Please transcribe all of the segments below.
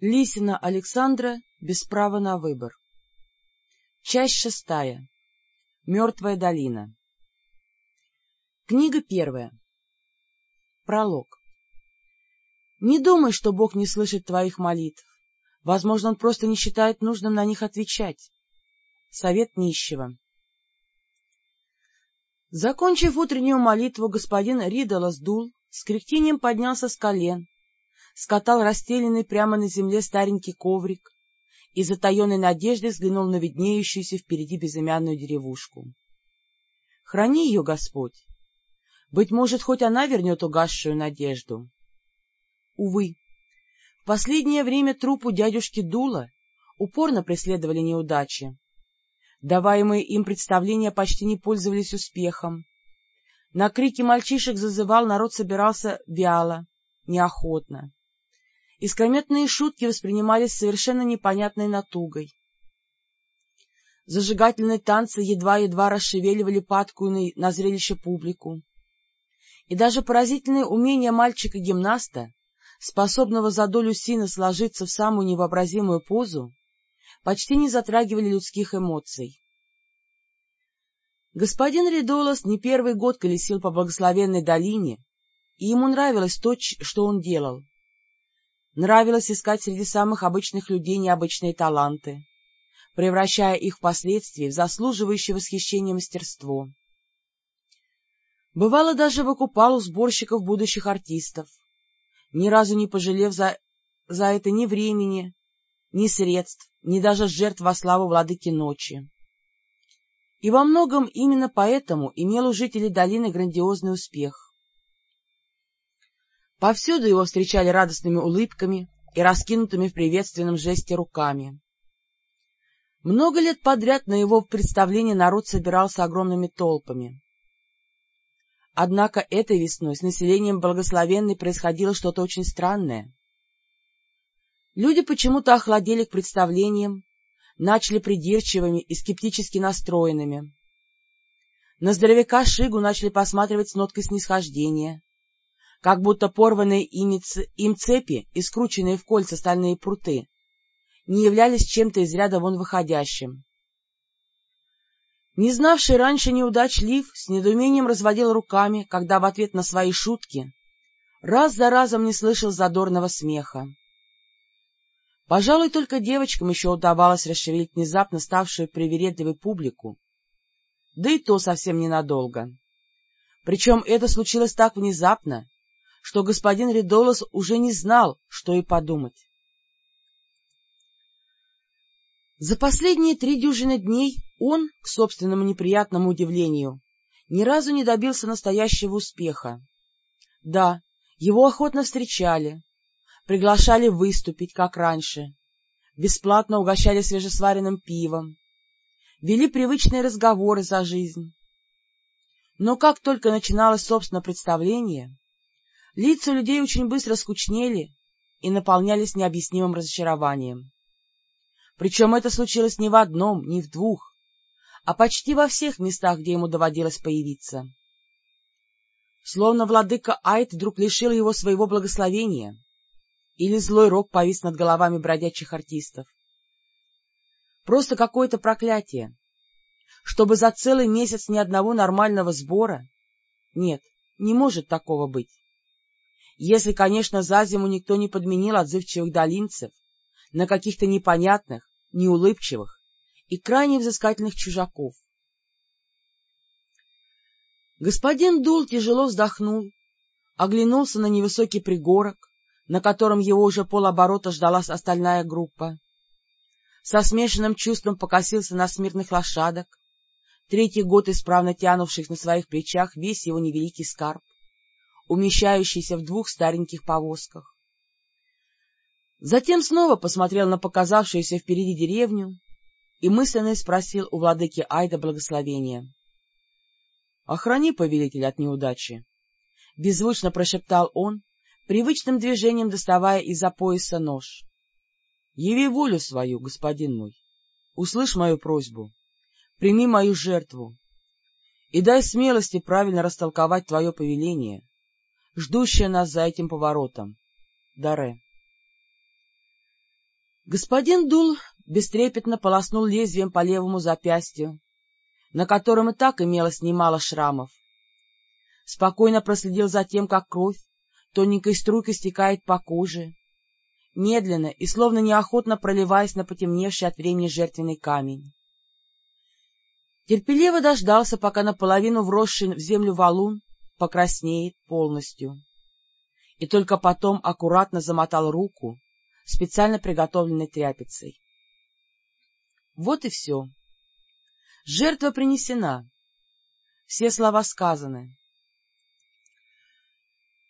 Лисина Александра без права на выбор. Часть шестая. Мертвая долина. Книга первая. Пролог. Не думай, что Бог не слышит твоих молитв. Возможно, Он просто не считает нужным на них отвечать. Совет нищего. Закончив утреннюю молитву, господин Ридолос дул, с кряхтением поднялся с колен, скатал расстеленный прямо на земле старенький коврик и затаенной надеждой взглянул на виднеющуюся впереди безымянную деревушку. Храни ее, Господь! Быть может, хоть она вернет угасшую надежду. Увы, в последнее время трупу дядюшки Дула упорно преследовали неудачи. Даваемые им представления почти не пользовались успехом. На крики мальчишек зазывал, народ собирался вяло, неохотно. Искрометные шутки воспринимались совершенно непонятной натугой. Зажигательные танцы едва-едва расшевеливали падкую на зрелище публику. И даже поразительное умение мальчика-гимнаста, способного за долю сина сложиться в самую невообразимую позу, почти не затрагивали людских эмоций. Господин Ридолос не первый год колесил по благословенной долине, и ему нравилось то, что он делал. Нравилось искать среди самых обычных людей необычные таланты, превращая их впоследствии в заслуживающее восхищение мастерство. Бывало, даже выкупал у сборщиков будущих артистов, ни разу не пожалев за, за это ни времени, ни средств, ни даже жертв во славу владыки ночи. И во многом именно поэтому имел у жителей долины грандиозный успех. Повсюду его встречали радостными улыбками и раскинутыми в приветственном жесте руками. Много лет подряд на его представление народ собирался огромными толпами. Однако этой весной с населением благословенной происходило что-то очень странное. Люди почему-то охладели к представлениям, начали придирчивыми и скептически настроенными. На здоровяка Шигу начали посматривать с ноткой снисхождения, как будто порванные им цепи и скрученные в кольца стальные пруты не являлись чем-то из ряда вон выходящим. Не знавший раньше неудач Лив с недоумением разводил руками, когда в ответ на свои шутки раз за разом не слышал задорного смеха. Пожалуй, только девочкам еще удавалось расшевелить внезапно ставшую привередливой публику, да и то совсем ненадолго. Причем это случилось так внезапно, что господин Ридолос уже не знал, что и подумать. За последние три дюжины дней он, к собственному неприятному удивлению, ни разу не добился настоящего успеха. Да, его охотно встречали, приглашали выступить, как раньше, бесплатно угощали свежесваренным пивом, вели привычные разговоры за жизнь. Но как только начиналось собственно представление, Лица людей очень быстро скучнели и наполнялись необъяснимым разочарованием. Причем это случилось не в одном, не в двух, а почти во всех местах, где ему доводилось появиться. Словно владыка Айт вдруг лишил его своего благословения, или злой рок повис над головами бродячих артистов. Просто какое-то проклятие, чтобы за целый месяц ни одного нормального сбора... Нет, не может такого быть если, конечно, за зиму никто не подменил отзывчивых долинцев на каких-то непонятных, неулыбчивых и крайне взыскательных чужаков. Господин Дул тяжело вздохнул, оглянулся на невысокий пригорок, на котором его уже полоборота ждала остальная группа. Со смешанным чувством покосился на смирных лошадок, третий год исправно тянувших на своих плечах весь его невеликий скарб умещающийся в двух стареньких повозках. Затем снова посмотрел на показавшуюся впереди деревню и мысленно спросил у владыки Айда благословения. — Охрани, повелитель, от неудачи! — беззвучно прошептал он, привычным движением доставая из-за пояса нож. — Яви волю свою, господин мой, услышь мою просьбу, прими мою жертву и дай смелости правильно растолковать твое повеление, ждущая нас за этим поворотом. Даре. Господин Дул бестрепетно полоснул лезвием по левому запястью, на котором и так имелось немало шрамов. Спокойно проследил за тем, как кровь тоненькой струйкой стекает по коже, медленно и словно неохотно проливаясь на потемневший от времени жертвенный камень. Терпеливо дождался, пока наполовину вросший в землю валун покраснеет полностью, и только потом аккуратно замотал руку, специально приготовленной тряпицей. Вот и все. Жертва принесена. Все слова сказаны.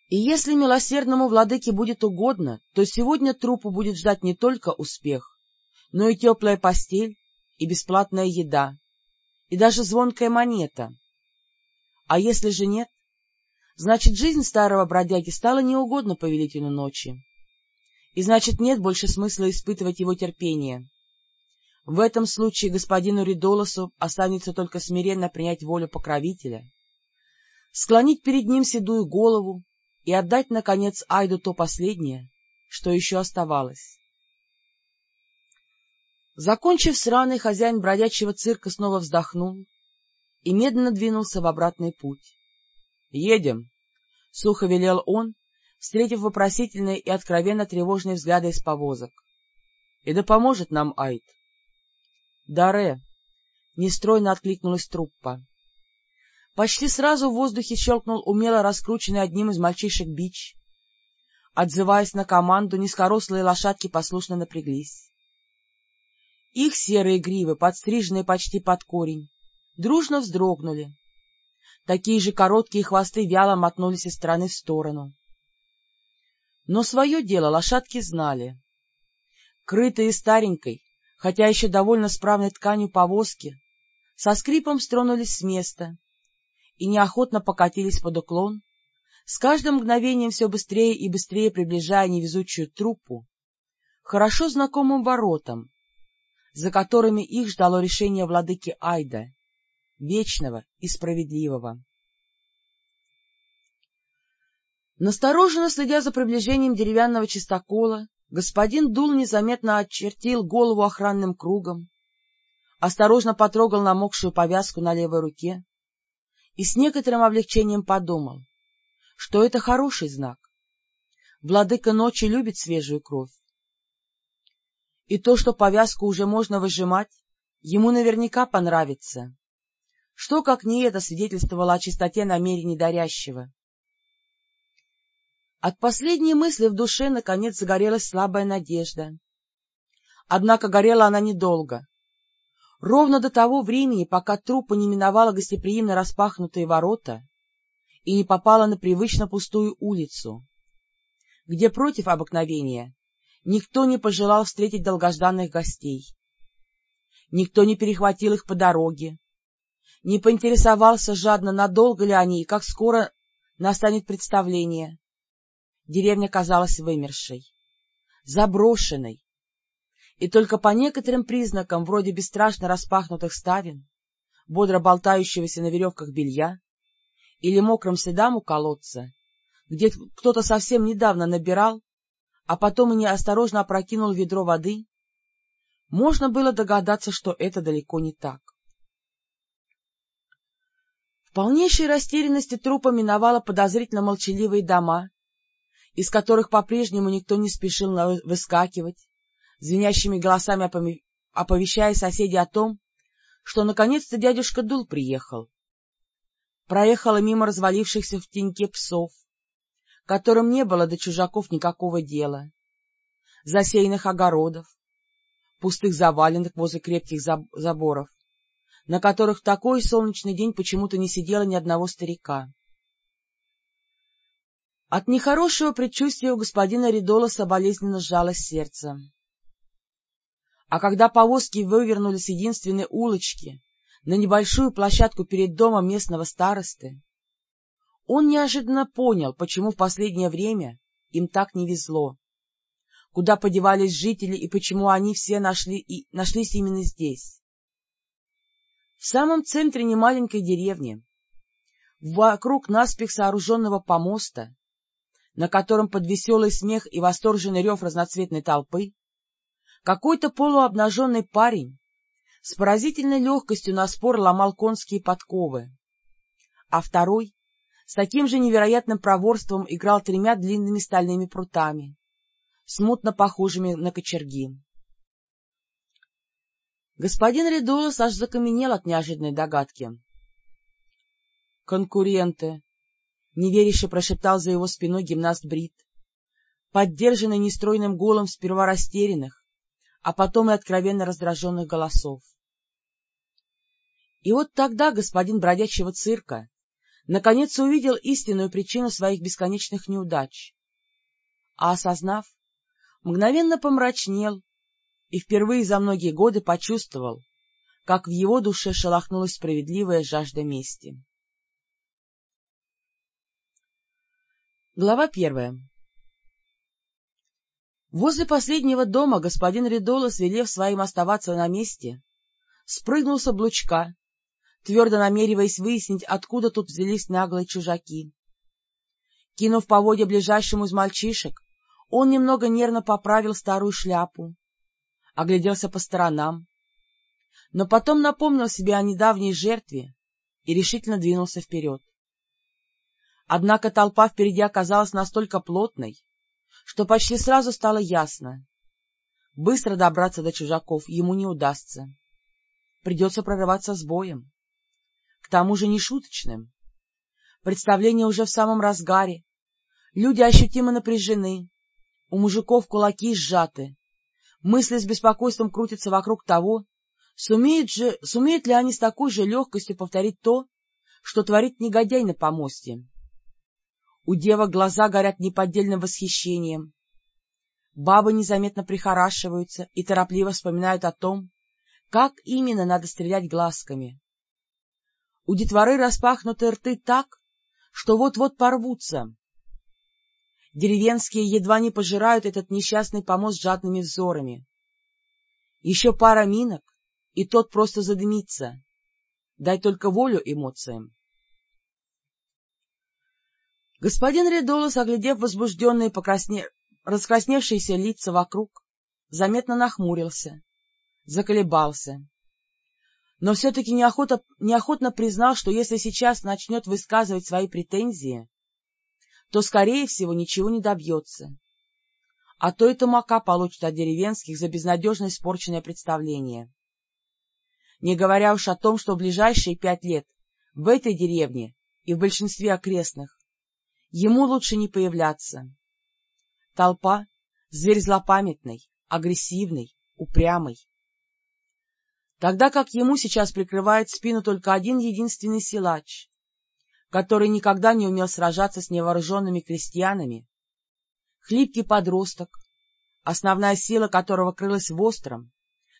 И если милосердному владыке будет угодно, то сегодня трупу будет ждать не только успех, но и теплая постель, и бесплатная еда, и даже звонкая монета. А если же нет, значит, жизнь старого бродяги стала неугодна повелителю ночи и значит, нет больше смысла испытывать его терпение. В этом случае господину Ридолосу останется только смиренно принять волю покровителя, склонить перед ним седую голову и отдать, наконец, Айду то последнее, что еще оставалось. Закончив с раной, хозяин бродячего цирка снова вздохнул и медленно двинулся в обратный путь. — Едем! — сухо велел он, встретив вопросительные и откровенно тревожные взгляды из повозок. — И да поможет нам Айд. — Даре! — нестройно откликнулась труппа. Почти сразу в воздухе щелкнул умело раскрученный одним из мальчишек бич. Отзываясь на команду, низкорослые лошадки послушно напряглись. Их серые гривы, подстриженные почти под корень, дружно вздрогнули. Такие же короткие хвосты вяло мотнулись из стороны в сторону. Но свое дело лошадки знали. Крытые старенькой, хотя еще довольно справной тканью повозки, со скрипом стронулись с места и неохотно покатились под уклон, с каждым мгновением все быстрее и быстрее приближая невезучую труппу, хорошо знакомым воротам, за которыми их ждало решение владыки Айда, вечного и справедливого. Настороженно следя за приближением деревянного чистокола, господин Дул незаметно очертил голову охранным кругом, осторожно потрогал намокшую повязку на левой руке и с некоторым облегчением подумал, что это хороший знак. Владыка ночи любит свежую кровь. И то, что повязку уже можно выжимать, ему наверняка понравится. Что, как не это, свидетельствовало о чистоте намерений дарящего. От последней мысли в душе, наконец, загорелась слабая надежда. Однако горела она недолго. Ровно до того времени, пока трупа не миновала гостеприимно распахнутые ворота и не попала на привычно пустую улицу, где против обыкновения никто не пожелал встретить долгожданных гостей. Никто не перехватил их по дороге, не поинтересовался жадно, надолго ли они и как скоро настанет представление деревня казалась вымершей, заброшенной, и только по некоторым признакам, вроде бесстрашно распахнутых ставен, бодро болтающегося на веревках белья или мокрым следам у колодца, где кто-то совсем недавно набирал, а потом и неосторожно опрокинул ведро воды, можно было догадаться, что это далеко не так. В полнейшей растерянности трупа миновала подозрительно молчаливые дома, из которых по-прежнему никто не спешил выскакивать, звенящими голосами оповещая соседей о том, что наконец-то дядюшка Дул приехал. Проехала мимо развалившихся в теньке псов, которым не было до чужаков никакого дела, засеянных огородов, пустых заваленных возле крепких заборов, на которых такой солнечный день почему-то не сидело ни одного старика. От нехорошего предчувствия у господина Ридолоса болезненно сжалось сердце. А когда повозки вывернули с единственной улочки на небольшую площадку перед домом местного старосты, он неожиданно понял, почему в последнее время им так не везло, куда подевались жители и почему они все нашли и нашлись именно здесь. В самом центре немаленькой деревни, вокруг наспех сооруженного помоста, на котором под веселый смех и восторженный рев разноцветной толпы какой-то полуобнаженный парень с поразительной легкостью на спор ломал конские подковы, а второй с таким же невероятным проворством играл тремя длинными стальными прутами, смутно похожими на кочерги. Господин Редолос аж закаменел от неожиданной догадки. — Конкуренты! — неверяще прошептал за его спиной гимнаст Брит, поддержанный нестройным голом сперва растерянных, а потом и откровенно раздраженных голосов. И вот тогда господин бродячего цирка наконец увидел истинную причину своих бесконечных неудач, а, осознав, мгновенно помрачнел и впервые за многие годы почувствовал, как в его душе шелохнулась справедливая жажда мести. Глава первая Возле последнего дома господин Ридолос, велев своим оставаться на месте, спрыгнул с облучка, твердо намереваясь выяснить, откуда тут взялись наглые чужаки. Кинув поводья ближайшему из мальчишек, он немного нервно поправил старую шляпу, огляделся по сторонам, но потом напомнил себе о недавней жертве и решительно двинулся вперед. Однако толпа впереди оказалась настолько плотной, что почти сразу стало ясно. Быстро добраться до чужаков ему не удастся. Придется прорываться с боем. К тому же нешуточным. Представление уже в самом разгаре. Люди ощутимо напряжены. У мужиков кулаки сжаты, Мысли с беспокойством крутятся вокруг того, сумеют, же, сумеют ли они с такой же легкостью повторить то, что творит негодяй на помосте. У девок глаза горят неподдельным восхищением. Бабы незаметно прихорашиваются и торопливо вспоминают о том, как именно надо стрелять глазками. У детворы распахнуты рты так, что вот-вот порвутся, Деревенские едва не пожирают этот несчастный помост жадными взорами. Еще пара минок, и тот просто задымится. Дай только волю эмоциям. Господин Редолос, оглядев возбужденные, покрасне... раскрасневшиеся лица вокруг, заметно нахмурился, заколебался. Но все-таки неохотно, признал, что если сейчас начнет высказывать свои претензии, то, скорее всего, ничего не добьется. А то и тумака получит от деревенских за безнадежно испорченное представление. Не говоря уж о том, что в ближайшие пять лет в этой деревне и в большинстве окрестных ему лучше не появляться. Толпа — зверь злопамятный, агрессивный, упрямый. Тогда как ему сейчас прикрывает спину только один единственный силач, который никогда не умел сражаться с невооруженными крестьянами, хлипкий подросток, основная сила которого крылась в остром,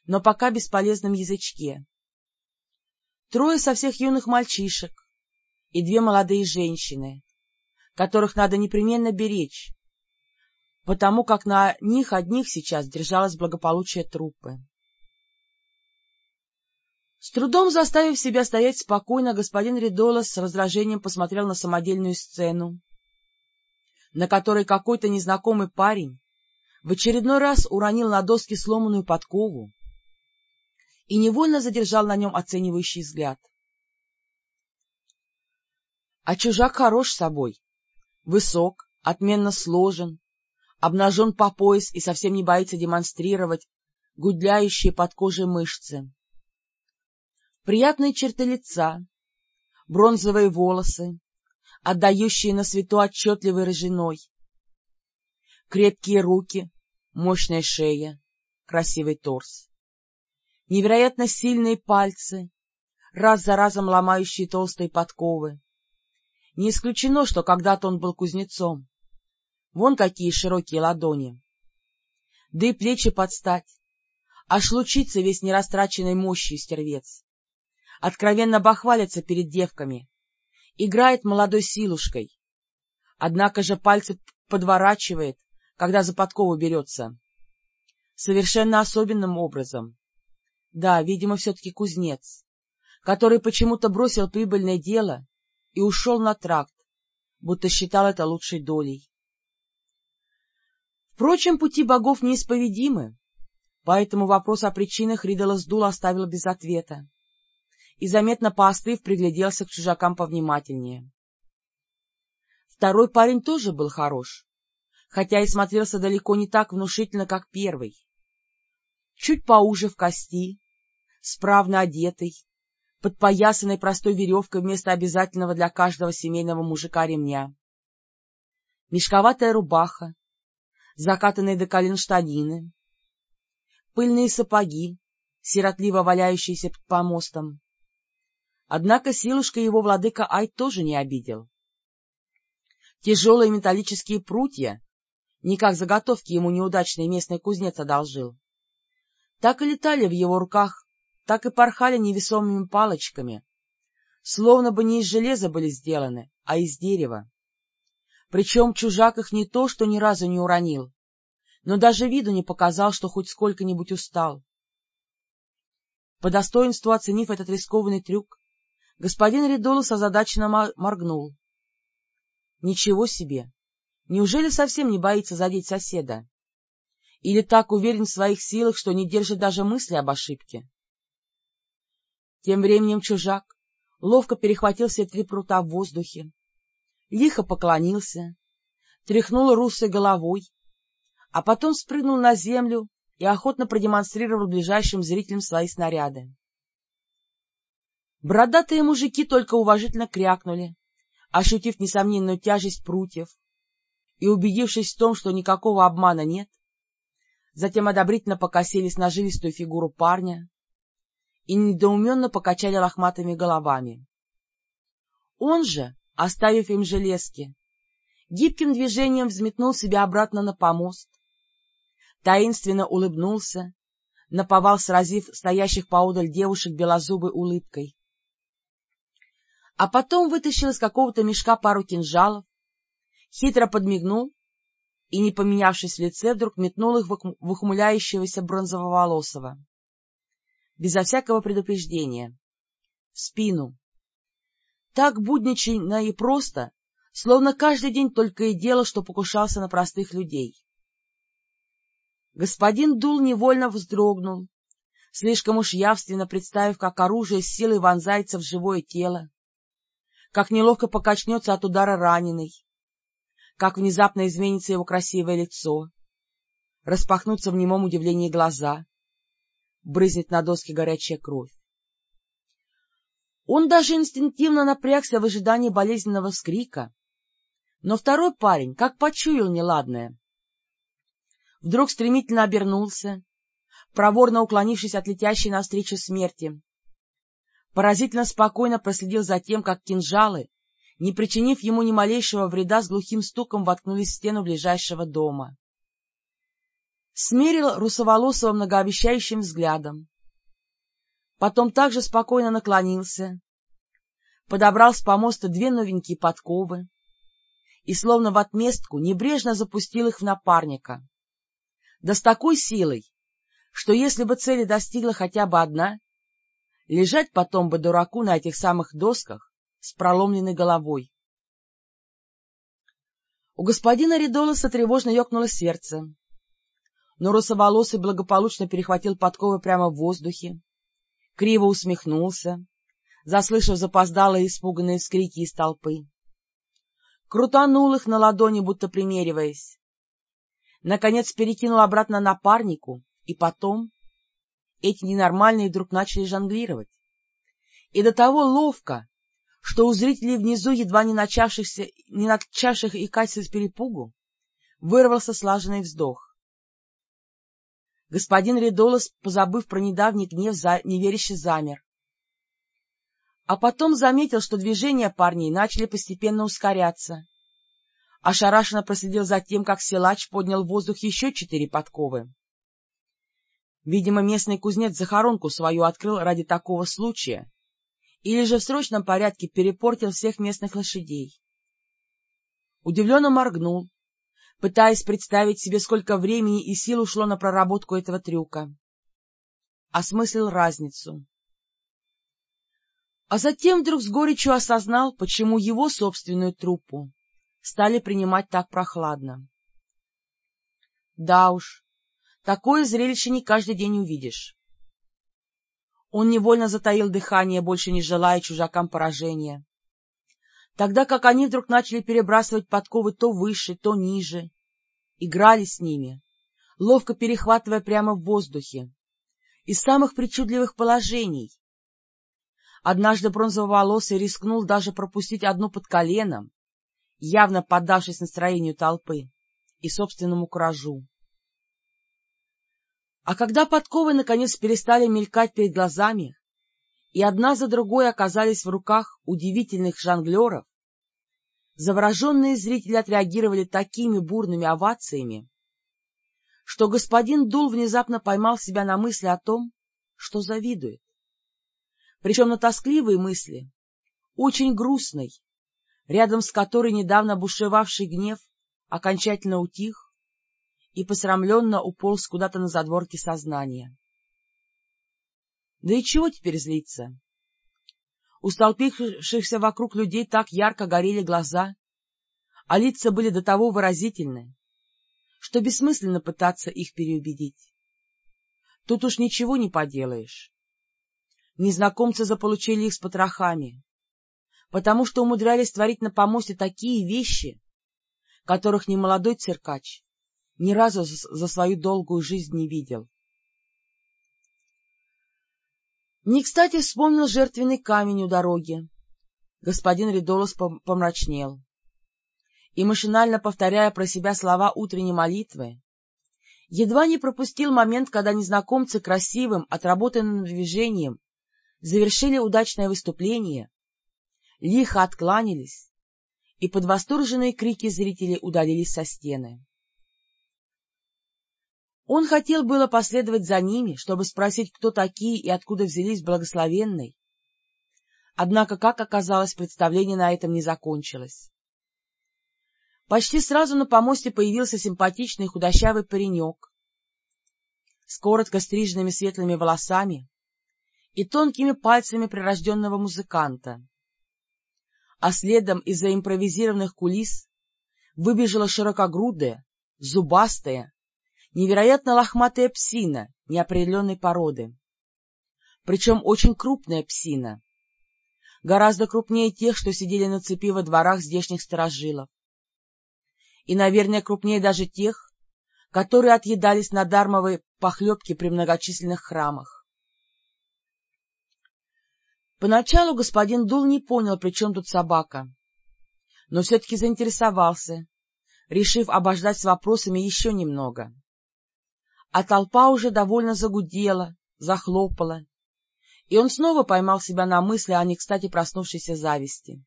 но пока бесполезном язычке, трое со всех юных мальчишек и две молодые женщины, которых надо непременно беречь, потому как на них одних сейчас держалось благополучие труппы. С трудом заставив себя стоять спокойно, господин Ридолос с раздражением посмотрел на самодельную сцену, на которой какой-то незнакомый парень в очередной раз уронил на доски сломанную подкову и невольно задержал на нем оценивающий взгляд. А чужак хорош собой, высок, отменно сложен, обнажен по пояс и совсем не боится демонстрировать гудляющие под кожей мышцы приятные черты лица, бронзовые волосы, отдающие на свету отчетливой рыжиной, крепкие руки, мощная шея, красивый торс, невероятно сильные пальцы, раз за разом ломающие толстые подковы. Не исключено, что когда-то он был кузнецом. Вон какие широкие ладони. Да и плечи подстать, аж лучится весь нерастраченной мощью стервец откровенно бахвалится перед девками, играет молодой силушкой. Однако же пальцы подворачивает, когда за подкову берется. Совершенно особенным образом. Да, видимо, все-таки кузнец, который почему-то бросил прибыльное дело и ушел на тракт, будто считал это лучшей долей. Впрочем, пути богов неисповедимы, поэтому вопрос о причинах Ридала сдул оставил без ответа и, заметно поостыв, пригляделся к чужакам повнимательнее. Второй парень тоже был хорош, хотя и смотрелся далеко не так внушительно, как первый. Чуть поуже в кости, справно одетый, подпоясанной простой веревкой вместо обязательного для каждого семейного мужика ремня. Мешковатая рубаха, закатанные до колен штанины, пыльные сапоги, сиротливо валяющиеся под помостом. Однако силушка его владыка Ай тоже не обидел. Тяжелые металлические прутья, не как заготовки ему неудачный местный кузнец одолжил, так и летали в его руках, так и порхали невесомыми палочками, словно бы не из железа были сделаны, а из дерева. Причем чужак их не то, что ни разу не уронил, но даже виду не показал, что хоть сколько-нибудь устал. По достоинству оценив этот рискованный трюк, господин Ридолус озадаченно моргнул. Ничего себе! Неужели совсем не боится задеть соседа? Или так уверен в своих силах, что не держит даже мысли об ошибке? Тем временем чужак ловко перехватил все три прута в воздухе, лихо поклонился, тряхнул русой головой, а потом спрыгнул на землю и охотно продемонстрировал ближайшим зрителям свои снаряды. Бородатые мужики только уважительно крякнули, ощутив несомненную тяжесть прутьев, и, убедившись в том, что никакого обмана нет, затем одобрительно покосились на жилистую фигуру парня и недоуменно покачали лохматыми головами. Он же, оставив им железки, гибким движением взметнул себя обратно на помост, таинственно улыбнулся, наповал сразив стоящих поодаль девушек белозубой улыбкой. А потом вытащил из какого-то мешка пару кинжалов, хитро подмигнул и, не поменявшись в лице, вдруг метнул их в ухмыляющегося бронзово-волосого. Безо всякого предупреждения. В спину. Так буднично и просто, словно каждый день только и делал, что покушался на простых людей. Господин Дул невольно вздрогнул, слишком уж явственно представив, как оружие с силой вонзается в живое тело, как неловко покачнется от удара раненый, как внезапно изменится его красивое лицо, распахнутся в немом удивлении глаза, брызнет на доски горячая кровь. Он даже инстинктивно напрягся в ожидании болезненного вскрика, но второй парень как почуял неладное. Вдруг стремительно обернулся, проворно уклонившись от летящей навстречу смерти. Поразительно спокойно проследил за тем, как кинжалы не причинив ему ни малейшего вреда, с глухим стуком воткнулись в стену ближайшего дома. Смерил русоволосого многообещающим взглядом. Потом также спокойно наклонился, подобрал с помоста две новенькие подковы и, словно в отместку, небрежно запустил их в напарника. Да с такой силой, что если бы цели достигла хотя бы одна, лежать потом бы дураку на этих самых досках с проломленной головой. У господина Ридолоса тревожно ёкнуло сердце, но русоволосый благополучно перехватил подковы прямо в воздухе, криво усмехнулся, заслышав запоздалые испуганные вскрики из толпы. Крутанул их на ладони, будто примериваясь. Наконец перекинул обратно напарнику, и потом эти ненормальные вдруг начали жонглировать. И до того ловко, что у зрителей внизу, едва не начавшихся, не начавших икаться с перепугу, вырвался слаженный вздох. Господин Редолос, позабыв про недавний гнев, за... неверяще замер. А потом заметил, что движения парней начали постепенно ускоряться. Ошарашенно проследил за тем, как силач поднял в воздух еще четыре подковы. Видимо, местный кузнец захоронку свою открыл ради такого случая или же в срочном порядке перепортил всех местных лошадей. Удивленно моргнул, пытаясь представить себе, сколько времени и сил ушло на проработку этого трюка. Осмыслил разницу. А затем вдруг с горечью осознал, почему его собственную труппу стали принимать так прохладно. Да уж, Такое зрелище не каждый день увидишь. Он невольно затаил дыхание, больше не желая чужакам поражения. Тогда как они вдруг начали перебрасывать подковы то выше, то ниже, играли с ними, ловко перехватывая прямо в воздухе, из самых причудливых положений. Однажды бронзоволосый рискнул даже пропустить одну под коленом, явно поддавшись настроению толпы и собственному куражу. А когда подковы наконец перестали мелькать перед глазами и одна за другой оказались в руках удивительных жонглеров, завороженные зрители отреагировали такими бурными овациями, что господин Дул внезапно поймал себя на мысли о том, что завидует. Причем на тоскливые мысли, очень грустной, рядом с которой недавно бушевавший гнев окончательно утих, и посрамленно уполз куда-то на задворке сознания. Да и чего теперь злиться? У столпившихся вокруг людей так ярко горели глаза, а лица были до того выразительны, что бессмысленно пытаться их переубедить. Тут уж ничего не поделаешь. Незнакомцы заполучили их с потрохами, потому что умудрялись творить на помосте такие вещи, которых немолодой циркач ни разу за свою долгую жизнь не видел. Не кстати вспомнил жертвенный камень у дороги. Господин Ридолос помрачнел. И, машинально повторяя про себя слова утренней молитвы, едва не пропустил момент, когда незнакомцы красивым, отработанным движением завершили удачное выступление, лихо откланялись, и под восторженные крики зрителей удалились со стены. Он хотел было последовать за ними, чтобы спросить, кто такие и откуда взялись благословенной. Однако, как оказалось, представление на этом не закончилось. Почти сразу на помосте появился симпатичный худощавый паренек с коротко стриженными светлыми волосами и тонкими пальцами прирожденного музыканта. А следом из-за импровизированных кулис выбежала широкогрудая, зубастая, невероятно лохматая псина неопределенной породы. Причем очень крупная псина. Гораздо крупнее тех, что сидели на цепи во дворах здешних сторожилов. И, наверное, крупнее даже тех, которые отъедались на дармовой похлебке при многочисленных храмах. Поначалу господин Дул не понял, при чем тут собака, но все-таки заинтересовался, решив обождать с вопросами еще немного а толпа уже довольно загудела, захлопала, и он снова поймал себя на мысли о не кстати проснувшейся зависти.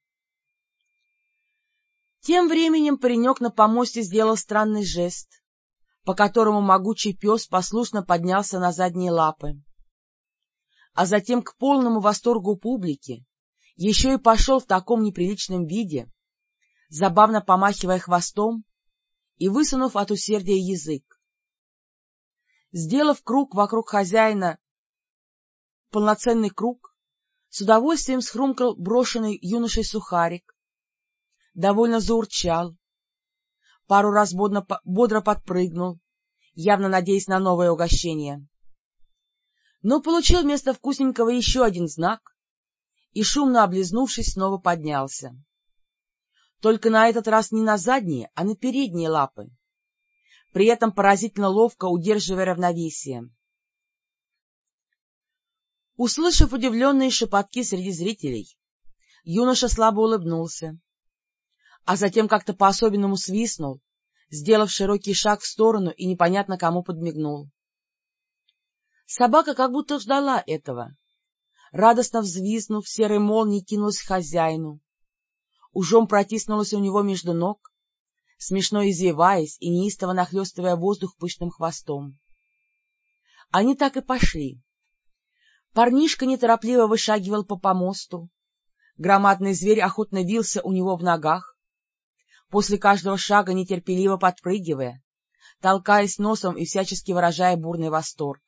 Тем временем паренек на помосте сделал странный жест, по которому могучий пес послушно поднялся на задние лапы. А затем, к полному восторгу публики, еще и пошел в таком неприличном виде, забавно помахивая хвостом и высунув от усердия язык. Сделав круг вокруг хозяина, полноценный круг, с удовольствием схрумкал брошенный юношей сухарик, довольно заурчал, пару раз бодно, бодро подпрыгнул, явно надеясь на новое угощение. Но получил вместо вкусненького еще один знак и, шумно облизнувшись, снова поднялся. Только на этот раз не на задние, а на передние лапы при этом поразительно ловко удерживая равновесие. Услышав удивленные шепотки среди зрителей, юноша слабо улыбнулся, а затем как-то по-особенному свистнул, сделав широкий шаг в сторону и непонятно кому подмигнул. Собака как будто ждала этого. Радостно взвизнув, серой молнией кинулась к хозяину. Ужом протиснулась у него между ног, смешно извиваясь и неистово нахлестывая воздух пышным хвостом. Они так и пошли. Парнишка неторопливо вышагивал по помосту. Громадный зверь охотно вился у него в ногах, после каждого шага нетерпеливо подпрыгивая, толкаясь носом и всячески выражая бурный восторг.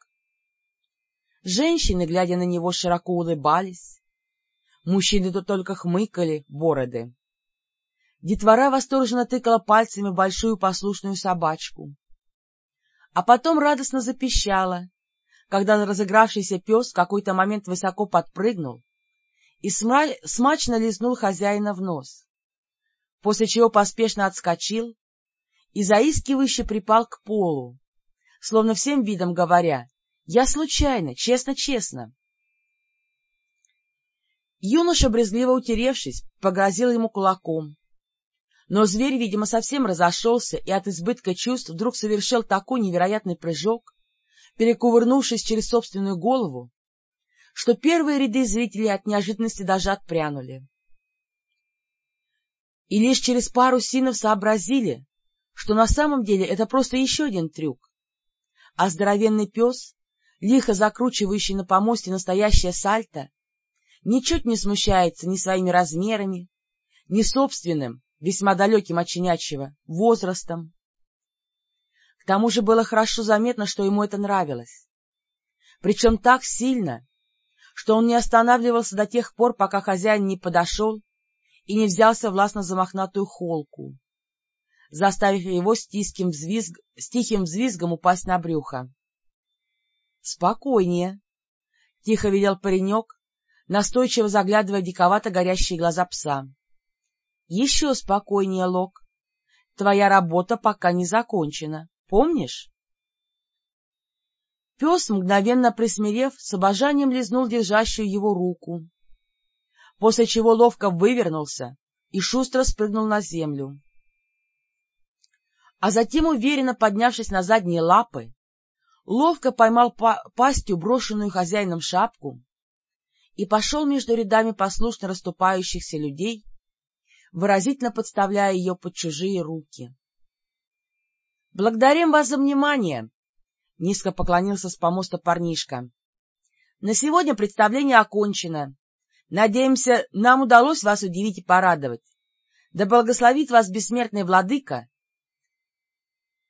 Женщины, глядя на него, широко улыбались, мужчины то только хмыкали бороды. Детвора восторженно тыкала пальцами большую послушную собачку. а потом радостно запищала, когда разыгравшийся пес в какой-то момент высоко подпрыгнул и смачно лизнул хозяина в нос, после чего поспешно отскочил и заискивающе припал к полу, словно всем видом говоря «Я случайно, честно-честно». Юноша, брезгливо утеревшись, погрозил ему кулаком. Но зверь, видимо, совсем разошелся и от избытка чувств вдруг совершил такой невероятный прыжок, перекувырнувшись через собственную голову, что первые ряды зрителей от неожиданности даже отпрянули. И лишь через пару синов сообразили, что на самом деле это просто еще один трюк, а здоровенный пес, лихо закручивающий на помосте настоящее сальто, ничуть не смущается ни своими размерами, ни собственным, весьма далеким от щенячьего, возрастом. К тому же было хорошо заметно, что ему это нравилось. Причем так сильно, что он не останавливался до тех пор, пока хозяин не подошел и не взялся властно за мохнатую холку, заставив его с, взвизг... с тихим взвизгом упасть на брюхо. — Спокойнее, — тихо велел паренек, настойчиво заглядывая диковато горящие глаза пса. — Еще спокойнее, Лок. Твоя работа пока не закончена, помнишь? Пес, мгновенно присмирев, с обожанием лизнул держащую его руку, после чего ловко вывернулся и шустро спрыгнул на землю. А затем, уверенно поднявшись на задние лапы, ловко поймал па пастью брошенную хозяином шапку и пошел между рядами послушно расступающихся людей, выразительно подставляя ее под чужие руки. — Благодарим вас за внимание! — низко поклонился с помоста парнишка. — На сегодня представление окончено. Надеемся, нам удалось вас удивить и порадовать. Да благословит вас бессмертный владыка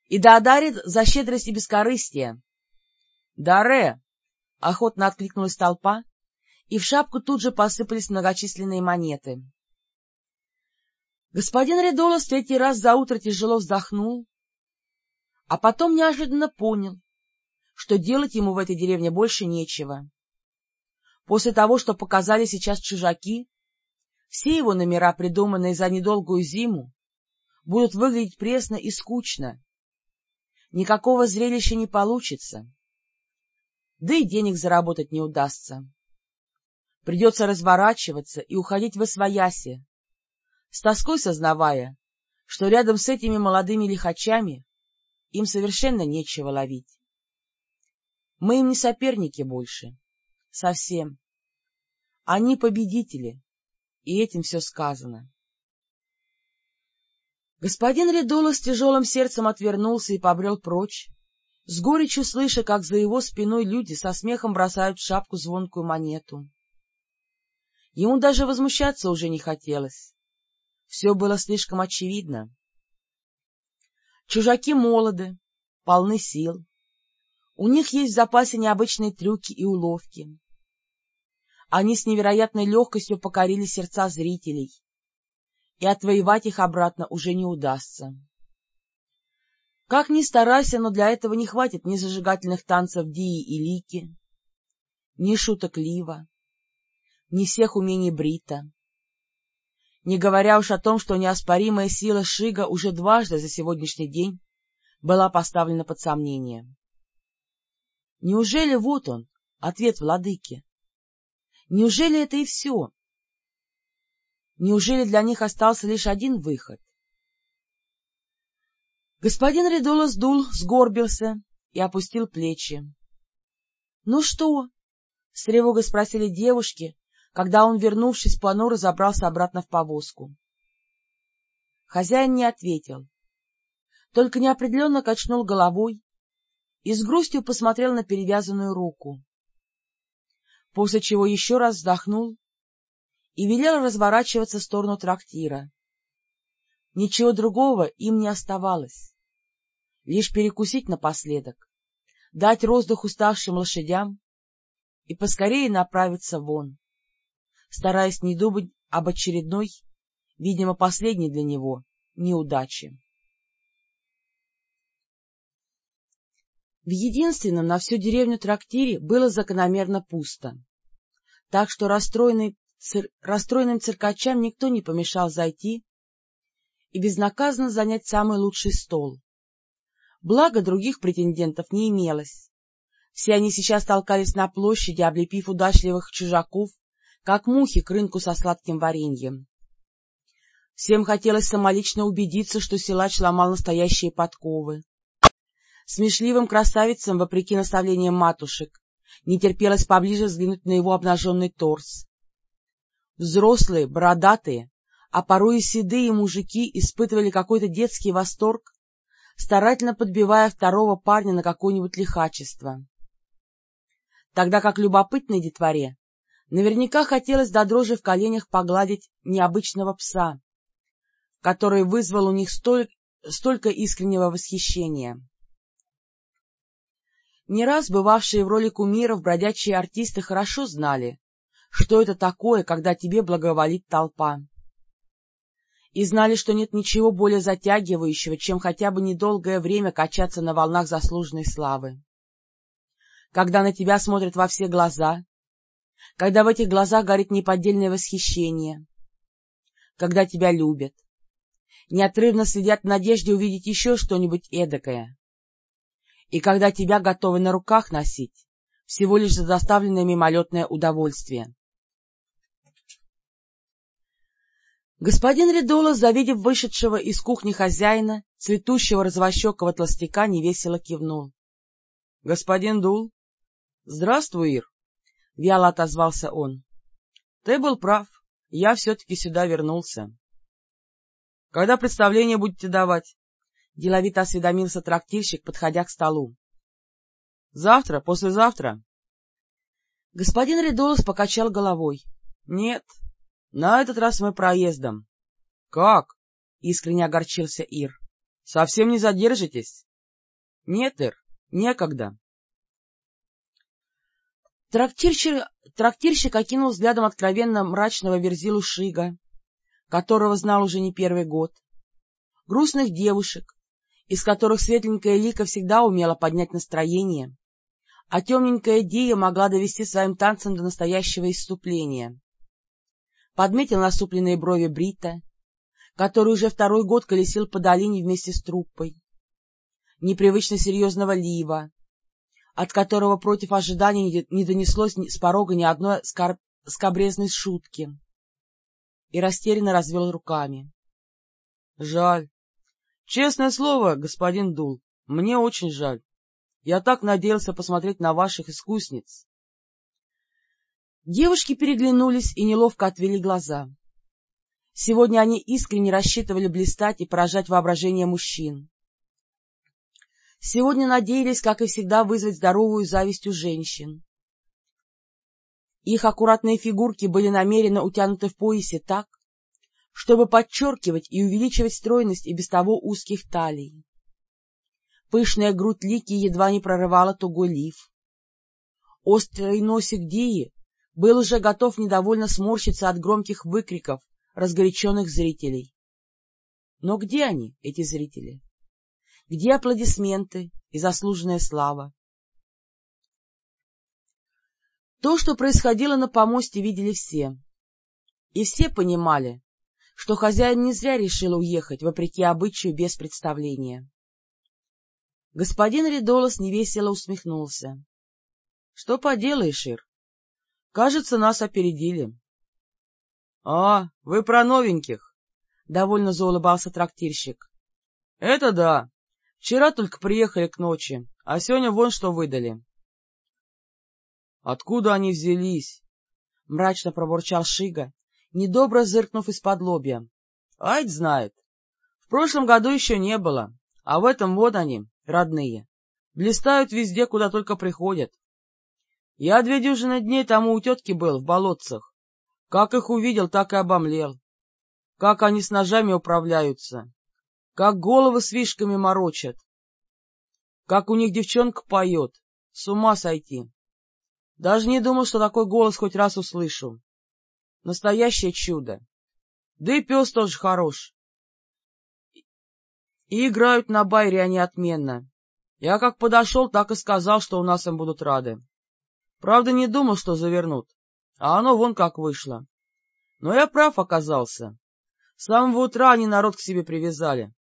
и да одарит за щедрость и бескорыстие. — Даре! — охотно откликнулась толпа, и в шапку тут же посыпались многочисленные монеты. Господин Редолос третий раз за утро тяжело вздохнул, а потом неожиданно понял, что делать ему в этой деревне больше нечего. После того, что показали сейчас чужаки, все его номера, придуманные за недолгую зиму, будут выглядеть пресно и скучно. Никакого зрелища не получится. Да и денег заработать не удастся. Придется разворачиваться и уходить в освояси, с тоской сознавая, что рядом с этими молодыми лихачами им совершенно нечего ловить. Мы им не соперники больше. Совсем. Они победители, и этим все сказано. Господин Редола с тяжелым сердцем отвернулся и побрел прочь, с горечью слыша, как за его спиной люди со смехом бросают в шапку звонкую монету. Ему даже возмущаться уже не хотелось. Все было слишком очевидно. Чужаки молоды, полны сил. У них есть в запасе необычные трюки и уловки. Они с невероятной легкостью покорили сердца зрителей, и отвоевать их обратно уже не удастся. Как ни старайся, но для этого не хватит ни зажигательных танцев Дии и Лики, ни шуток Лива, ни всех умений Брита. Не говоря уж о том, что неоспоримая сила Шига уже дважды за сегодняшний день была поставлена под сомнение. Неужели вот он, ответ владыки? Неужели это и все? Неужели для них остался лишь один выход? Господин Редола сдул, сгорбился и опустил плечи. — Ну что? — с тревогой спросили девушки, когда он, вернувшись понуро, забрался обратно в повозку. Хозяин не ответил, только неопределенно качнул головой и с грустью посмотрел на перевязанную руку, после чего еще раз вздохнул и велел разворачиваться в сторону трактира. Ничего другого им не оставалось, лишь перекусить напоследок, дать роздых уставшим лошадям и поскорее направиться вон, стараясь не думать об очередной, видимо, последней для него, неудаче. В единственном на всю деревню трактире было закономерно пусто, так что расстроенный, цир, расстроенным циркачам никто не помешал зайти и безнаказанно занять самый лучший стол. Благо других претендентов не имелось. Все они сейчас толкались на площади, облепив удачливых чужаков, как мухи к рынку со сладким вареньем. Всем хотелось самолично убедиться, что силач ломал настоящие подковы. Смешливым красавицам, вопреки наставлениям матушек, не терпелось поближе взглянуть на его обнаженный торс. Взрослые, бородатые, а порой и седые мужики испытывали какой-то детский восторг, старательно подбивая второго парня на какое-нибудь лихачество. Тогда как любопытной детворе наверняка хотелось до дрожи в коленях погладить необычного пса, который вызвал у них столь, столько искреннего восхищения. Не раз бывавшие в роли кумиров бродячие артисты хорошо знали, что это такое, когда тебе благоволит толпа. И знали, что нет ничего более затягивающего, чем хотя бы недолгое время качаться на волнах заслуженной славы. Когда на тебя смотрят во все глаза, когда в этих глазах горит неподдельное восхищение, когда тебя любят, неотрывно следят в надежде увидеть еще что-нибудь эдакое. И когда тебя готовы на руках носить, всего лишь за доставленное мимолетное удовольствие. Господин Редола, завидев вышедшего из кухни хозяина, цветущего развощекого толстяка, невесело кивнул. — Господин Дул? — Здравствуй, Ир, — вяло отозвался он. — Ты был прав, я все-таки сюда вернулся. — Когда представление будете давать? — деловито осведомился трактирщик, подходя к столу. — Завтра, послезавтра. Господин Редолос покачал головой. — Нет, на этот раз мы проездом. — Как? — искренне огорчился Ир. — Совсем не задержитесь? — Нет, Ир, некогда. Трактирщик, трактирщик окинул взглядом откровенно мрачного верзилу Шига, которого знал уже не первый год, грустных девушек, из которых светленькая лика всегда умела поднять настроение, а темненькая Дия могла довести своим танцем до настоящего исступления. Подметил насупленные брови Брита, который уже второй год колесил по долине вместе с труппой, непривычно серьезного Лива, от которого против ожиданий не донеслось с порога ни одной скор... скобрезной шутки и растерянно развел руками. — Жаль. Честное слово, господин Дул, мне очень жаль. Я так надеялся посмотреть на ваших искусниц. Девушки переглянулись и неловко отвели глаза. Сегодня они искренне рассчитывали блистать и поражать воображение мужчин. Сегодня надеялись, как и всегда, вызвать здоровую зависть у женщин. Их аккуратные фигурки были намеренно утянуты в поясе так, чтобы подчеркивать и увеличивать стройность и без того узких талий. Пышная грудь Лики едва не прорывала тугой лиф. Острый носик Дии был уже готов недовольно сморщиться от громких выкриков разгоряченных зрителей. Но где они, эти зрители? Где аплодисменты и заслуженная слава? То, что происходило на помосте, видели все. И все понимали, что хозяин не зря решил уехать, вопреки обычаю, без представления. Господин Ридолос невесело усмехнулся. — Что поделаешь, Ир? Кажется, нас опередили. — А, вы про новеньких? — довольно заулыбался трактирщик. — Это да. Вчера только приехали к ночи, а сегодня вон что выдали. Откуда они взялись? — мрачно пробурчал Шига, недобро зыркнув из-под лобья. — Айд знает. В прошлом году еще не было, а в этом вот они, родные. Блистают везде, куда только приходят. Я две дюжины дней тому у тетки был, в болотцах. Как их увидел, так и обомлел. Как они с ножами управляются. Как головы с вишками морочат. Как у них девчонка поет. С ума сойти. Даже не думал, что такой голос хоть раз услышу. Настоящее чудо. Да и пес тоже хорош. И играют на байре они отменно. Я как подошел, так и сказал, что у нас им будут рады. Правда, не думал, что завернут, а оно вон как вышло. Но я прав оказался. С самого утра они народ к себе привязали.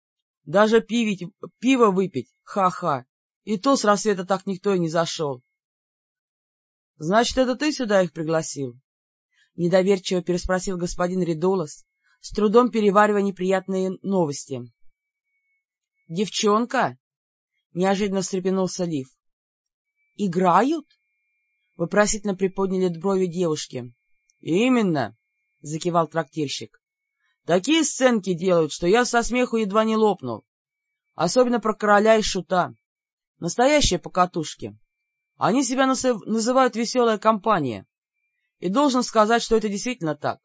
Даже пивить, пиво выпить, ха-ха, и то с рассвета так никто и не зашел. — Значит, это ты сюда их пригласил? — недоверчиво переспросил господин Ридолос, с трудом переваривая неприятные новости. — Девчонка? — неожиданно встрепенулся Лив. — Играют? — вопросительно приподняли брови девушки. — Именно, — закивал трактирщик. — Такие сценки делают, что я со смеху едва не лопнул. Особенно про короля и шута. Настоящие покатушки. Они себя называют «веселая компания». И должен сказать, что это действительно так.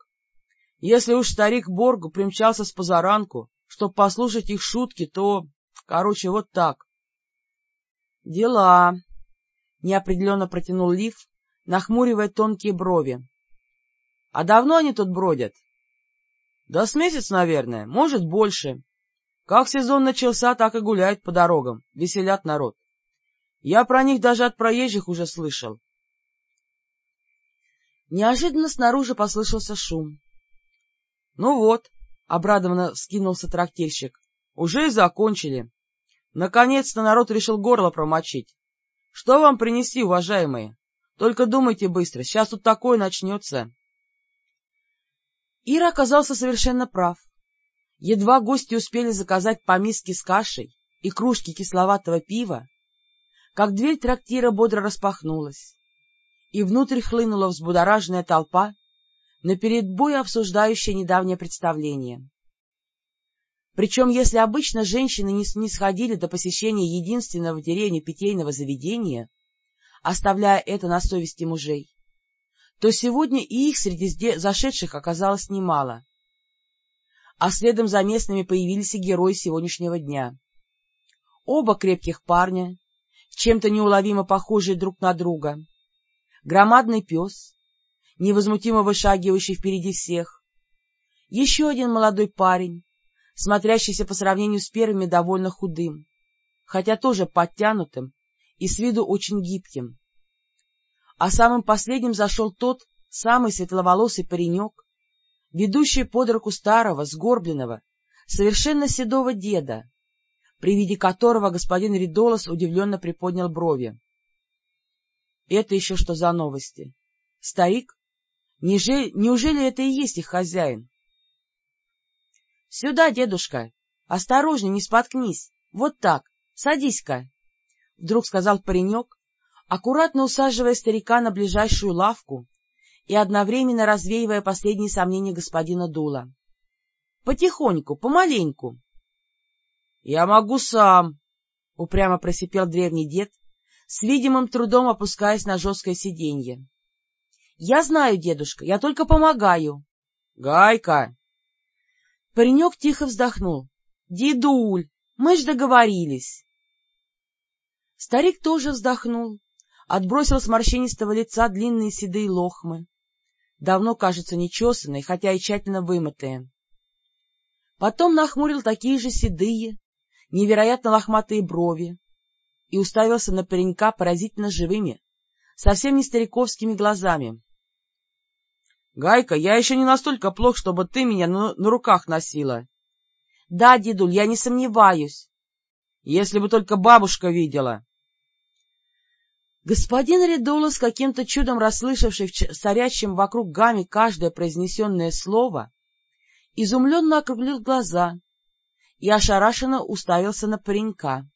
Если уж старик Боргу примчался с позаранку, чтобы послушать их шутки, то... Короче, вот так. — Дела, — неопределенно протянул Лив, нахмуривая тонкие брови. — А давно они тут бродят? — Да с месяц, наверное, может, больше. Как сезон начался, так и гуляют по дорогам, веселят народ. Я про них даже от проезжих уже слышал. Неожиданно снаружи послышался шум. — Ну вот, — обрадованно скинулся трактирщик, — уже и закончили. Наконец-то народ решил горло промочить. Что вам принести, уважаемые? Только думайте быстро, сейчас тут такое начнется. Ира оказался совершенно прав. Едва гости успели заказать по миске с кашей и кружки кисловатого пива, как дверь трактира бодро распахнулась, и внутрь хлынула взбудораженная толпа, напередбой обсуждающая недавнее представление. Причем, если обычно женщины не сходили до посещения единственного в деревне питейного заведения, оставляя это на совести мужей, то сегодня и их среди зашедших оказалось немало. А следом за местными появились и герои сегодняшнего дня. Оба крепких парня, чем-то неуловимо похожие друг на друга, громадный пес, невозмутимо вышагивающий впереди всех, еще один молодой парень, смотрящийся по сравнению с первыми довольно худым, хотя тоже подтянутым и с виду очень гибким. А самым последним зашел тот самый светловолосый паренек, ведущий под руку старого, сгорбленного, совершенно седого деда, при виде которого господин Ридолос удивленно приподнял брови. — Это еще что за новости? Старик? Неужели это и есть их хозяин? — Сюда, дедушка! Осторожней, не споткнись! Вот так! Садись-ка! — вдруг сказал паренек, аккуратно усаживая старика на ближайшую лавку и одновременно развеивая последние сомнения господина Дула. — Потихоньку, помаленьку. — Я могу сам! — упрямо просипел древний дед, с видимым трудом опускаясь на жесткое сиденье. — Я знаю, дедушка, я только помогаю. — Гайка! Паренек тихо вздохнул. — Дедуль, мы ж договорились. Старик тоже вздохнул, отбросил с морщинистого лица длинные седые лохмы, давно, кажется, нечесанные, хотя и тщательно вымытые. Потом нахмурил такие же седые, невероятно лохматые брови и уставился на паренька поразительно живыми, совсем не стариковскими глазами. Гайка, я еще не настолько плох, чтобы ты меня на, на руках носила. — Да, дедуль, я не сомневаюсь. — Если бы только бабушка видела. Господин Редула, с каким-то чудом расслышавший в царящем вокруг гамме каждое произнесенное слово, изумленно округлил глаза и ошарашенно уставился на паренька.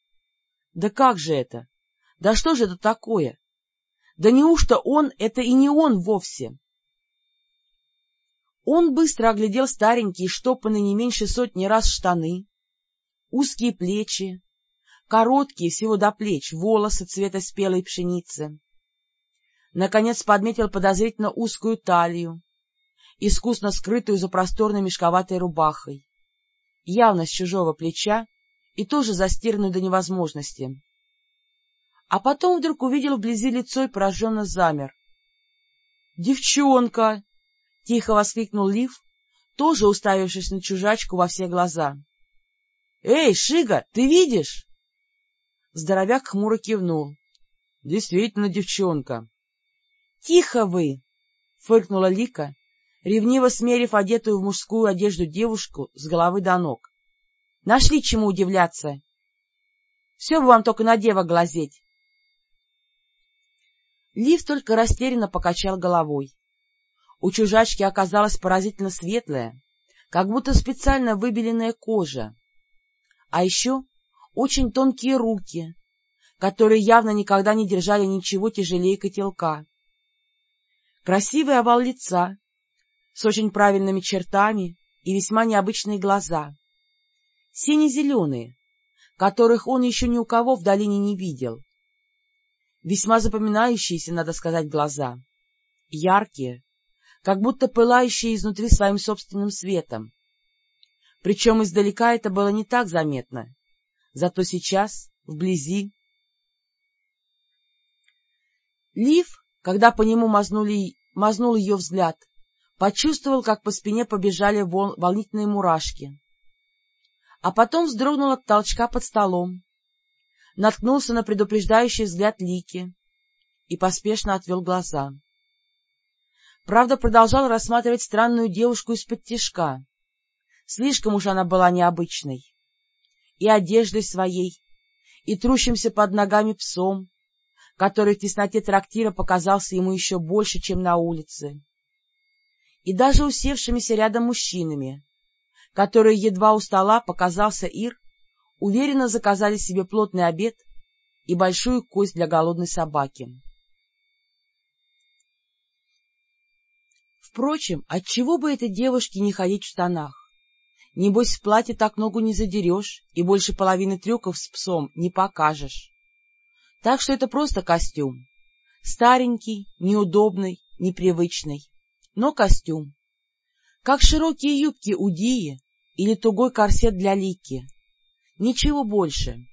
Да как же это? Да что же это такое? Да неужто он — это и не он вовсе? Он быстро оглядел старенькие, штопанные не меньше сотни раз штаны, узкие плечи, короткие всего до плеч волосы цвета спелой пшеницы. Наконец подметил подозрительно узкую талию, искусно скрытую за просторной мешковатой рубахой, явно с чужого плеча и тоже застиранную до невозможности. А потом вдруг увидел вблизи лицо и пораженно замер. — Девчонка! — тихо воскликнул Лив, тоже уставившись на чужачку во все глаза. — Эй, Шига, ты видишь? Здоровяк хмуро кивнул. — Действительно девчонка. — Тихо вы! — фыркнула Лика, ревниво смерив одетую в мужскую одежду девушку с головы до ног. — Нашли чему удивляться. Все бы вам только на дева глазеть. Лив только растерянно покачал головой. У чужачки оказалась поразительно светлая, как будто специально выбеленная кожа. А еще очень тонкие руки, которые явно никогда не держали ничего тяжелее котелка. Красивый овал лица с очень правильными чертами и весьма необычные глаза. Сине-зеленые, которых он еще ни у кого в долине не видел. Весьма запоминающиеся, надо сказать, глаза. Яркие, как будто пылающие изнутри своим собственным светом. Причем издалека это было не так заметно. Зато сейчас, вблизи... Лив, когда по нему мазнули, мазнул ее взгляд, почувствовал, как по спине побежали вол, волнительные мурашки. А потом вздрогнул от толчка под столом, наткнулся на предупреждающий взгляд Лики и поспешно отвел глаза. Правда, продолжал рассматривать странную девушку из-под тишка. Слишком уж она была необычной. И одеждой своей, и трущимся под ногами псом, который в тесноте трактира показался ему еще больше, чем на улице, и даже усевшимися рядом мужчинами, которые едва у стола показался Ир, уверенно заказали себе плотный обед и большую кость для голодной собаки. Впрочем, отчего бы этой девушке не ходить в штанах? Небось, в платье так ногу не задерешь и больше половины трюков с псом не покажешь. Так что это просто костюм. Старенький, неудобный, непривычный, но костюм. Как широкие юбки у Дии или тугой корсет для Лики. Ничего больше.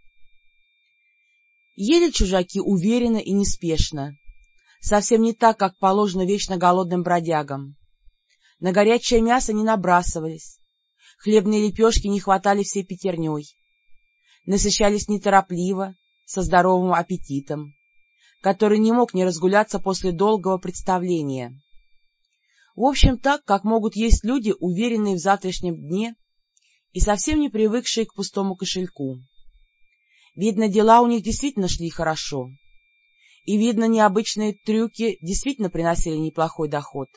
Ели чужаки уверенно и неспешно, совсем не так, как положено вечно голодным бродягам. На горячее мясо не набрасывались, хлебные лепешки не хватали всей пятерней, насыщались неторопливо, со здоровым аппетитом, который не мог не разгуляться после долгого представления. В общем, так, как могут есть люди, уверенные в завтрашнем дне и совсем не привыкшие к пустому кошельку. Видно, дела у них действительно шли хорошо. И, видно, необычные трюки действительно приносили неплохой доход.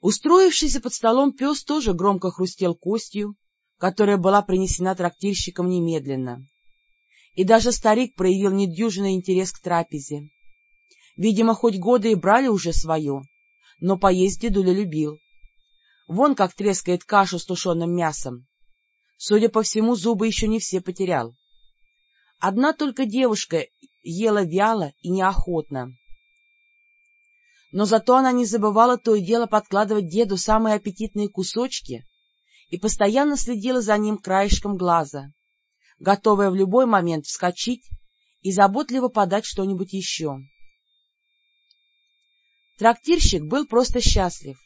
Устроившийся под столом пес тоже громко хрустел костью, которая была принесена трактирщиком немедленно. И даже старик проявил недюжинный интерес к трапезе. Видимо, хоть годы и брали уже свое, но поесть дедуля любил. Вон как трескает кашу с тушеным мясом. Судя по всему, зубы еще не все потерял. Одна только девушка ела вяло и неохотно. Но зато она не забывала то и дело подкладывать деду самые аппетитные кусочки и постоянно следила за ним краешком глаза, готовая в любой момент вскочить и заботливо подать что-нибудь еще. Трактирщик был просто счастлив.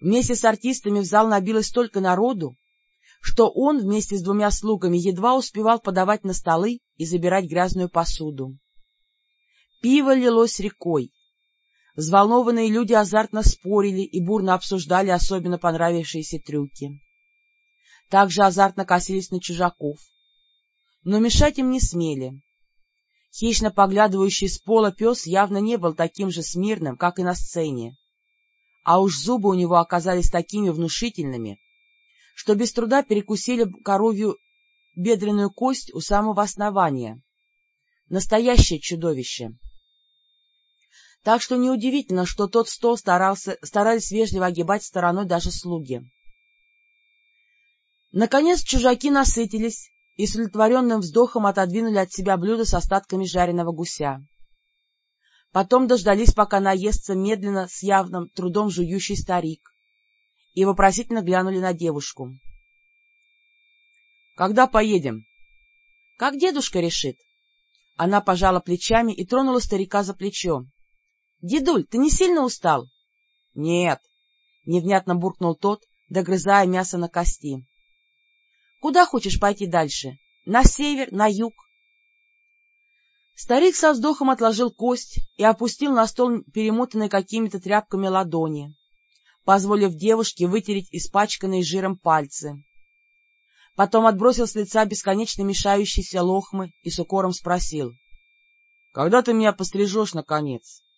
Вместе с артистами в зал набилось столько народу, что он вместе с двумя слугами едва успевал подавать на столы и забирать грязную посуду. Пиво лилось рекой. Взволнованные люди азартно спорили и бурно обсуждали особенно понравившиеся трюки. Также азартно косились на чужаков. Но мешать им не смели. Хищно поглядывающий с пола пес явно не был таким же смирным, как и на сцене. А уж зубы у него оказались такими внушительными, что без труда перекусили коровью бедренную кость у самого основания. Настоящее чудовище. Так что неудивительно, что тот стол старался, старались вежливо огибать стороной даже слуги. Наконец чужаки насытились и с удовлетворенным вздохом отодвинули от себя блюдо с остатками жареного гуся. Потом дождались, пока наестся медленно, с явным трудом жующий старик, и вопросительно глянули на девушку. — Когда поедем? — Как дедушка решит. Она пожала плечами и тронула старика за плечо. — Дедуль, ты не сильно устал? — Нет, — невнятно буркнул тот, догрызая мясо на кости. — Куда хочешь пойти дальше? На север, на юг. Старик со вздохом отложил кость и опустил на стол перемотанные какими-то тряпками ладони, позволив девушке вытереть испачканные жиром пальцы. Потом отбросил с лица бесконечно мешающиеся лохмы и с укором спросил. — Когда ты меня пострижешь, наконец? —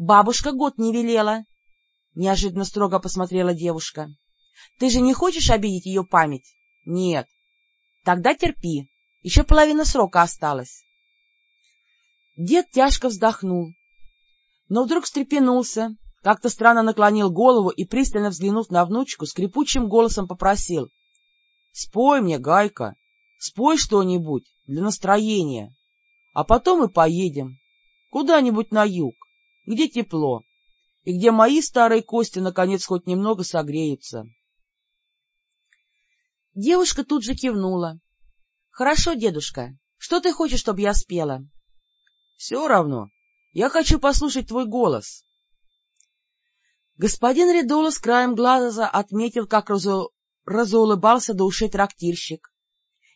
Бабушка год не велела, — неожиданно строго посмотрела девушка. — Ты же не хочешь обидеть ее память? — Нет. — Тогда терпи. Еще половина срока осталась. Дед тяжко вздохнул, но вдруг встрепенулся, как-то странно наклонил голову и, пристально взглянув на внучку, скрипучим голосом попросил. — Спой мне, Гайка, спой что-нибудь для настроения, а потом и поедем куда-нибудь на юг, где тепло, и где мои старые кости наконец хоть немного согреются. Девушка тут же кивнула. — Хорошо, дедушка, что ты хочешь, чтобы я спела? — Все равно. Я хочу послушать твой голос. Господин Редола с краем глаза отметил, как разу... разулыбался до ушей трактирщик,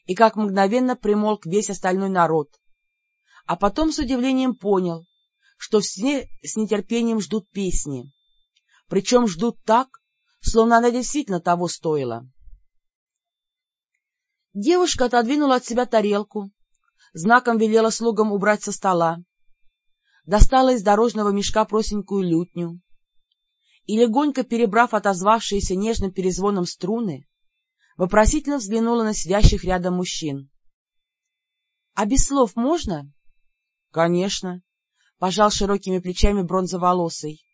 и как мгновенно примолк весь остальной народ, а потом с удивлением понял, что все с нетерпением ждут песни, причем ждут так, словно она действительно того стоила. Девушка отодвинула от себя тарелку, знаком велела слугам убрать со стола, достала из дорожного мешка простенькую лютню и, легонько перебрав отозвавшиеся нежным перезвоном струны, вопросительно взглянула на сидящих рядом мужчин. — А без слов можно? — Конечно, — пожал широкими плечами бронзоволосый.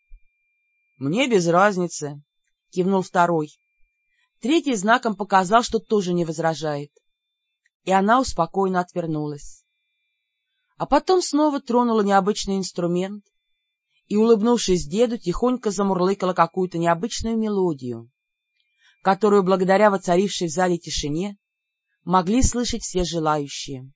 — Мне без разницы, — кивнул второй. Третий знаком показал, что тоже не возражает. И она успокоенно отвернулась. А потом снова тронула необычный инструмент и, улыбнувшись деду, тихонько замурлыкала какую-то необычную мелодию, которую, благодаря воцарившей в зале тишине, могли слышать все желающие.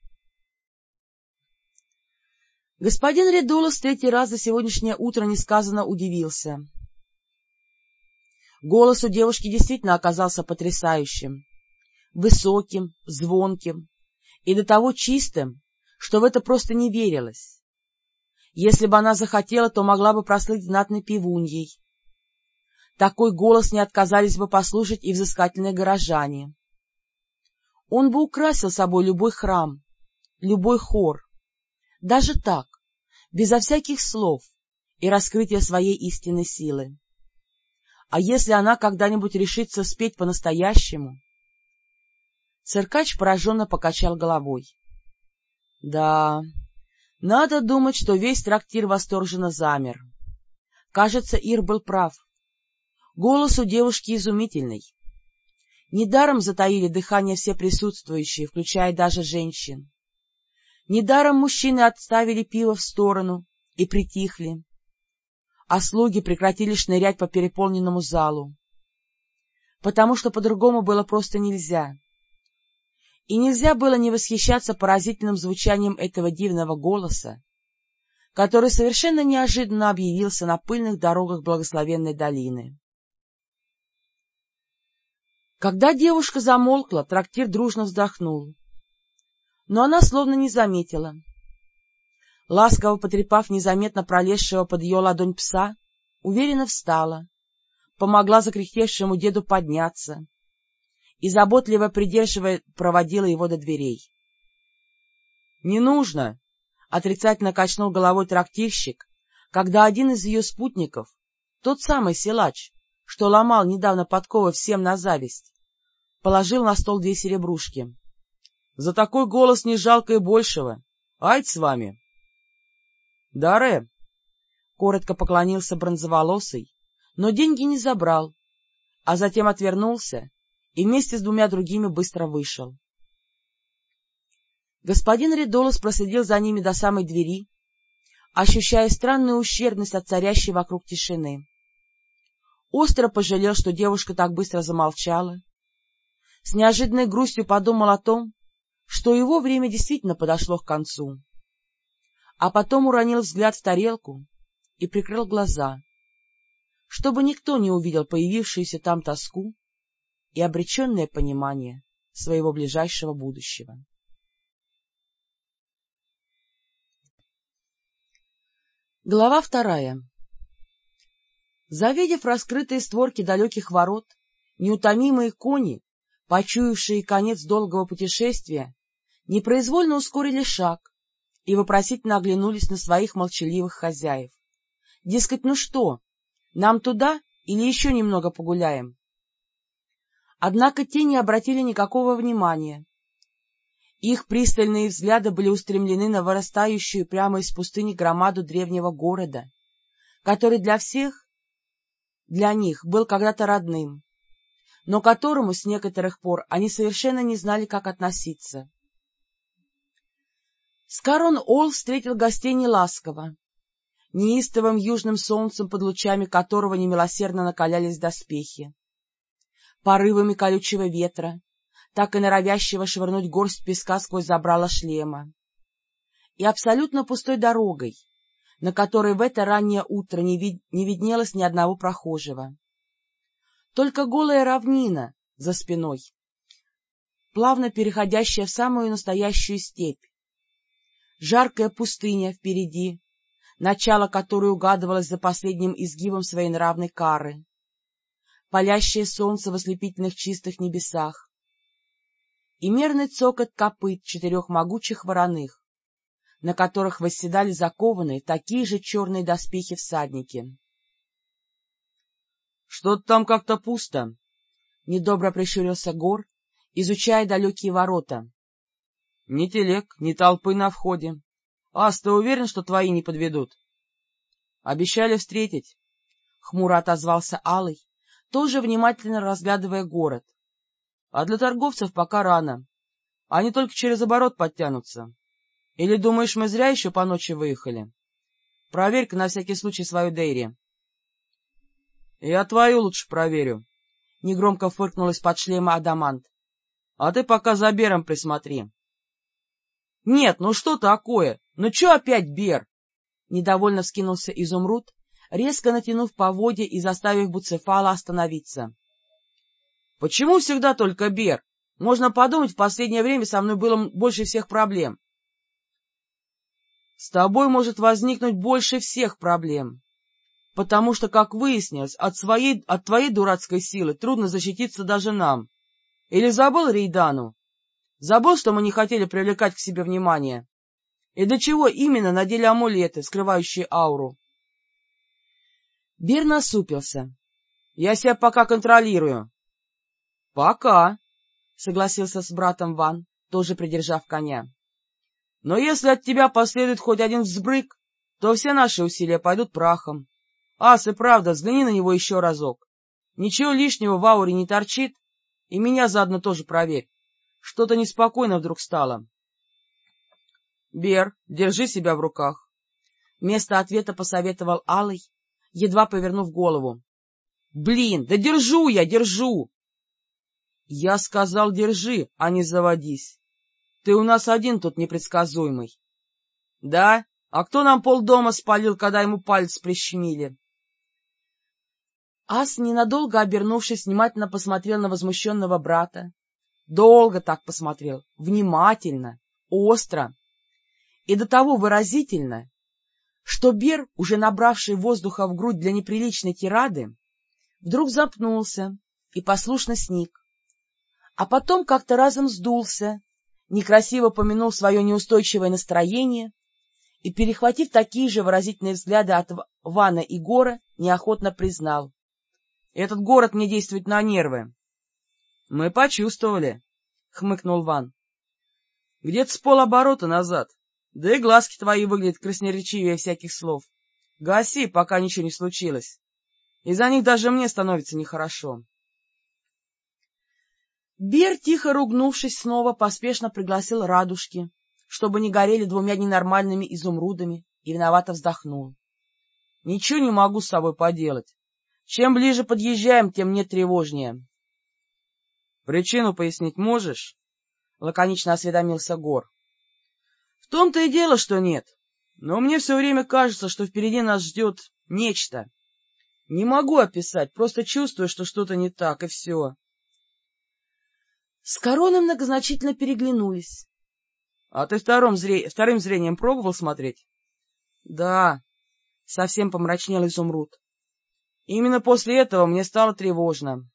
Господин Редулос третий раз за сегодняшнее утро несказанно удивился. Голос у девушки действительно оказался потрясающим, высоким, звонким и до того чистым, что в это просто не верилось. Если бы она захотела, то могла бы прослыть знатной пивуньей. Такой голос не отказались бы послушать и взыскательные горожане. Он бы украсил собой любой храм, любой хор, даже так, безо всяких слов и раскрытия своей истинной силы. А если она когда-нибудь решится спеть по-настоящему? Циркач пораженно покачал головой. Да, надо думать, что весь трактир восторженно замер. Кажется, Ир был прав. Голос у девушки изумительный. Недаром затаили дыхание все присутствующие, включая даже женщин. Недаром мужчины отставили пиво в сторону и притихли, а слуги прекратили шнырять по переполненному залу, потому что по-другому было просто нельзя. И нельзя было не восхищаться поразительным звучанием этого дивного голоса, который совершенно неожиданно объявился на пыльных дорогах благословенной долины. Когда девушка замолкла, трактир дружно вздохнул но она словно не заметила. Ласково потрепав незаметно пролезшего под ее ладонь пса, уверенно встала, помогла закряхтевшему деду подняться и, заботливо придерживая, проводила его до дверей. — Не нужно! — отрицательно качнул головой трактирщик, когда один из ее спутников, тот самый силач, что ломал недавно подковы всем на зависть, положил на стол две серебрушки. За такой голос не жалко и большего. Айд с вами. — Даре! — коротко поклонился бронзоволосый, но деньги не забрал, а затем отвернулся и вместе с двумя другими быстро вышел. Господин Редолос проследил за ними до самой двери, ощущая странную ущербность от царящей вокруг тишины. Остро пожалел, что девушка так быстро замолчала. С неожиданной грустью подумал о том, что его время действительно подошло к концу. А потом уронил взгляд в тарелку и прикрыл глаза, чтобы никто не увидел появившуюся там тоску и обреченное понимание своего ближайшего будущего. Глава вторая Завидев раскрытые створки далеких ворот, неутомимые кони, почуявшие конец долгого путешествия, непроизвольно ускорили шаг и вопросительно оглянулись на своих молчаливых хозяев. Дескать, ну что, нам туда или еще немного погуляем? Однако те не обратили никакого внимания. Их пристальные взгляды были устремлены на вырастающую прямо из пустыни громаду древнего города, который для всех, для них, был когда-то родным, но которому с некоторых пор они совершенно не знали, как относиться. Скарон Ол встретил гостей неласково, неистовым южным солнцем, под лучами которого немилосердно накалялись доспехи, порывами колючего ветра, так и норовящего швырнуть горсть песка сквозь забрала шлема, и абсолютно пустой дорогой, на которой в это раннее утро не, вид не виднелось ни одного прохожего. Только голая равнина за спиной, плавно переходящая в самую настоящую степь, жаркая пустыня впереди, начало которой угадывалось за последним изгибом своей нравной кары, палящее солнце в ослепительных чистых небесах. И мерный цокот копыт четырех могучих вороных, на которых восседали закованные такие же черные доспехи всадники. — Что-то там как-то пусто, — недобро прищурился Гор, изучая далекие ворота. — Ни телег, ни толпы на входе. Ас, ты уверен, что твои не подведут? — Обещали встретить, — хмуро отозвался Алый, тоже внимательно разглядывая город. — А для торговцев пока рано. Они только через оборот подтянутся. Или думаешь, мы зря еще по ночи выехали? Проверь-ка на всякий случай свою Дейри. — Я твою лучше проверю, — негромко фыркнул из-под шлема Адамант. — А ты пока за Бером присмотри. — Нет, ну что такое? Ну чё опять Бер? Недовольно вскинулся Изумруд, резко натянув поводья и заставив Буцефала остановиться. — Почему всегда только Бер? Можно подумать, в последнее время со мной было больше всех проблем. — С тобой может возникнуть больше всех проблем, потому что, как выяснилось, от, своей, от твоей дурацкой силы трудно защититься даже нам. Или забыл Рейдану? Забыл, что мы не хотели привлекать к себе внимание? И до чего именно надели амулеты, скрывающие ауру? Бир насупился. — Я себя пока контролирую. — Пока, — согласился с братом Ван, тоже придержав коня. — Но если от тебя последует хоть один взбрык, то все наши усилия пойдут прахом. Ас, и правда, взгляни на него еще разок. Ничего лишнего в ауре не торчит, и меня заодно тоже проверь. Что-то неспокойно вдруг стало. — Бер, держи себя в руках. Вместо ответа посоветовал Алый, едва повернув голову. — Блин, да держу я, держу! — Я сказал, держи, а не заводись. Ты у нас один тут непредсказуемый. — Да? А кто нам полдома спалил, когда ему палец прищемили? Ас, ненадолго обернувшись, внимательно посмотрел на возмущенного брата. Долго так посмотрел, внимательно, остро и до того выразительно, что Бер, уже набравший воздуха в грудь для неприличной тирады, вдруг запнулся и послушно сник, а потом как-то разом сдулся, некрасиво помянул свое неустойчивое настроение и, перехватив такие же выразительные взгляды от Вана и Гора, неохотно признал. Этот город мне действует на нервы. — Мы почувствовали, — хмыкнул Ван. — Где-то с полоборота назад. Да и глазки твои выглядят красноречивее всяких слов. Гаси, пока ничего не случилось. Из-за них даже мне становится нехорошо. Бер, тихо ругнувшись снова, поспешно пригласил радужки, чтобы не горели двумя ненормальными изумрудами, и виновато вздохнул. — Ничего не могу с собой поделать. Чем ближе подъезжаем, тем мне тревожнее. — Причину пояснить можешь? — лаконично осведомился Гор. — В том-то и дело, что нет. Но мне все время кажется, что впереди нас ждет нечто. Не могу описать, просто чувствую, что что-то не так, и все. С короной многозначительно переглянулись. — А ты вторым, зре... вторым зрением пробовал смотреть? — Да, — совсем помрачнел изумруд. Именно после этого мне стало тревожно.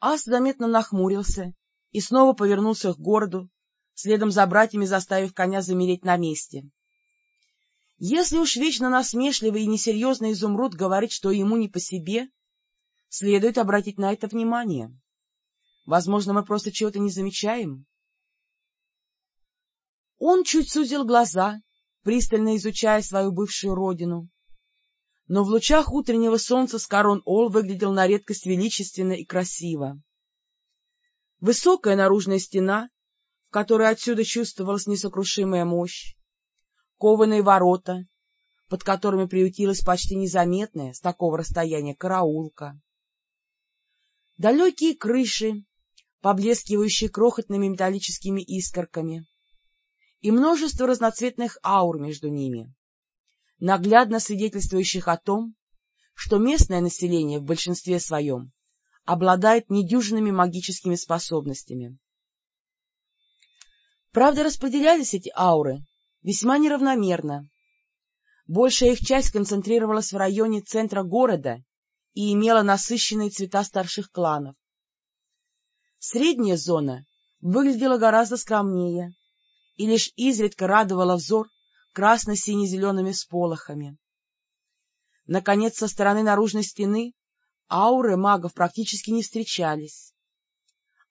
Ас заметно нахмурился и снова повернулся к городу, следом за братьями заставив коня замереть на месте. Если уж вечно насмешливый и несерьезный изумруд говорит, что ему не по себе, следует обратить на это внимание. Возможно, мы просто чего-то не замечаем. Он чуть сузил глаза, пристально изучая свою бывшую родину. Но в лучах утреннего солнца Скарон-Ол выглядел на редкость величественно и красиво. Высокая наружная стена, в которой отсюда чувствовалась несокрушимая мощь, кованые ворота, под которыми приютилась почти незаметная с такого расстояния караулка, далекие крыши, поблескивающие крохотными металлическими искорками, и множество разноцветных аур между ними, наглядно свидетельствующих о том, что местное население в большинстве своем обладает недюжинными магическими способностями. Правда, распределялись эти ауры весьма неравномерно. Большая их часть концентрировалась в районе центра города и имела насыщенные цвета старших кланов. Средняя зона выглядела гораздо скромнее и лишь изредка радовала взор красно-сине-зелеными сполохами. Наконец, со стороны наружной стены ауры магов практически не встречались.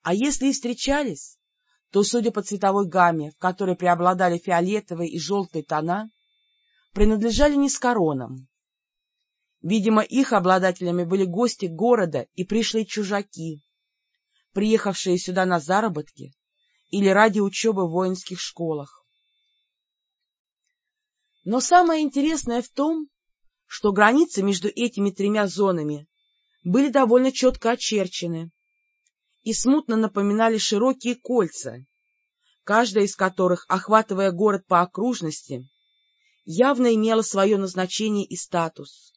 А если и встречались, то, судя по цветовой гамме, в которой преобладали фиолетовые и желтые тона, принадлежали не с коронам. Видимо, их обладателями были гости города и пришлые чужаки, приехавшие сюда на заработки или ради учебы в воинских школах. Но самое интересное в том, что границы между этими тремя зонами были довольно четко очерчены и смутно напоминали широкие кольца, каждая из которых, охватывая город по окружности, явно имела свое назначение и статус.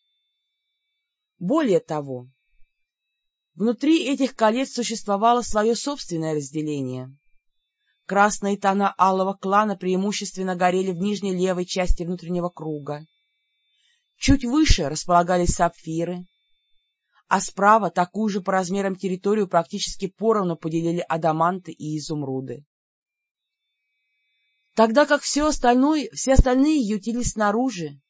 Более того, Внутри этих колец существовало свое собственное разделение. Красные тона алого клана преимущественно горели в нижней левой части внутреннего круга. Чуть выше располагались сапфиры, а справа такую же по размерам территорию практически поровну поделили адаманты и изумруды. Тогда как все, остальное, все остальные ютились снаружи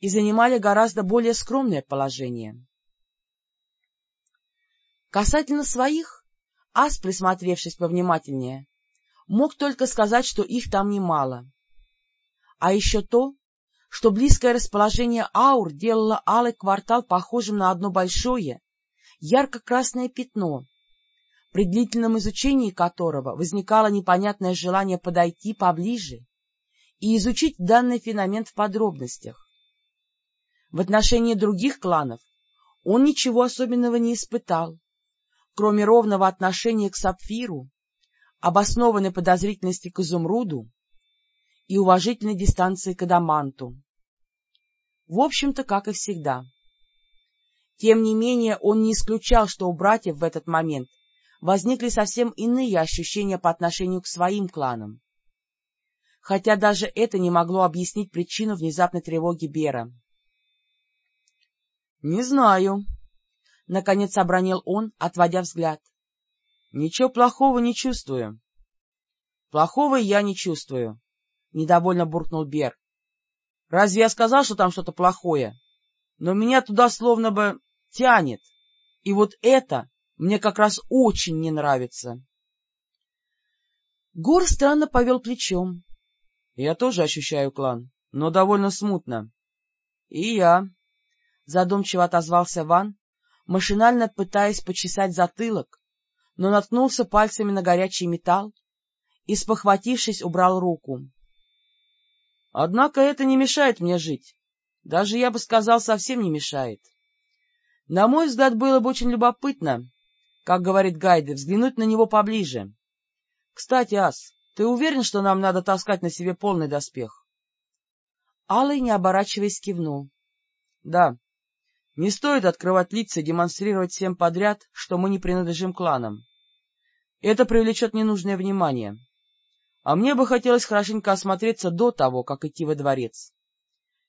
и занимали гораздо более скромное положение. Касательно своих, Ас, присмотревшись повнимательнее, мог только сказать, что их там немало. А еще то, что близкое расположение аур делало алый квартал похожим на одно большое, ярко-красное пятно, при длительном изучении которого возникало непонятное желание подойти поближе и изучить данный феномен в подробностях. В отношении других кланов он ничего особенного не испытал, кроме ровного отношения к сапфиру, обоснованной подозрительности к изумруду и уважительной дистанции к адаманту. В общем-то, как и всегда. Тем не менее, он не исключал, что у братьев в этот момент возникли совсем иные ощущения по отношению к своим кланам. Хотя даже это не могло объяснить причину внезапной тревоги Бера. — Не знаю, — наконец обронил он, отводя взгляд. — Ничего плохого не чувствую. — Плохого я не чувствую, — недовольно буркнул Бер. — Разве я сказал, что там что-то плохое? Но меня туда словно бы тянет, и вот это мне как раз очень не нравится. Гор странно повел плечом. — Я тоже ощущаю клан, но довольно смутно. — И я, — задумчиво отозвался Ван, машинально пытаясь почесать затылок, но наткнулся пальцами на горячий металл и, спохватившись, убрал руку. Однако это не мешает мне жить. Даже, я бы сказал, совсем не мешает. На мой взгляд, было бы очень любопытно, как говорит Гайде, взглянуть на него поближе. Кстати, Ас, ты уверен, что нам надо таскать на себе полный доспех? Алый, не оборачиваясь, кивнул. — Да. Не стоит открывать лица и демонстрировать всем подряд, что мы не принадлежим кланам. Это привлечет ненужное внимание. А мне бы хотелось хорошенько осмотреться до того, как идти во дворец.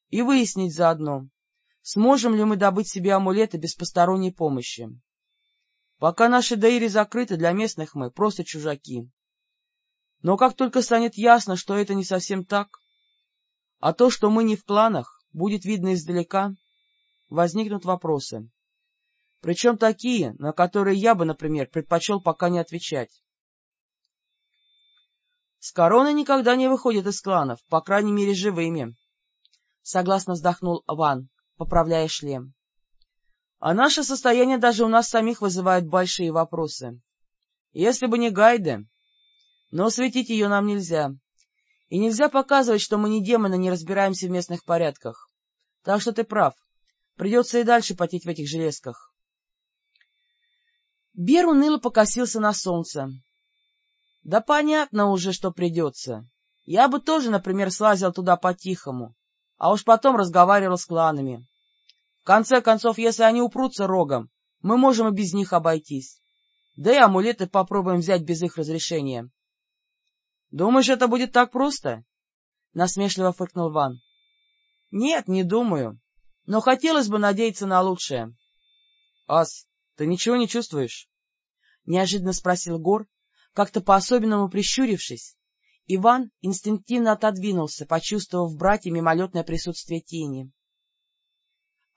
И выяснить заодно, сможем ли мы добыть себе амулеты без посторонней помощи. Пока наши дейри закрыты, для местных мы просто чужаки. Но как только станет ясно, что это не совсем так, а то, что мы не в планах, будет видно издалека, возникнут вопросы. Причем такие, на которые я бы, например, предпочел пока не отвечать. С короны никогда не выходят из кланов, по крайней мере, живыми. Согласно вздохнул Ван, поправляя шлем. А наше состояние даже у нас самих вызывает большие вопросы. Если бы не гайды, но светить ее нам нельзя. И нельзя показывать, что мы не демоны, не разбираемся в местных порядках. Так что ты прав. Придется и дальше потеть в этих железках. Бер уныло покосился на солнце. — Да понятно уже, что придется. Я бы тоже, например, слазил туда по-тихому, а уж потом разговаривал с кланами. В конце концов, если они упрутся рогом, мы можем и без них обойтись. Да и амулеты попробуем взять без их разрешения. — Думаешь, это будет так просто? — насмешливо фыркнул Ван. — Нет, не думаю. Но хотелось бы надеяться на лучшее. — Ас, ты ничего не чувствуешь? — неожиданно спросил Гор, как-то по-особенному прищурившись. Иван инстинктивно отодвинулся, почувствовав в брате мимолетное присутствие тени.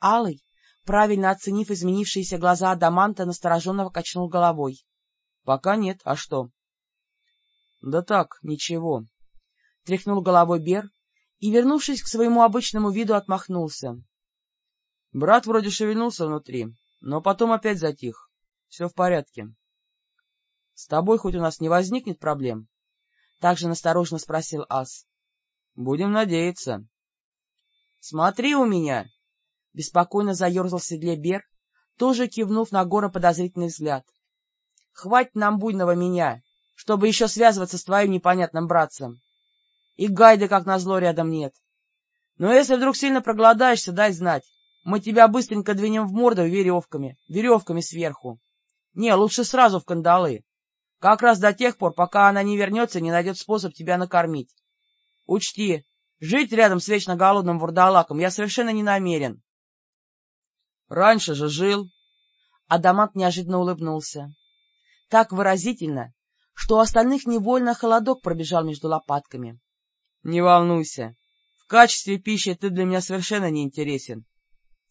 Алый, правильно оценив изменившиеся глаза Адаманта, настороженного качнул головой. — Пока нет, а что? — Да так, ничего. Тряхнул головой Бер и, вернувшись к своему обычному виду, отмахнулся. Брат вроде шевельнулся внутри, но потом опять затих. Все в порядке. — С тобой хоть у нас не возникнет проблем? — также насторожно спросил Ас. — Будем надеяться. — Смотри у меня! — беспокойно заерзал в седле Бер, тоже кивнув на гору подозрительный взгляд. — Хватит нам буйного меня! чтобы еще связываться с твоим непонятным братцем. И гайды, как назло, рядом нет. Но если вдруг сильно проголодаешься, дай знать. Мы тебя быстренько двинем в морду веревками, веревками сверху. Не, лучше сразу в кандалы. Как раз до тех пор, пока она не вернется и не найдет способ тебя накормить. Учти, жить рядом с вечно голодным вурдалаком я совершенно не намерен. Раньше же жил. Адамант неожиданно улыбнулся. Так выразительно, что у остальных невольно холодок пробежал между лопатками. — Не волнуйся, в качестве пищи ты для меня совершенно не интересен. —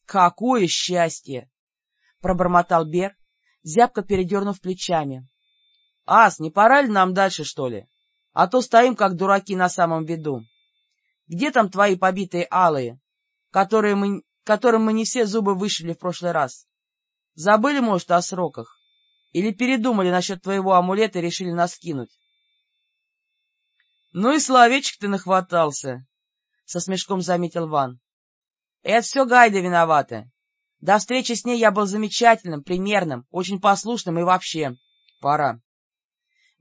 Какое счастье! — пробормотал Бер, зябко передернув плечами. — Ас, не пора ли нам дальше, что ли? А то стоим, как дураки на самом виду. Где там твои побитые алые, которые мы, которым мы не все зубы вышили в прошлый раз? Забыли, может, о сроках? Или передумали насчет твоего амулета и решили нас кинуть? — Ну и словечек ты нахватался, — со смешком заметил Ван. — Это все Гайда виновата. До встречи с ней я был замечательным, примерным, очень послушным и вообще... Пора.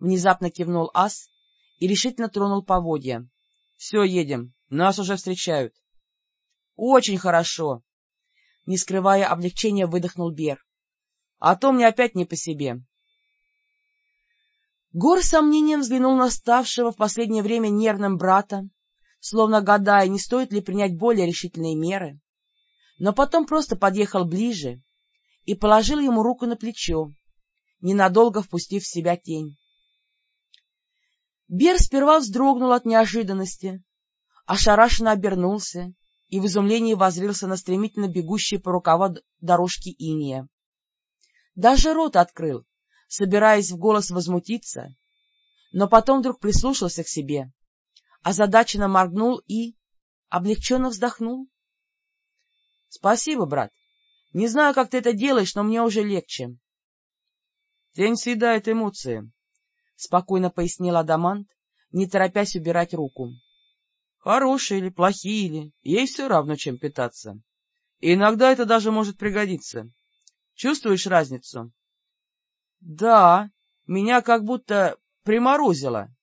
Внезапно кивнул Ас и решительно тронул поводья. — Все, едем. Нас уже встречают. — Очень хорошо. Не скрывая облегчения, выдохнул Бер. А то мне опять не по себе. Гор с сомнением взглянул на ставшего в последнее время нервным брата, словно гадая, не стоит ли принять более решительные меры, но потом просто подъехал ближе и положил ему руку на плечо, ненадолго впустив в себя тень. Бер сперва вздрогнул от неожиданности, ошарашенно обернулся и в изумлении воззрился на стремительно бегущие по рукава дорожки иния даже рот открыл, собираясь в голос возмутиться, но потом вдруг прислушался к себе, озадаченно моргнул и облегченно вздохнул. — Спасибо, брат. Не знаю, как ты это делаешь, но мне уже легче. — Тень съедает эмоции, — спокойно пояснил Адамант, не торопясь убирать руку. — Хорошие или плохие или, ей все равно, чем питаться. И иногда это даже может пригодиться. Чувствуешь разницу? — Да, меня как будто приморозило.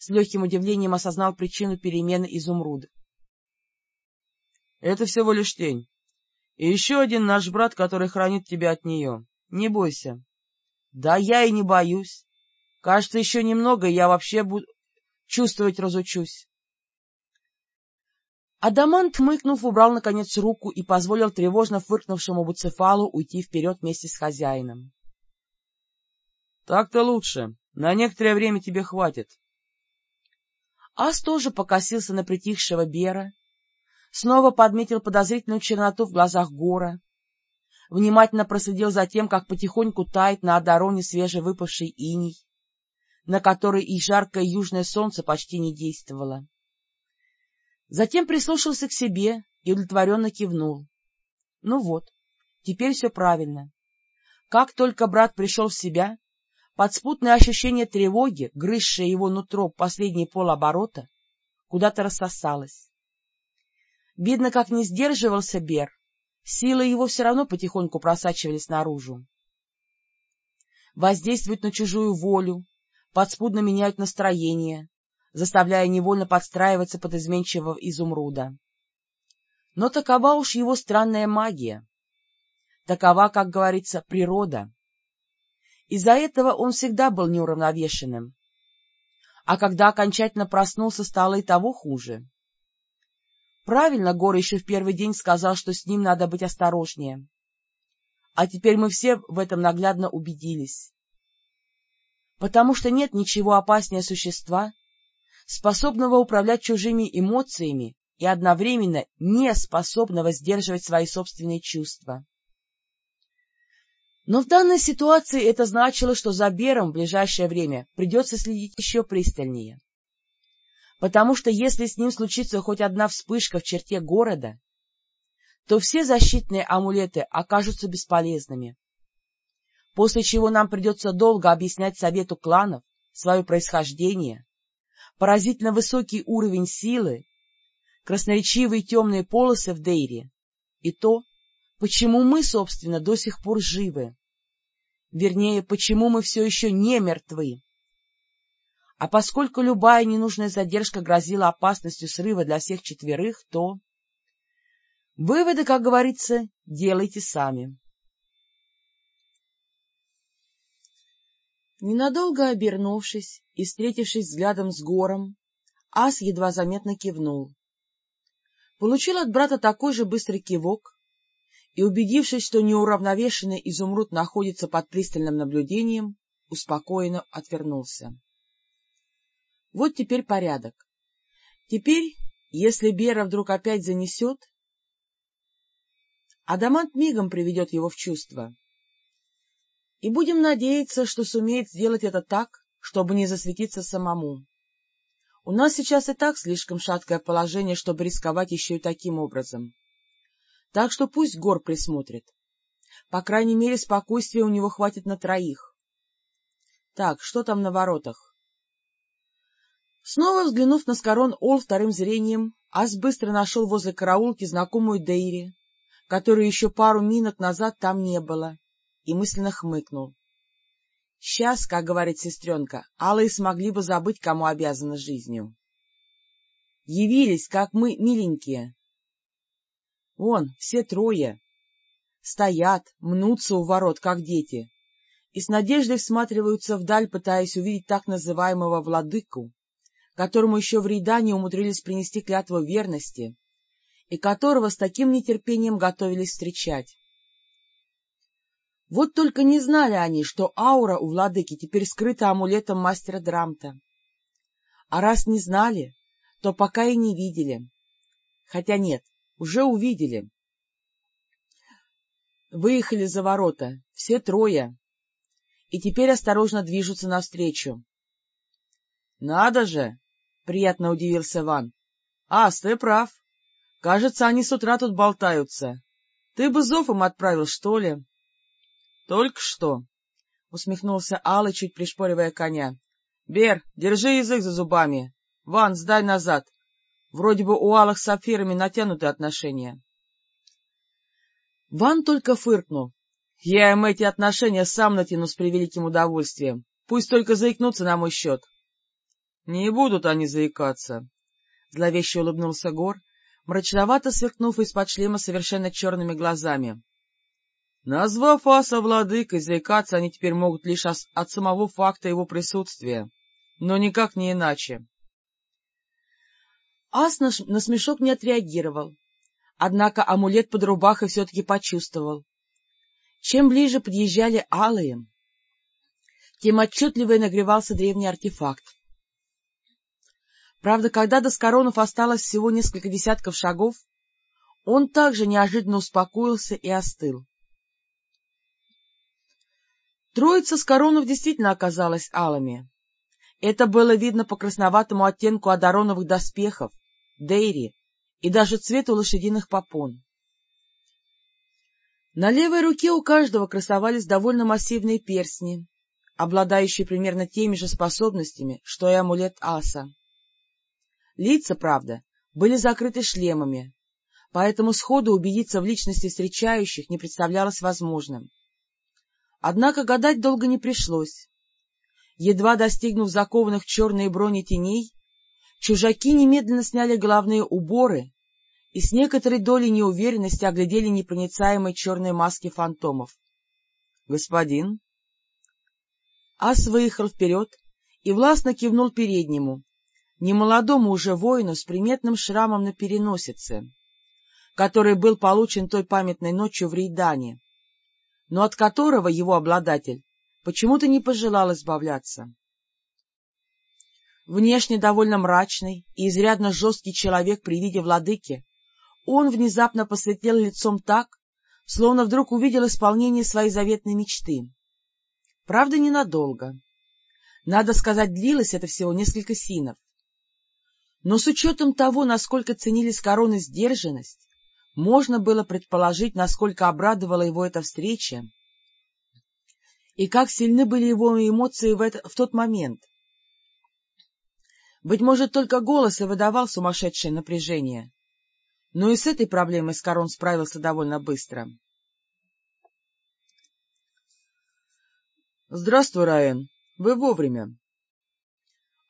С легким удивлением осознал причину перемены изумруд. — Это всего лишь тень. И еще один наш брат, который хранит тебя от нее. Не бойся. — Да я и не боюсь. Кажется, еще немного, и я вообще буду чувствовать разучусь. Адамант, хмыкнув, убрал, наконец, руку и позволил тревожно фыркнувшему Буцефалу уйти вперед вместе с хозяином. — Так-то лучше. На некоторое время тебе хватит. Ас тоже покосился на притихшего Бера, снова подметил подозрительную черноту в глазах Гора, внимательно проследил за тем, как потихоньку тает на Адароне свежевыпавший иней, на который и жаркое южное солнце почти не действовало. Затем прислушался к себе и удовлетворенно кивнул. Ну вот, теперь все правильно. Как только брат пришел в себя, подспутное ощущение тревоги, грызшее его нутро последний полоборота, куда-то рассосалось. Видно, как не сдерживался Бер, силы его все равно потихоньку просачивались наружу. Воздействуют на чужую волю, подспудно меняют настроение, заставляя невольно подстраиваться под изменчивого изумруда. Но такова уж его странная магия. Такова, как говорится, природа. Из-за этого он всегда был неуравновешенным. А когда окончательно проснулся, стало и того хуже. Правильно Гора еще в первый день сказал, что с ним надо быть осторожнее. А теперь мы все в этом наглядно убедились. Потому что нет ничего опаснее существа, способного управлять чужими эмоциями и одновременно не способного сдерживать свои собственные чувства. Но в данной ситуации это значило, что за Бером в ближайшее время придется следить еще пристальнее. Потому что если с ним случится хоть одна вспышка в черте города, то все защитные амулеты окажутся бесполезными. После чего нам придется долго объяснять совету кланов свое происхождение, поразительно высокий уровень силы, красноречивые темные полосы в Дейре и то, почему мы, собственно, до сих пор живы. Вернее, почему мы все еще не мертвы. А поскольку любая ненужная задержка грозила опасностью срыва для всех четверых, то... Выводы, как говорится, делайте сами. Ненадолго обернувшись и встретившись взглядом с гором, Ас едва заметно кивнул. Получил от брата такой же быстрый кивок и, убедившись, что неуравновешенный изумруд находится под пристальным наблюдением, успокоенно отвернулся. Вот теперь порядок. Теперь, если Бера вдруг опять занесет, Адамант мигом приведет его в чувство. И будем надеяться, что сумеет сделать это так, чтобы не засветиться самому. У нас сейчас и так слишком шаткое положение, чтобы рисковать еще и таким образом. Так что пусть Гор присмотрит. По крайней мере, спокойствия у него хватит на троих. Так, что там на воротах? Снова взглянув на Скорон Ол вторым зрением, Ас быстро нашел возле караулки знакомую Дейри, которой еще пару минут назад там не было, и мысленно хмыкнул. Сейчас, как говорит сестренка, алые смогли бы забыть, кому обязаны жизнью. Явились, как мы, миленькие. Вон, все трое. Стоят, мнутся у ворот, как дети, и с надеждой всматриваются вдаль, пытаясь увидеть так называемого владыку, которому еще в Рейдане умудрились принести клятву верности, и которого с таким нетерпением готовились встречать. Вот только не знали они, что аура у владыки теперь скрыта амулетом мастера Драмта. А раз не знали, то пока и не видели. Хотя нет, уже увидели. Выехали за ворота, все трое, и теперь осторожно движутся навстречу. — Надо же! — приятно удивился Ван. — Ас, ты прав. Кажется, они с утра тут болтаются. Ты бы зов им отправил, что ли? Только что, — усмехнулся Алла, чуть пришпоривая коня. — Бер, держи язык за зубами. Ван, сдай назад. Вроде бы у Аллах с сапфирами натянутые отношения. Ван только фыркнул. Я им эти отношения сам натяну с превеликим удовольствием. Пусть только заикнутся на мой счет. — Не будут они заикаться, — зловеще улыбнулся Гор, мрачновато сверкнув из-под шлема совершенно черными глазами. Назвав аса владыкой, заикаться они теперь могут лишь от самого факта его присутствия, но никак не иначе. Ас на, на смешок не отреагировал, однако амулет под рубахой все-таки почувствовал. Чем ближе подъезжали алые, тем отчетливее нагревался древний артефакт. Правда, когда до Скоронов осталось всего несколько десятков шагов, он также неожиданно успокоился и остыл. Троица Скоронов действительно оказалась алыми. Это было видно по красноватому оттенку одароновых доспехов, дейри и даже цвету лошадиных попон. На левой руке у каждого красовались довольно массивные перстни, обладающие примерно теми же способностями, что и амулет аса. Лица, правда, были закрыты шлемами, поэтому сходу убедиться в личности встречающих не представлялось возможным. Однако гадать долго не пришлось. Едва достигнув закованных в черные брони теней, чужаки немедленно сняли головные уборы и с некоторой долей неуверенности оглядели непроницаемые черные маски фантомов. — Господин? Ас выехал вперед и властно кивнул переднему, немолодому уже воину с приметным шрамом на переносице, который был получен той памятной ночью в Рейдане, но от которого его обладатель почему-то не пожелал избавляться. Внешне довольно мрачный и изрядно жесткий человек при виде владыки, он внезапно посветлел лицом так, словно вдруг увидел исполнение своей заветной мечты. Правда, ненадолго. Надо сказать, длилось это всего несколько синов. Но с учетом того, насколько ценились короны сдержанность, можно было предположить, насколько обрадовала его эта встреча и как сильны были его эмоции в, это, в тот момент. Быть может, только голос и выдавал сумасшедшее напряжение, но и с этой проблемой Скорон справился довольно быстро. — Здравствуй, Раен. Вы вовремя.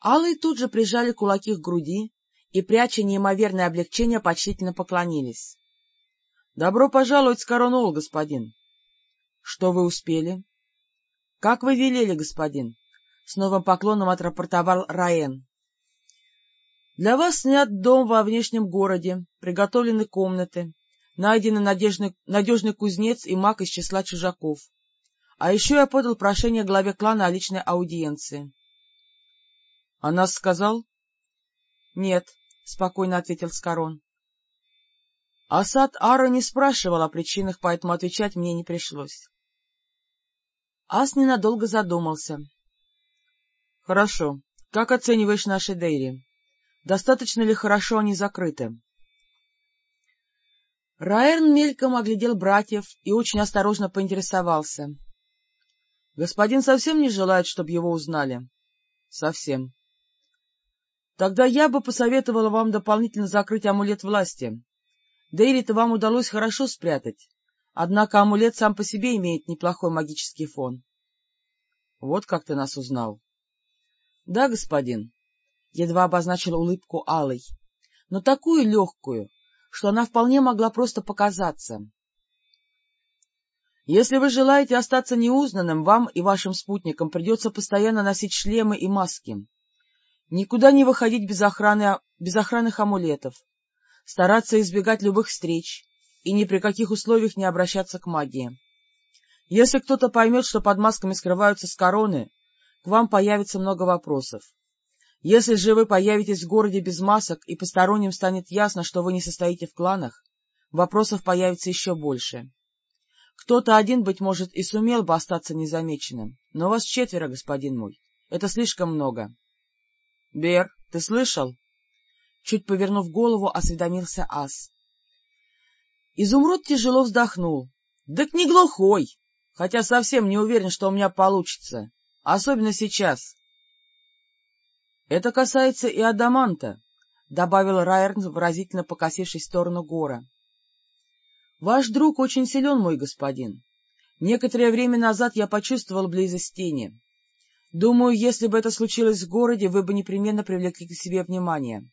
Алые тут же прижали кулаки к груди и, пряча неимоверное облегчение, почтительно поклонились. — Добро пожаловать, Скоронол, господин. — Что вы успели? — Как вы велели, господин. С новым поклоном отрапортовал Раен. — Для вас снят дом во внешнем городе, приготовлены комнаты, найдены надежный, надежный кузнец и маг из числа чужаков. А еще я подал прошение главе клана о личной аудиенции. — А нас сказал? — Нет, — спокойно ответил Скорон. Асад Ара не спрашивал о причинах, поэтому отвечать мне не пришлось. Ас ненадолго задумался. — Хорошо. Как оцениваешь наши дейри? Достаточно ли хорошо они закрыты? Раэрн мельком оглядел братьев и очень осторожно поинтересовался. — Господин совсем не желает, чтобы его узнали? — Совсем. Тогда я бы посоветовала вам дополнительно закрыть амулет власти. Дейри-то вам удалось хорошо спрятать, однако амулет сам по себе имеет неплохой магический фон. — Вот как ты нас узнал. — Да, господин, — едва обозначил улыбку Алой, но такую легкую, что она вполне могла просто показаться. Если вы желаете остаться неузнанным, вам и вашим спутникам придется постоянно носить шлемы и маски никуда не выходить без, охраны, без охранных амулетов, стараться избегать любых встреч и ни при каких условиях не обращаться к магии. Если кто-то поймет, что под масками скрываются с короны, к вам появится много вопросов. Если же вы появитесь в городе без масок и посторонним станет ясно, что вы не состоите в кланах, вопросов появится еще больше. Кто-то один, быть может, и сумел бы остаться незамеченным, но вас четверо, господин мой. Это слишком много. — Бер, ты слышал? Чуть повернув голову, осведомился Ас. Изумруд тяжело вздохнул. — Так не глухой, хотя совсем не уверен, что у меня получится, особенно сейчас. — Это касается и Адаманта, — добавил Райерн, выразительно покосившись в сторону гора. — Ваш друг очень силен, мой господин. Некоторое время назад я почувствовал близость тени. Думаю, если бы это случилось в городе, вы бы непременно привлекли к себе внимание.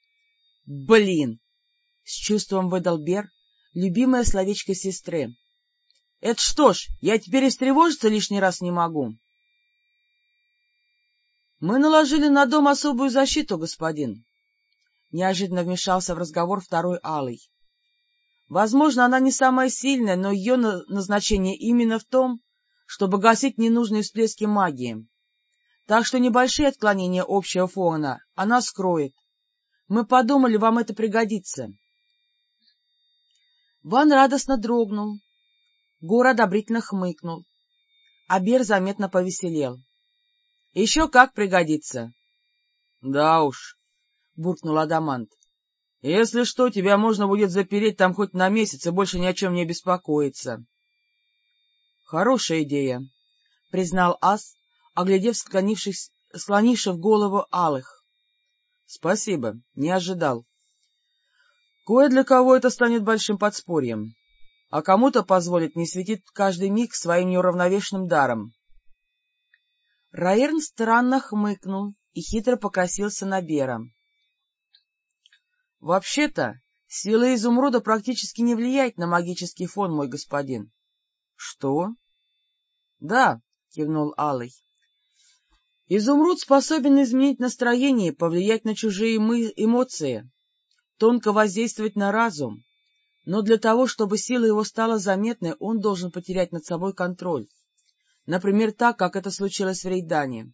— Блин! — с чувством выдал Бер, любимое словечко сестры. — Это что ж, я теперь и встревожиться лишний раз не могу. — Мы наложили на дом особую защиту, господин. Неожиданно вмешался в разговор второй Алый. Возможно, она не самая сильная, но ее назначение именно в том, чтобы гасить ненужные всплески магии. Так что небольшие отклонения общего фона она скроет. Мы подумали, вам это пригодится. Ван радостно дрогнул. Гор одобрительно хмыкнул. А Бер заметно повеселел. — Еще как пригодится. — Да уж, — буркнул Адамант. — Если что, тебя можно будет запереть там хоть на месяц и больше ни о чем не беспокоиться. — Хорошая идея, — признал Ас, оглядев склонивших голову алых. — Спасибо, не ожидал. Кое для кого это станет большим подспорьем, а кому-то позволит не светить каждый миг своим неуравновешенным даром. Раерн странно хмыкнул и хитро покосился на Бера. — Вообще-то, сила изумруда практически не влияет на магический фон, мой господин. — Что? — Да, — кивнул Алый. — Изумруд способен изменить настроение, повлиять на чужие эмоции, тонко воздействовать на разум, но для того, чтобы сила его стала заметной, он должен потерять над собой контроль. Например, так, как это случилось в Рейдане.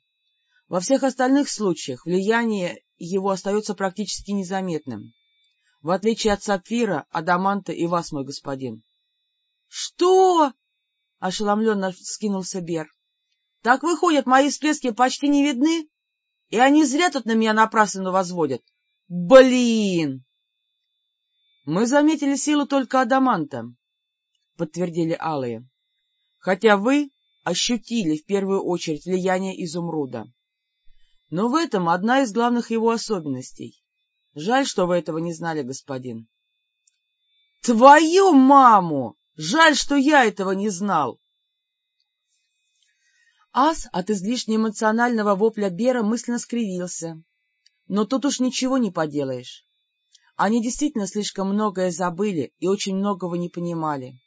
Во всех остальных случаях влияние его остается практически незаметным. В отличие от Сапфира, Адаманта и вас, мой господин. — Что? — ошеломленно скинулся Бер. — Так выходят, мои всплески почти не видны, и они зря тут на меня напрасно возводят. Блин! — Мы заметили силу только Адаманта, — подтвердили алые, — хотя вы ощутили в первую очередь влияние изумруда. Но в этом одна из главных его особенностей. Жаль, что вы этого не знали, господин. — Твою маму! Жаль, что я этого не знал! Ас от излишне эмоционального вопля Бера мысленно скривился. Но тут уж ничего не поделаешь. Они действительно слишком многое забыли и очень многого не понимали.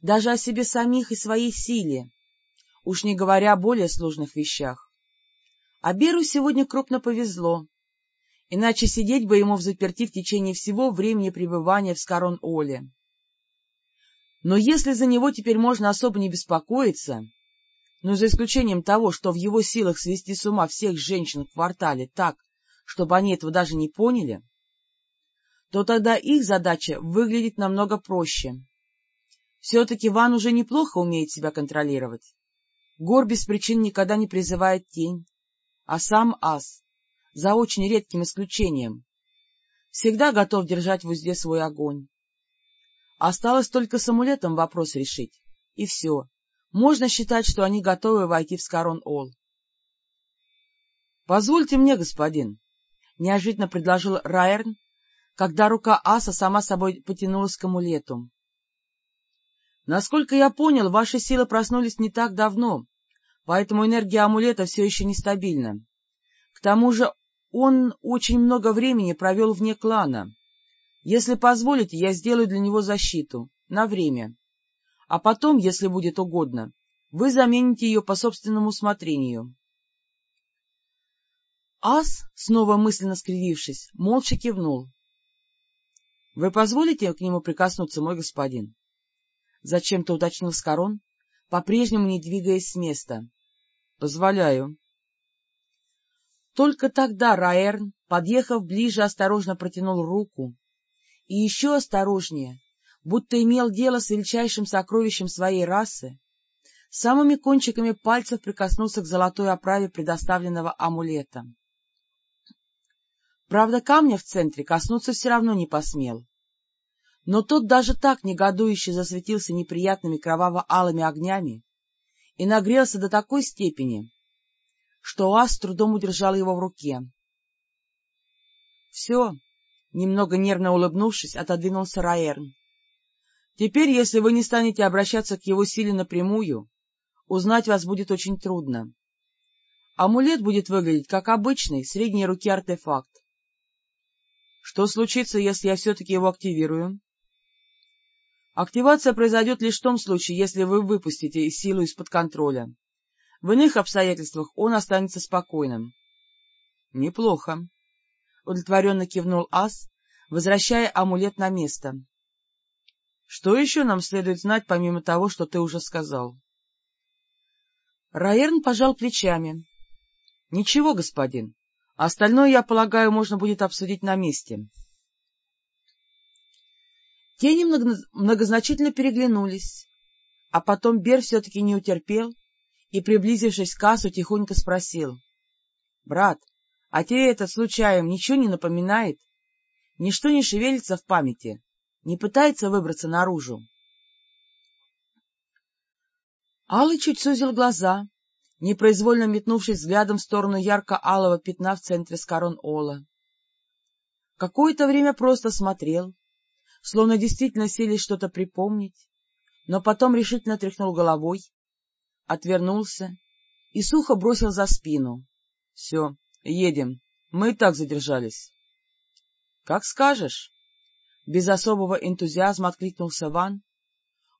Даже о себе самих и своей силе, уж не говоря о более сложных вещах. А Беру сегодня крупно повезло, иначе сидеть бы ему в заперти в течение всего времени пребывания в Скарон-Оле. Но если за него теперь можно особо не беспокоиться, ну, за исключением того, что в его силах свести с ума всех женщин в квартале так, чтобы они этого даже не поняли, то тогда их задача выглядит намного проще. Все-таки Ван уже неплохо умеет себя контролировать. Гор без причин никогда не призывает тень, а сам ас, за очень редким исключением, всегда готов держать в узде свой огонь. Осталось только с амулетом вопрос решить, и все. Можно считать, что они готовы войти в Скарон-Ол. — Позвольте мне, господин, — неожиданно предложил Райерн, когда рука аса сама собой потянулась к амулету. — Насколько я понял, ваши силы проснулись не так давно, поэтому энергия амулета все еще нестабильна. К тому же он очень много времени провел вне клана. Если позволите, я сделаю для него защиту. На время. А потом, если будет угодно, вы замените ее по собственному усмотрению. Ас, снова мысленно скривившись, молча кивнул. — Вы позволите к нему прикоснуться, мой господин? — зачем-то уточнил Скорон, по-прежнему не двигаясь с места. — Позволяю. Только тогда Раэрн, подъехав ближе, осторожно протянул руку и еще осторожнее, будто имел дело с величайшим сокровищем своей расы, самыми кончиками пальцев прикоснулся к золотой оправе предоставленного амулета. Правда, камня в центре коснуться все равно не посмел. Но тот даже так негодующе засветился неприятными кроваво-алыми огнями и нагрелся до такой степени, что Ас с трудом удержал его в руке. — Все, — немного нервно улыбнувшись, отодвинулся Раэрн. — Теперь, если вы не станете обращаться к его силе напрямую, узнать вас будет очень трудно. Амулет будет выглядеть как обычный, средней руки артефакт. Что случится, если я все-таки его активирую? Активация произойдет лишь в том случае, если вы выпустите силу из-под контроля. В иных обстоятельствах он останется спокойным. — Неплохо, — удовлетворенно кивнул Ас, возвращая амулет на место. — Что еще нам следует знать, помимо того, что ты уже сказал? Раерн пожал плечами. — Ничего, господин. Остальное, я полагаю, можно будет обсудить на месте. Тени многозначительно переглянулись, а потом Бер все-таки не утерпел и, приблизившись к кассу, тихонько спросил. — Брат, а тебе это, случаем, ничего не напоминает? Ничто не шевелится в памяти, не пытается выбраться наружу? Алый чуть сузил глаза, непроизвольно метнувшись взглядом в сторону ярко-алого пятна в центре скорон-ола. Какое-то время просто смотрел, словно действительно сились что-то припомнить, но потом решительно тряхнул головой, отвернулся и сухо бросил за спину. — Все, едем. Мы и так задержались. — Как скажешь. Без особого энтузиазма откликнулся Ван.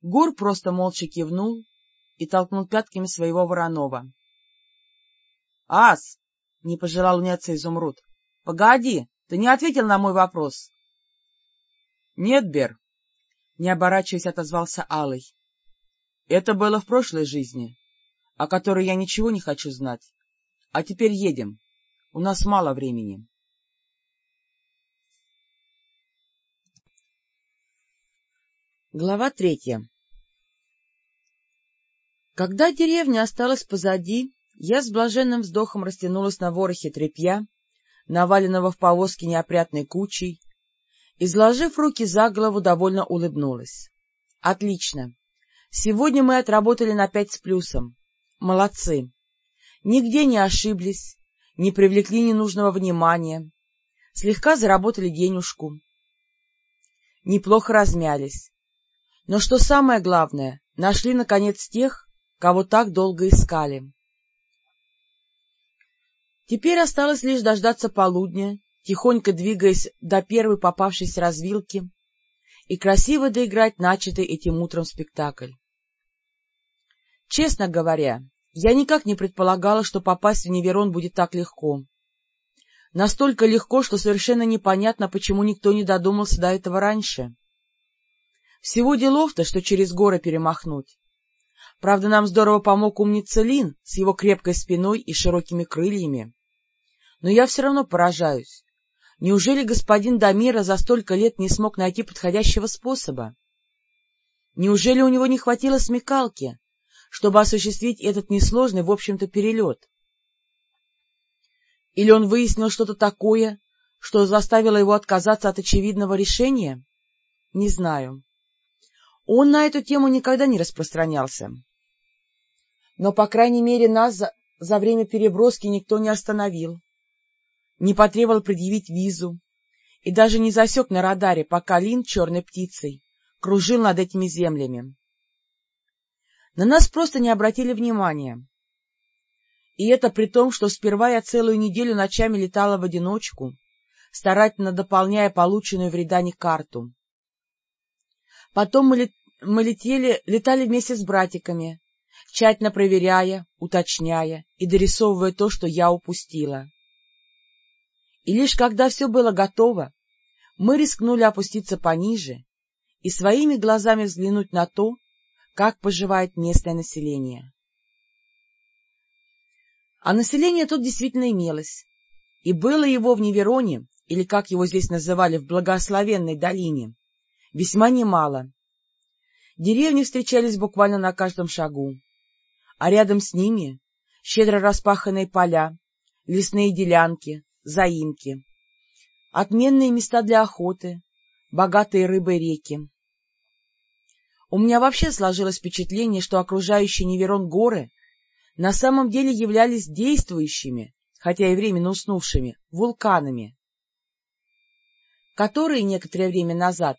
Гор просто молча кивнул и толкнул пятками своего Воронова. — Ас! — не пожелал уняться изумруд. — Погоди, ты не ответил на мой вопрос. — Нет, Бер, — не оборачиваясь, отозвался Алый. — Это было в прошлой жизни, о которой я ничего не хочу знать. А теперь едем. У нас мало времени. Глава третья Когда деревня осталась позади, я с блаженным вздохом растянулась на ворохе тряпья, наваленного в повозке неопрятной кучей, Изложив руки за голову, довольно улыбнулась. — Отлично. Сегодня мы отработали на пять с плюсом. Молодцы. Нигде не ошиблись, не привлекли ненужного внимания, слегка заработали денежку. Неплохо размялись. Но что самое главное, нашли, наконец, тех, кого так долго искали. Теперь осталось лишь дождаться полудня тихонько двигаясь до первой попавшейся развилки и красиво доиграть начатый этим утром спектакль. Честно говоря, я никак не предполагала, что попасть в Неверон будет так легко. Настолько легко, что совершенно непонятно, почему никто не додумался до этого раньше. Всего делов-то, что через горы перемахнуть. Правда, нам здорово помог умница Лин с его крепкой спиной и широкими крыльями. Но я все равно поражаюсь. Неужели господин Дамира за столько лет не смог найти подходящего способа? Неужели у него не хватило смекалки, чтобы осуществить этот несложный, в общем-то, перелет? Или он выяснил что-то такое, что заставило его отказаться от очевидного решения? Не знаю. Он на эту тему никогда не распространялся. Но, по крайней мере, нас за, за время переброски никто не остановил не потребовал предъявить визу и даже не засек на радаре, пока Лин черной птицей кружил над этими землями. На нас просто не обратили внимания. И это при том, что сперва я целую неделю ночами летала в одиночку, старательно дополняя полученную в Редане карту. Потом мы, лет... мы летели, летали вместе с братиками, тщательно проверяя, уточняя и дорисовывая то, что я упустила. И лишь когда все было готово, мы рискнули опуститься пониже и своими глазами взглянуть на то, как поживает местное население. А население тут действительно имелось, и было его в Невероне, или как его здесь называли, в Благословенной долине, весьма немало. Деревни встречались буквально на каждом шагу, а рядом с ними щедро распаханные поля, лесные делянки, заимки, отменные места для охоты, богатые рыбой реки. У меня вообще сложилось впечатление, что окружающие Неверон горы на самом деле являлись действующими, хотя и временно уснувшими, вулканами, которые некоторое время назад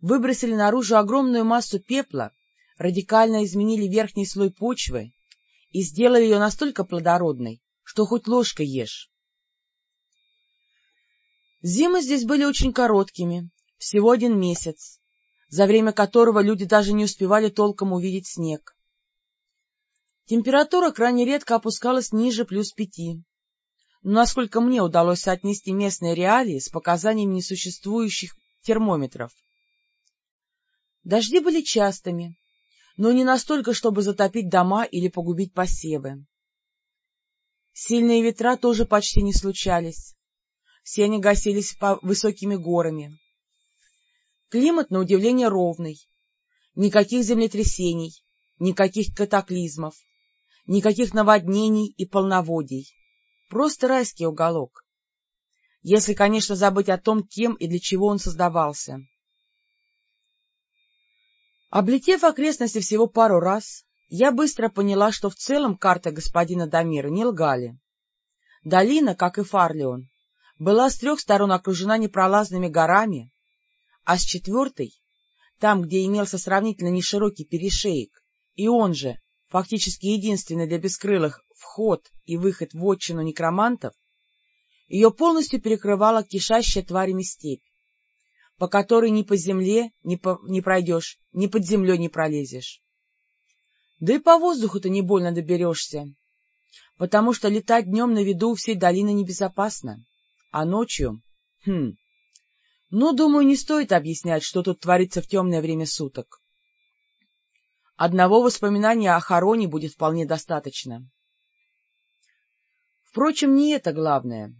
выбросили наружу огромную массу пепла, радикально изменили верхний слой почвы и сделали ее настолько плодородной, что хоть ложкой ешь. Зимы здесь были очень короткими, всего один месяц, за время которого люди даже не успевали толком увидеть снег. Температура крайне редко опускалась ниже плюс пяти. Но насколько мне удалось соотнести местные реалии с показаниями несуществующих термометров. Дожди были частыми, но не настолько, чтобы затопить дома или погубить посевы. Сильные ветра тоже почти не случались. Все они гасились высокими горами. Климат, на удивление, ровный. Никаких землетрясений, никаких катаклизмов, никаких наводнений и полноводий. Просто райский уголок. Если, конечно, забыть о том, кем и для чего он создавался. Облетев окрестности всего пару раз, я быстро поняла, что в целом карты господина Дамира не лгали. Долина, как и Фарлион, была с трех сторон окружена непролазными горами, а с четвертой, там, где имелся сравнительно неширокий перешеек, и он же, фактически единственный для бескрылых, вход и выход в отчину некромантов, ее полностью перекрывала кишащая тварями степь по которой ни по земле не, по, не пройдешь, ни под землей не пролезешь. Да и по воздуху-то не больно доберешься, потому что летать днем на виду у всей долины небезопасно, а ночью... Хм... Ну, думаю, не стоит объяснять, что тут творится в темное время суток. Одного воспоминания о Хароне будет вполне достаточно. Впрочем, не это главное.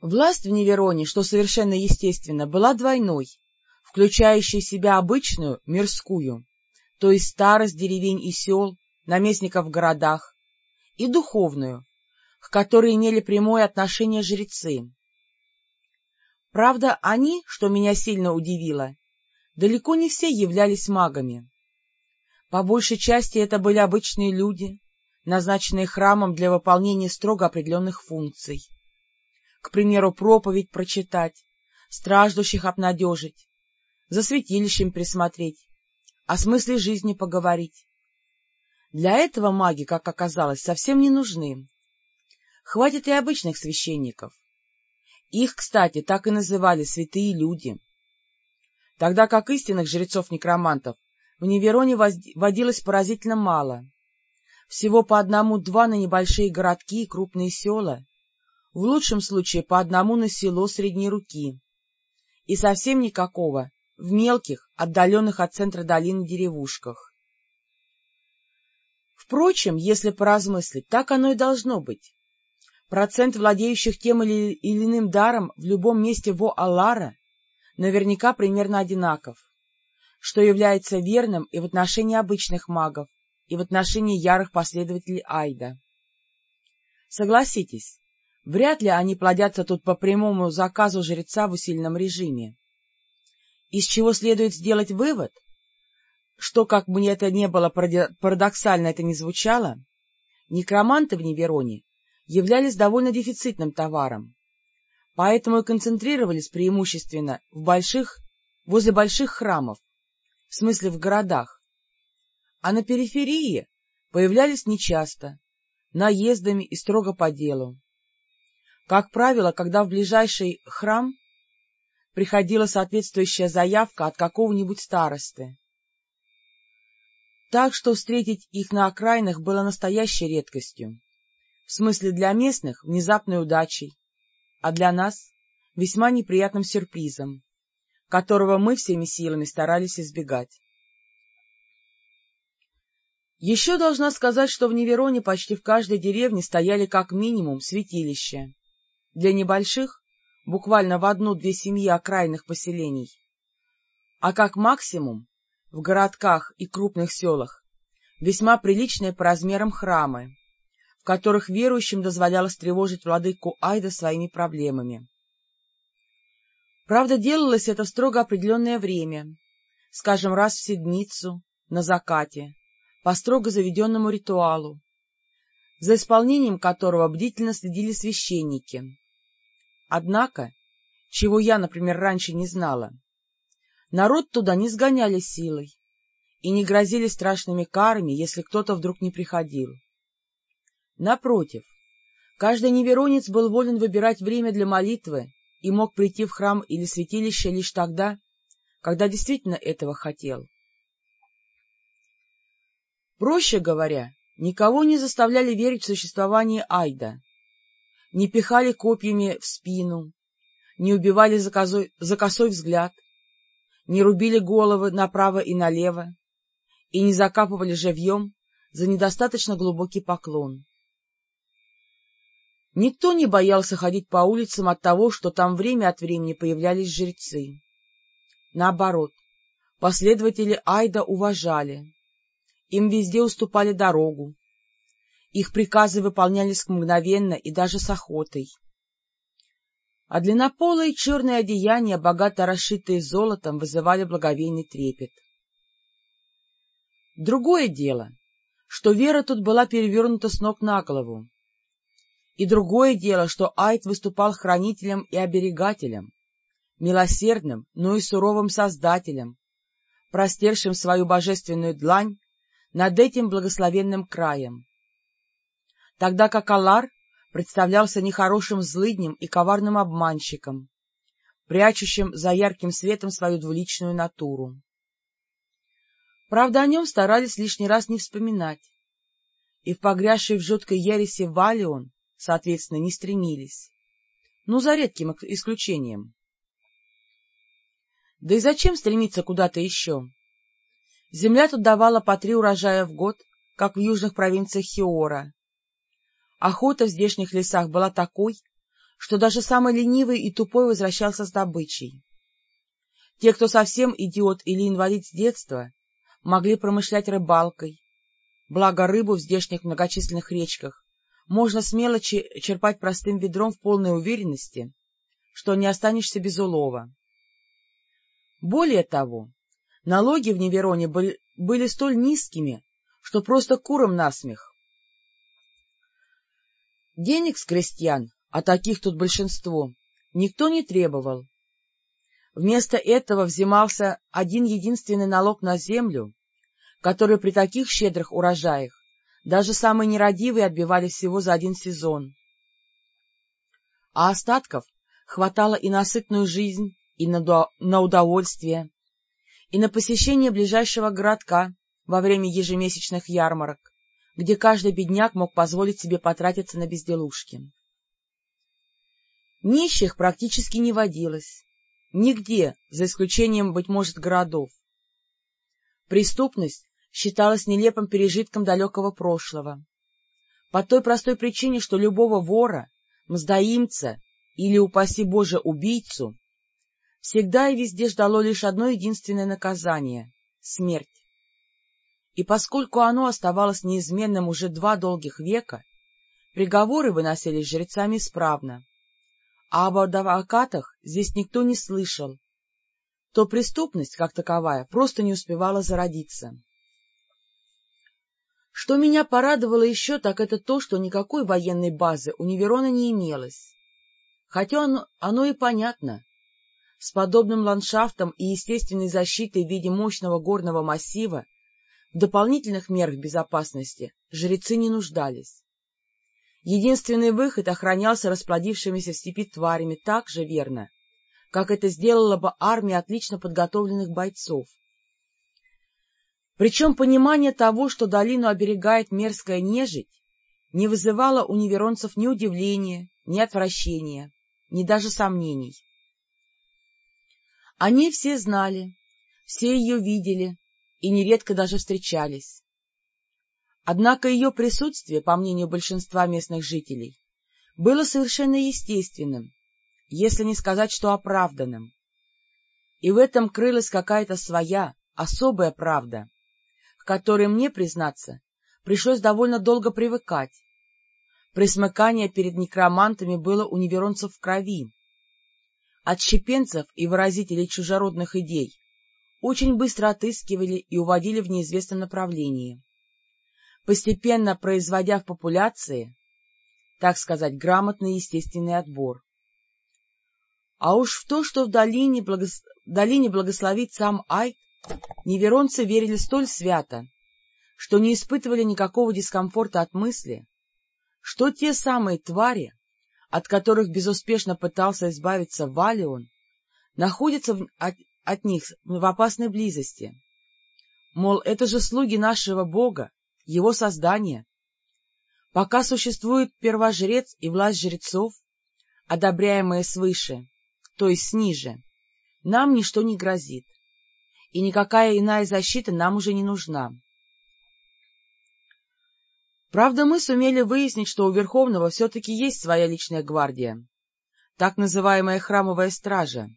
Власть в Невероне, что совершенно естественно, была двойной, включающей в себя обычную, мирскую, то есть старость деревень и сел, наместников в городах, и духовную, к которой имели прямое отношение жрецы. Правда, они, что меня сильно удивило, далеко не все являлись магами. По большей части это были обычные люди, назначенные храмом для выполнения строго определенных функций к примеру, проповедь прочитать, страждущих обнадежить, за святилищем присмотреть, о смысле жизни поговорить. Для этого маги, как оказалось, совсем не нужны. Хватит и обычных священников. Их, кстати, так и называли святые люди. Тогда как истинных жрецов-некромантов в Невероне водилось поразительно мало. Всего по одному-два на небольшие городки и крупные села, в лучшем случае по одному на село средней руки, и совсем никакого в мелких, отдаленных от центра долины деревушках. Впрочем, если поразмыслить, так оно и должно быть. Процент владеющих тем или иным даром в любом месте Во-Аллара наверняка примерно одинаков, что является верным и в отношении обычных магов, и в отношении ярых последователей Айда. Согласитесь, Вряд ли они плодятся тут по прямому заказу жреца в усиленном режиме. Из чего следует сделать вывод, что, как бы это не было парадоксально это не звучало, некроманты в Невероне являлись довольно дефицитным товаром, поэтому и концентрировались преимущественно в больших, возле больших храмов, в смысле в городах, а на периферии появлялись нечасто, наездами и строго по делу. Как правило, когда в ближайший храм приходила соответствующая заявка от какого-нибудь старосты. Так что встретить их на окраинах было настоящей редкостью. В смысле для местных — внезапной удачей, а для нас — весьма неприятным сюрпризом, которого мы всеми силами старались избегать. Еще должна сказать, что в Невероне почти в каждой деревне стояли как минимум святилища, для небольших, буквально в одну-две семьи окраинных поселений, а как максимум в городках и крупных селах весьма приличные по размерам храмы, которых верующим дозволялось тревожить владыку Айда своими проблемами. Правда, делалось это в строго определенное время, скажем, раз в седмицу, на закате, по строго заведенному ритуалу, за исполнением которого бдительно следили священники. Однако, чего я, например, раньше не знала, народ туда не сгоняли силой и не грозили страшными карами, если кто-то вдруг не приходил. Напротив, каждый неверонец был волен выбирать время для молитвы и мог прийти в храм или святилище лишь тогда, когда действительно этого хотел. Проще говоря, никого не заставляли верить в существование Айда, не пихали копьями в спину, не убивали за, козой, за косой взгляд, не рубили головы направо и налево и не закапывали живьем за недостаточно глубокий поклон. Никто не боялся ходить по улицам от того, что там время от времени появлялись жрецы. Наоборот, последователи Айда уважали, им везде уступали дорогу, их приказы выполнялись мгновенно и даже с охотой. А длиннополые черные одеяния, богато расшитые золотом, вызывали благовейный трепет. Другое дело, что вера тут была перевернута с ног на голову, и другое дело, что Айд выступал хранителем и оберегателем, милосердным, но и суровым создателем, простершим свою божественную длань над этим благословенным краем. Тогда как Алар представлялся нехорошим злыднем и коварным обманщиком, прячущим за ярким светом свою двуличную натуру. Правда, о нем старались лишний раз не вспоминать, и в погрязшей в жуткой ереси Валион соответственно, не стремились. Ну, за редким исключением. Да и зачем стремиться куда-то еще? Земля тут давала по три урожая в год, как в южных провинциях Хиора. Охота в здешних лесах была такой, что даже самый ленивый и тупой возвращался с добычей. Те, кто совсем идиот или инвалид с детства, могли промышлять рыбалкой, благо рыбу в здешних многочисленных речках можно смело черпать простым ведром в полной уверенности, что не останешься без улова. Более того, налоги в Невероне были, столь низкими, что просто куром насмех. Денег с крестьян, а таких тут большинство, никто не требовал. Вместо этого взимался один единственный налог на землю, который при таких щедрых урожаях даже самые нерадивые отбивали всего за один сезон. А остатков хватало и на сытную жизнь, и на, на удовольствие, и на посещение ближайшего городка во время ежемесячных ярмарок, где каждый бедняк мог позволить себе потратиться на безделушки. Нищих практически не водилось, нигде, за исключением, быть может, городов. Преступность считалось нелепым пережитком далекого прошлого. По той простой причине, что любого вора, мздоимца или, упаси Боже, убийцу всегда и везде ждало лишь одно единственное наказание — смерть. И поскольку оно оставалось неизменным уже два долгих века, приговоры выносились жрецами исправно, а об адвокатах здесь никто не слышал, то преступность, как таковая, просто не успевала зародиться. Что меня порадовало еще, так это то, что никакой военной базы у Неверона не имелось. Хотя оно, оно и понятно. С подобным ландшафтом и естественной защитой в виде мощного горного массива в дополнительных мерах безопасности жрецы не нуждались. Единственный выход охранялся расплодившимися в степи тварями так же верно, как это сделала бы армия отлично подготовленных бойцов. Причем понимание того, что долину оберегает мерзкая нежить, не вызывало у неверонцев ни удивления, ни отвращения, ни даже сомнений. Они все знали, все ее видели и нередко даже встречались. Однако ее присутствие, по мнению большинства местных жителей, было совершенно естественным, если не сказать, что оправданным. И в этом крылась какая-то своя, особая правда, которой мне, признаться, пришлось довольно долго привыкать. Присмыкание перед некромантами было у неверонцев в крови. Отщепенцев и выразителей чужеродных идей очень быстро отыскивали и уводили в неизвестном направлении, постепенно производя в популяции, так сказать, грамотный естественный отбор. А уж в то, что в долине, благос... долине благословит сам Айт, Неверонцы верили столь свято, что не испытывали никакого дискомфорта от мысли, что те самые твари, от которых безуспешно пытался избавиться Валион, находятся в, от них в опасной близости. Мол, это же слуги нашего Бога, его создания. Пока существует первожрец и власть жрецов, одобряемые свыше, то есть сниже, нам ничто не грозит, и никакая иная защита нам уже не нужна. Правда, мы сумели выяснить, что у Верховного все-таки есть своя личная гвардия, так называемая храмовая стража.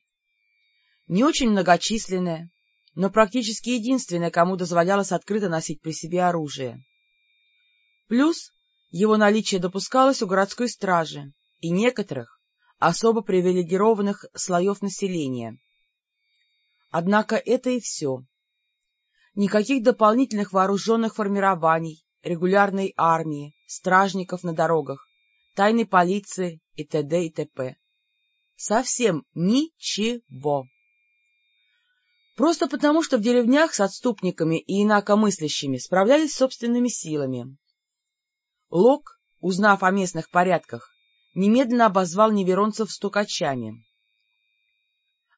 Не очень многочисленная, но практически единственная, кому дозволялось открыто носить при себе оружие. Плюс его наличие допускалось у городской стражи и некоторых особо привилегированных слоев населения. Однако это и все. Никаких дополнительных вооруженных формирований, регулярной армии, стражников на дорогах, тайной полиции и т.д. и т.п. Совсем ничего. Просто потому, что в деревнях с отступниками и инакомыслящими справлялись собственными силами. Лок, узнав о местных порядках, немедленно обозвал неверонцев стукачами.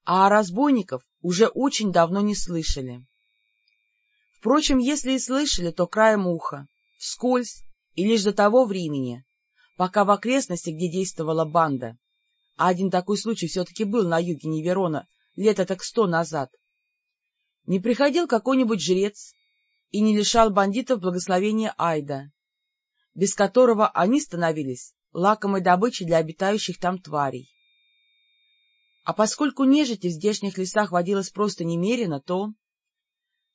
А разбойников уже очень давно не слышали. Впрочем, если и слышали, то краем уха, вскользь и лишь до того времени, пока в окрестности, где действовала банда, а один такой случай все-таки был на юге Неверона лет так сто назад, не приходил какой-нибудь жрец и не лишал бандитов благословения Айда, без которого они становились лакомой добычей для обитающих там тварей. А поскольку нежити в здешних лесах водилось просто немерено, то...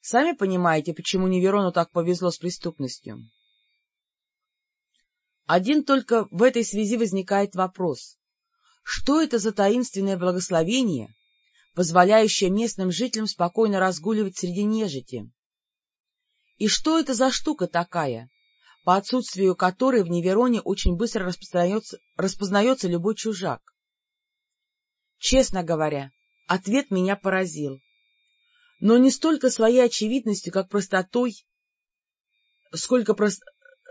Сами понимаете, почему Неверону так повезло с преступностью. Один только в этой связи возникает вопрос. Что это за таинственное благословение, позволяющая местным жителям спокойно разгуливать среди нежити. И что это за штука такая, по отсутствию которой в Невероне очень быстро распознается, распознается любой чужак? Честно говоря, ответ меня поразил. Но не столько своей очевидностью, как простотой, сколько прост...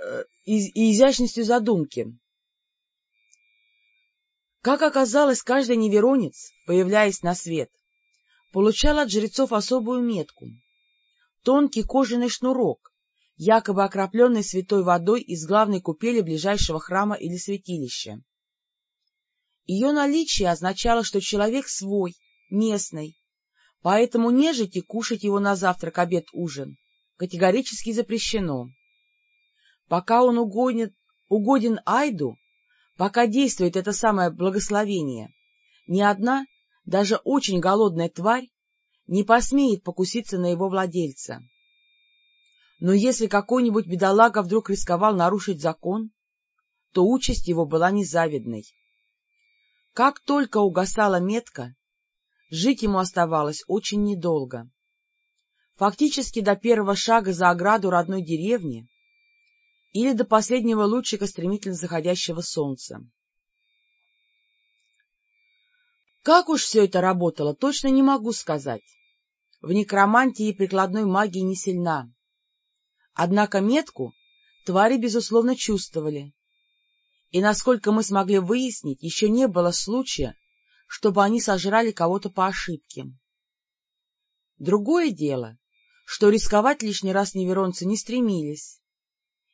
Э, и изящностью задумки. Как оказалось, каждый неверонец, появляясь на свет, получал от жрецов особую метку — тонкий кожаный шнурок, якобы окропленный святой водой из главной купели ближайшего храма или святилища. Ее наличие означало, что человек свой, местный, поэтому нежити кушать его на завтрак, обед, ужин категорически запрещено. Пока он угоден, угоден Айду, Пока действует это самое благословение, ни одна, даже очень голодная тварь, не посмеет покуситься на его владельца. Но если какой-нибудь бедолага вдруг рисковал нарушить закон, то участь его была незавидной. Как только угасала метка, жить ему оставалось очень недолго. Фактически до первого шага за ограду родной деревни или до последнего лучика стремительно заходящего солнца. Как уж все это работало, точно не могу сказать. В некромантии прикладной магии не сильна. Однако метку твари, безусловно, чувствовали. И, насколько мы смогли выяснить, еще не было случая, чтобы они сожрали кого-то по ошибке. Другое дело, что рисковать лишний раз неверонцы не стремились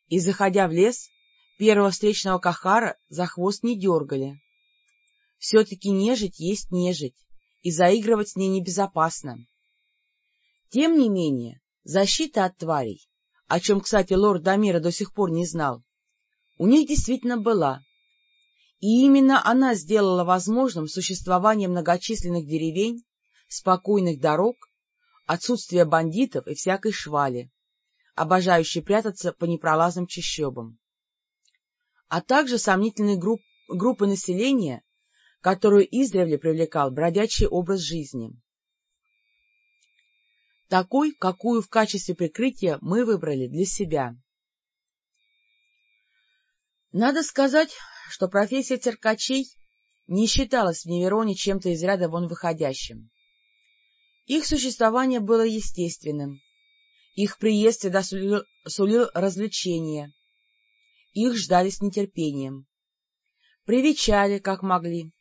и, заходя в лес, первого встречного кахара за хвост не дергали. Все-таки нежить есть нежить, и заигрывать с ней небезопасно. Тем не менее, защита от тварей, о чем, кстати, лорд Дамира до сих пор не знал, у них действительно была. И именно она сделала возможным существование многочисленных деревень, спокойных дорог, отсутствие бандитов и всякой швали обожающий прятаться по непролазным чащобам, а также сомнительной групп, группы населения, которую издревле привлекал бродячий образ жизни. Такой, какую в качестве прикрытия мы выбрали для себя. Надо сказать, что профессия циркачей не считалась в Невероне чем-то из ряда вон выходящим. Их существование было естественным, их приезд всегда сулил, сулил развлечения. Их ждали с нетерпением. Привечали, как могли.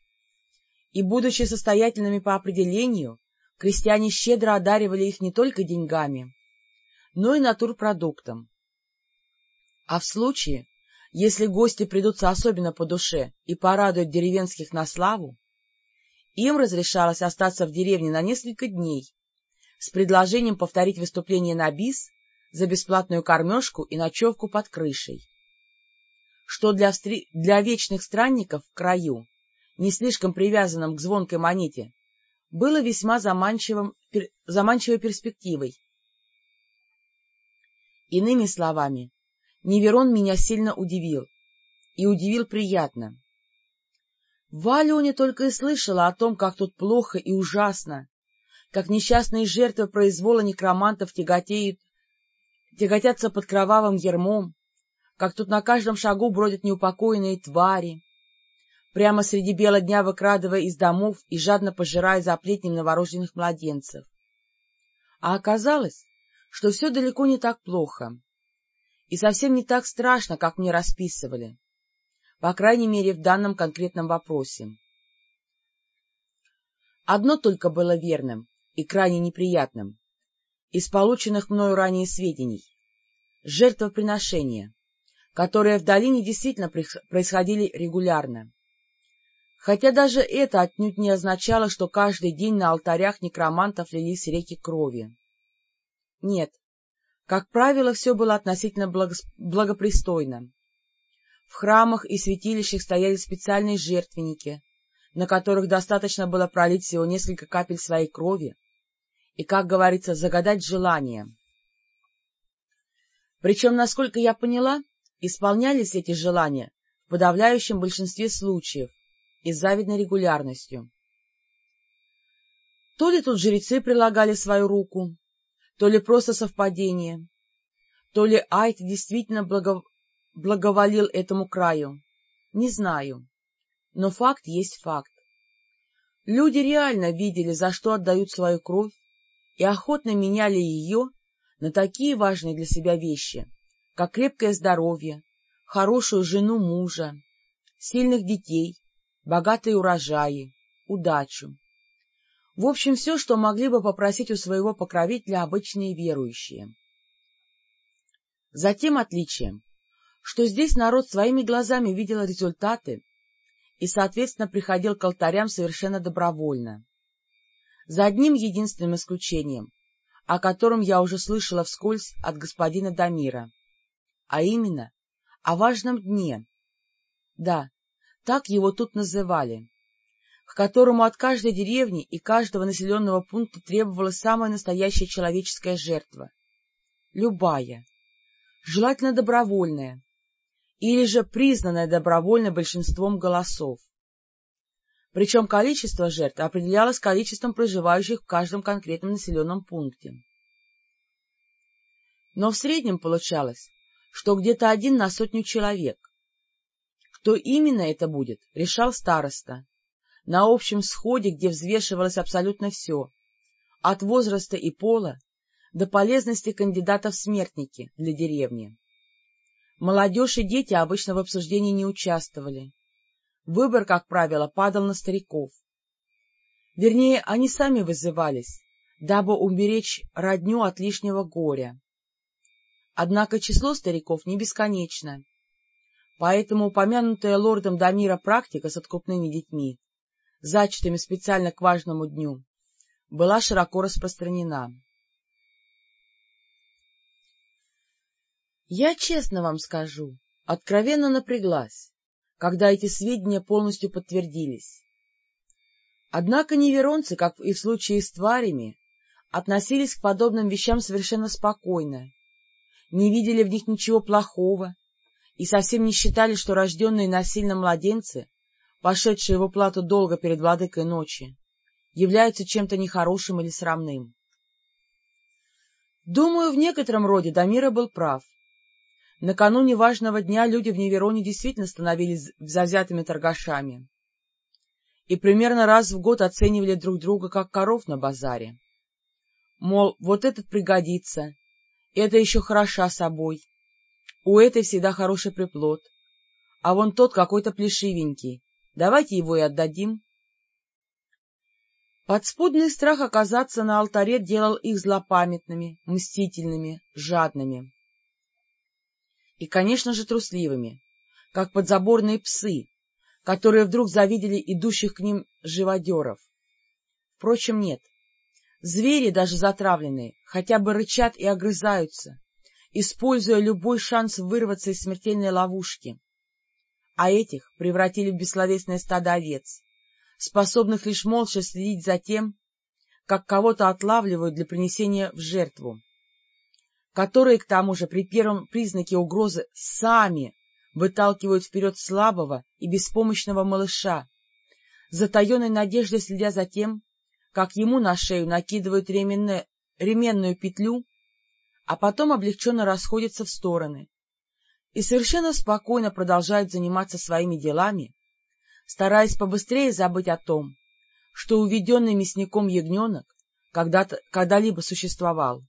И, будучи состоятельными по определению, крестьяне щедро одаривали их не только деньгами, но и натурпродуктом. А в случае, если гости придутся особенно по душе и порадуют деревенских на славу, им разрешалось остаться в деревне на несколько дней с предложением повторить выступление на бис за бесплатную кормежку и ночевку под крышей, что для, встр... для вечных странников в краю, не слишком привязанным к звонкой монете, было весьма заманчивым, пер... заманчивой перспективой. Иными словами, Неверон меня сильно удивил, и удивил приятно. В Валионе только и слышала о том, как тут плохо и ужасно, как несчастные жертвы произвола некромантов тяготеют, тяготятся под кровавым ермом, как тут на каждом шагу бродят неупокоенные твари, прямо среди бела дня выкрадывая из домов и жадно пожирая заплетнем новорожденных младенцев. А оказалось, что все далеко не так плохо и совсем не так страшно, как мне расписывали, по крайней мере, в данном конкретном вопросе. Одно только было верным и крайне неприятным из полученных мною ранее сведений — жертвоприношения, которые в долине действительно происходили регулярно. Хотя даже это отнюдь не означало, что каждый день на алтарях некромантов лились реки крови. Нет, как правило, все было относительно благопристойно. В храмах и святилищах стояли специальные жертвенники, на которых достаточно было пролить всего несколько капель своей крови и, как говорится, загадать желание. Причем, насколько я поняла, исполнялись эти желания в подавляющем большинстве случаев и с завидной регулярностью. То ли тут жрецы прилагали свою руку, то ли просто совпадение, то ли Айт действительно благо... благоволил этому краю, не знаю, но факт есть факт. Люди реально видели, за что отдают свою кровь, и охотно меняли ее на такие важные для себя вещи, как крепкое здоровье, хорошую жену мужа, сильных детей, богатые урожаи, удачу. В общем, все, что могли бы попросить у своего покровителя обычные верующие. Затем отличием, что здесь народ своими глазами видел результаты и, соответственно, приходил к алтарям совершенно добровольно. За одним единственным исключением, о котором я уже слышала вскользь от господина Дамира, а именно о важном дне. Да, так его тут называли к которому от каждой деревни и каждого населенного пункта требовалась самая настоящая человеческая жертва. Любая. Желательно добровольная. Или же признанная добровольно большинством голосов. Причем количество жертв определялось количеством проживающих в каждом конкретном населенном пункте. Но в среднем получалось, что где-то один на сотню человек. Кто именно это будет, решал староста на общем сходе, где взвешивалось абсолютно все, от возраста и пола до полезности кандидатов в смертники для деревни. Молодежь и дети обычно в обсуждении не участвовали. Выбор, как правило, падал на стариков. Вернее, они сами вызывались, дабы уберечь родню от лишнего горя. Однако число стариков не бесконечно, поэтому упомянутая лордом Дамира практика с откупными детьми зачатыми специально к важному дню, была широко распространена. Я честно вам скажу, откровенно напряглась, когда эти сведения полностью подтвердились. Однако неверонцы, как и в случае с тварями, относились к подобным вещам совершенно спокойно, не видели в них ничего плохого и совсем не считали, что рожденные насильно младенцы пошедшие в уплату долга перед владыкой ночи, являются чем-то нехорошим или срамным. Думаю, в некотором роде Дамира был прав. Накануне важного дня люди в Невероне действительно становились завзятыми торгашами и примерно раз в год оценивали друг друга как коров на базаре. Мол, вот этот пригодится, это еще хороша собой, у этой всегда хороший приплод, а вон тот какой-то плешивенький, Давайте его и отдадим. Подспудный страх оказаться на алтаре делал их злопамятными, мстительными, жадными. И, конечно же, трусливыми, как подзаборные псы, которые вдруг завидели идущих к ним живодеров. Впрочем, нет. Звери, даже затравленные, хотя бы рычат и огрызаются, используя любой шанс вырваться из смертельной ловушки. А этих превратили в бессловесное стадо овец, способных лишь молча следить за тем, как кого-то отлавливают для принесения в жертву, которые, к тому же, при первом признаке угрозы сами выталкивают вперед слабого и беспомощного малыша, затаенной надеждой следя за тем, как ему на шею накидывают ременную, петлю, а потом облегченно расходятся в стороны и совершенно спокойно продолжают заниматься своими делами, стараясь побыстрее забыть о том, что уведенный мясником ягненок когда-то когда-либо существовал.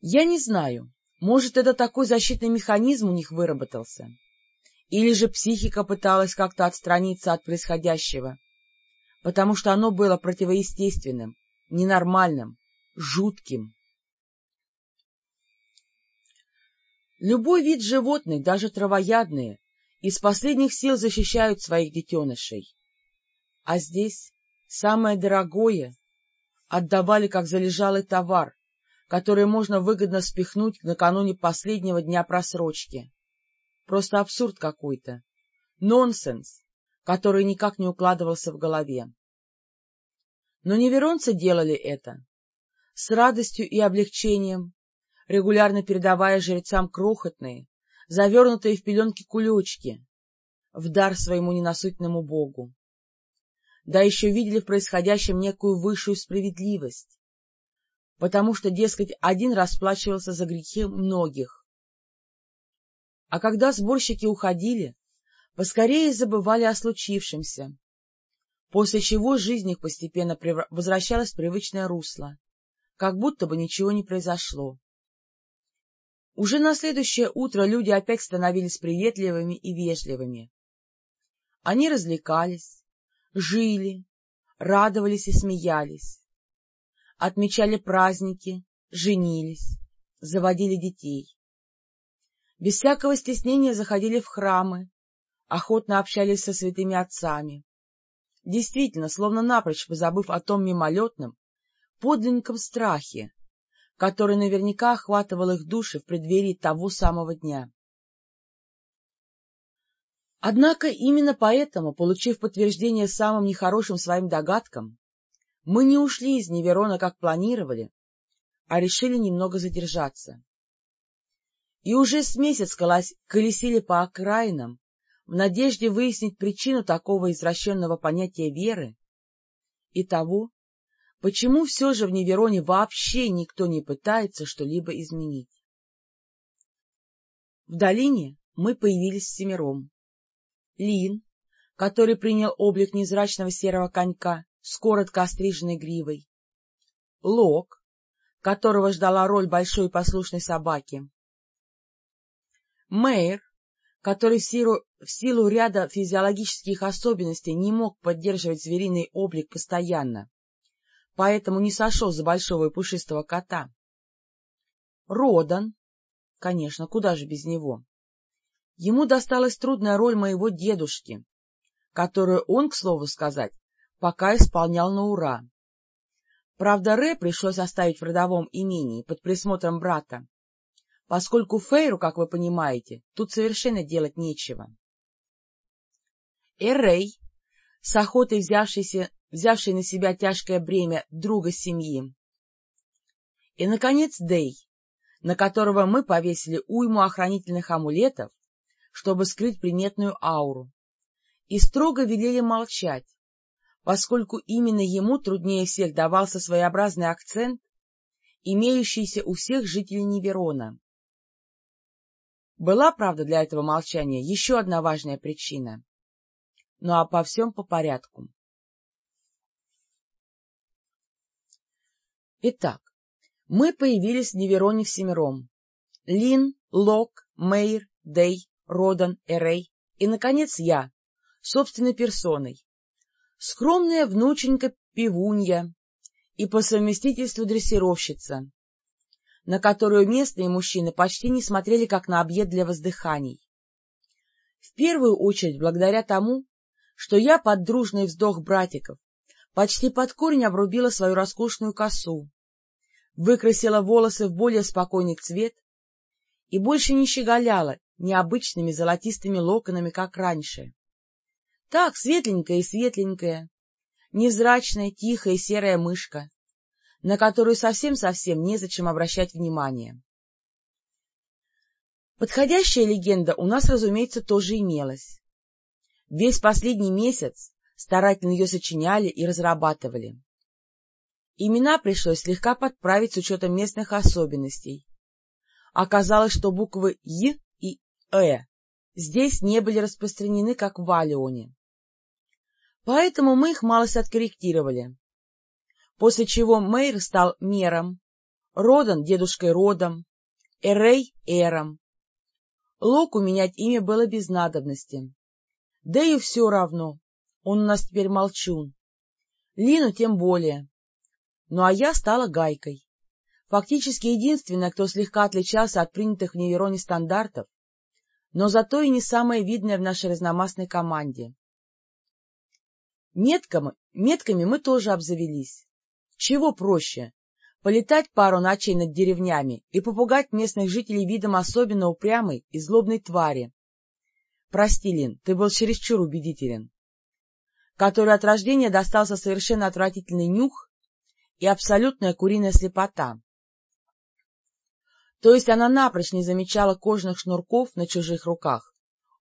Я не знаю, может, это такой защитный механизм у них выработался, или же психика пыталась как-то отстраниться от происходящего, потому что оно было противоестественным, ненормальным, жутким. Любой вид животных, даже травоядные, из последних сил защищают своих детенышей. А здесь самое дорогое отдавали как залежалый товар, который можно выгодно спихнуть накануне последнего дня просрочки. Просто абсурд какой-то. Нонсенс, который никак не укладывался в голове. Но неверонцы делали это с радостью и облегчением, регулярно передавая жрецам крохотные, завернутые в пеленки кулечки, в дар своему ненасытному богу. Да еще видели в происходящем некую высшую справедливость, потому что, дескать, один расплачивался за грехи многих. А когда сборщики уходили, поскорее забывали о случившемся, после чего жизнь их постепенно возвращалась в привычное русло, как будто бы ничего не произошло. Уже на следующее утро люди опять становились приветливыми и вежливыми. Они развлекались, жили, радовались и смеялись, отмечали праздники, женились, заводили детей. Без всякого стеснения заходили в храмы, охотно общались со святыми отцами. Действительно, словно напрочь позабыв о том мимолетном, подлинном страхе, который наверняка охватывал их души в преддверии того самого дня. Однако именно поэтому, получив подтверждение самым нехорошим своим догадкам, мы не ушли из Неверона, как планировали, а решили немного задержаться. И уже с месяц колесили по окраинам в надежде выяснить причину такого извращенного понятия веры и того, Почему все же в Невероне вообще никто не пытается что-либо изменить? В долине мы появились семером. Лин, который принял облик незрачного серого конька с коротко остриженной гривой. Лок, которого ждала роль большой послушной собаки. Мэйр, который в силу, в силу ряда физиологических особенностей не мог поддерживать звериный облик постоянно поэтому не сошел за большого и пушистого кота. Родан, конечно, куда же без него. Ему досталась трудная роль моего дедушки, которую он, к слову сказать, пока исполнял на ура. Правда, Ре пришлось оставить в родовом имении под присмотром брата, поскольку Фейру, как вы понимаете, тут совершенно делать нечего. Эрей, с охотой взявшийся взявший на себя тяжкое бремя друга семьи. И, наконец, Дей, на которого мы повесили уйму охранительных амулетов, чтобы скрыть приметную ауру, и строго велели молчать, поскольку именно ему труднее всех давался своеобразный акцент, имеющийся у всех жителей Неверона. Была, правда, для этого молчания еще одна важная причина. Но ну, обо всем по порядку. Итак, мы появились в Невероне всемиром. Лин, Лок, Мейр, Дей, Родан, Эрей и, наконец, я, собственной персоной, скромная внученька-пивунья и по совместительству дрессировщица, на которую местные мужчины почти не смотрели как на объект для воздыханий. В первую очередь благодаря тому, что я под дружный вздох братиков почти под корень обрубила свою роскошную косу, выкрасила волосы в более спокойный цвет и больше не щеголяла необычными золотистыми локонами, как раньше. Так, светленькая и светленькая, невзрачная, тихая серая мышка, на которую совсем-совсем незачем обращать внимание. Подходящая легенда у нас, разумеется, тоже имелась. Весь последний месяц старательно ее сочиняли и разрабатывали. Имена пришлось слегка подправить с учетом местных особенностей. Оказалось, что буквы «Й» и «Э» здесь не были распространены, как в Валионе. Поэтому мы их малость откорректировали после чего Мэйр стал Мером, Родан — дедушкой Родом, Эрей — Эром. Локу менять имя было без надобности. Да и все равно, он у нас теперь молчун. Лину тем более. Ну а я стала Гайкой. Фактически единственная, кто слегка отличался от принятых в Невероне стандартов, но зато и не самая видная в нашей разномастной команде. Метками, метками мы тоже обзавелись. Чего проще? Полетать пару ночей над деревнями и попугать местных жителей видом особенно упрямой и злобной твари. Прости, Лин, ты был чересчур убедителен. Который от рождения достался совершенно отвратительный нюх и абсолютная куриная слепота. То есть она напрочь не замечала кожных шнурков на чужих руках,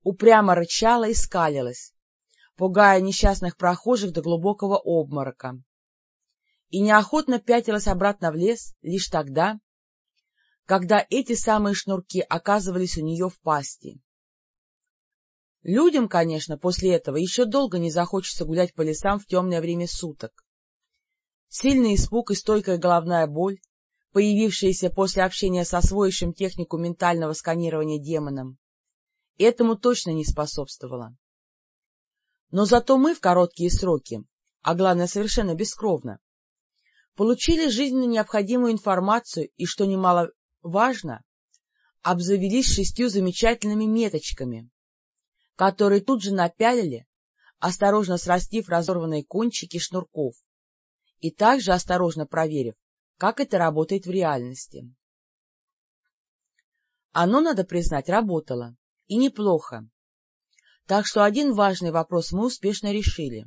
упрямо рычала и скалилась, пугая несчастных прохожих до глубокого обморока и неохотно пятилась обратно в лес лишь тогда, когда эти самые шнурки оказывались у нее в пасти. Людям, конечно, после этого еще долго не захочется гулять по лесам в темное время суток. Сильный испуг и стойкая головная боль, появившиеся после общения с освоившим технику ментального сканирования демоном, этому точно не способствовало. Но зато мы в короткие сроки, а главное совершенно бескровно, получили жизненно необходимую информацию и, что немаловажно, обзавелись шестью замечательными меточками, которые тут же напялили, осторожно срастив разорванные кончики шнурков и также осторожно проверив, как это работает в реальности. Оно, надо признать, работало, и неплохо. Так что один важный вопрос мы успешно решили.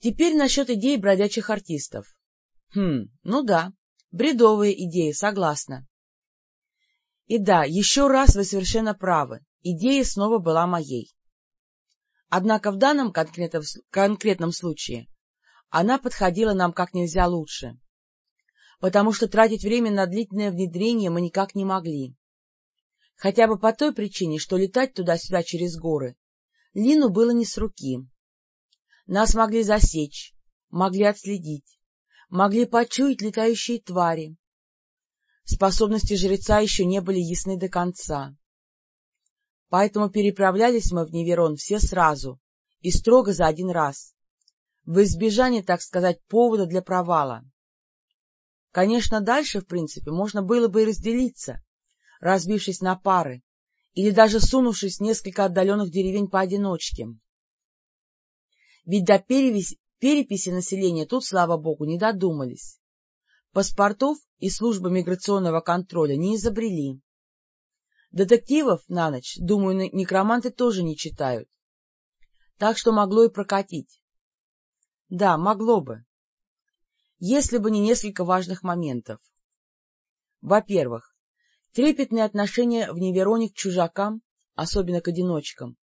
Теперь насчет идей бродячих артистов. Хм, ну да, бредовые идеи, согласна. И да, еще раз вы совершенно правы, идея снова была моей. Однако в данном конкретном, конкретном случае она подходила нам как нельзя лучше, потому что тратить время на длительное внедрение мы никак не могли. Хотя бы по той причине, что летать туда-сюда через горы Лину было не с руки. Нас могли засечь, могли отследить, могли почуять летающие твари. Способности жреца еще не были ясны до конца. Поэтому переправлялись мы в Неверон все сразу и строго за один раз, в избежание, так сказать, повода для провала. Конечно, дальше, в принципе, можно было бы и разделиться, разбившись на пары, или даже сунувшись в несколько отдаленных деревень поодиночке. Ведь до переписи, переписи населения тут, слава богу, не додумались. Паспортов и службы миграционного контроля не изобрели. Детективов на ночь, думаю, некроманты тоже не читают. Так что могло и прокатить. Да, могло бы. Если бы не несколько важных моментов. Во-первых, трепетное отношение в Невероне к чужакам, особенно к одиночкам,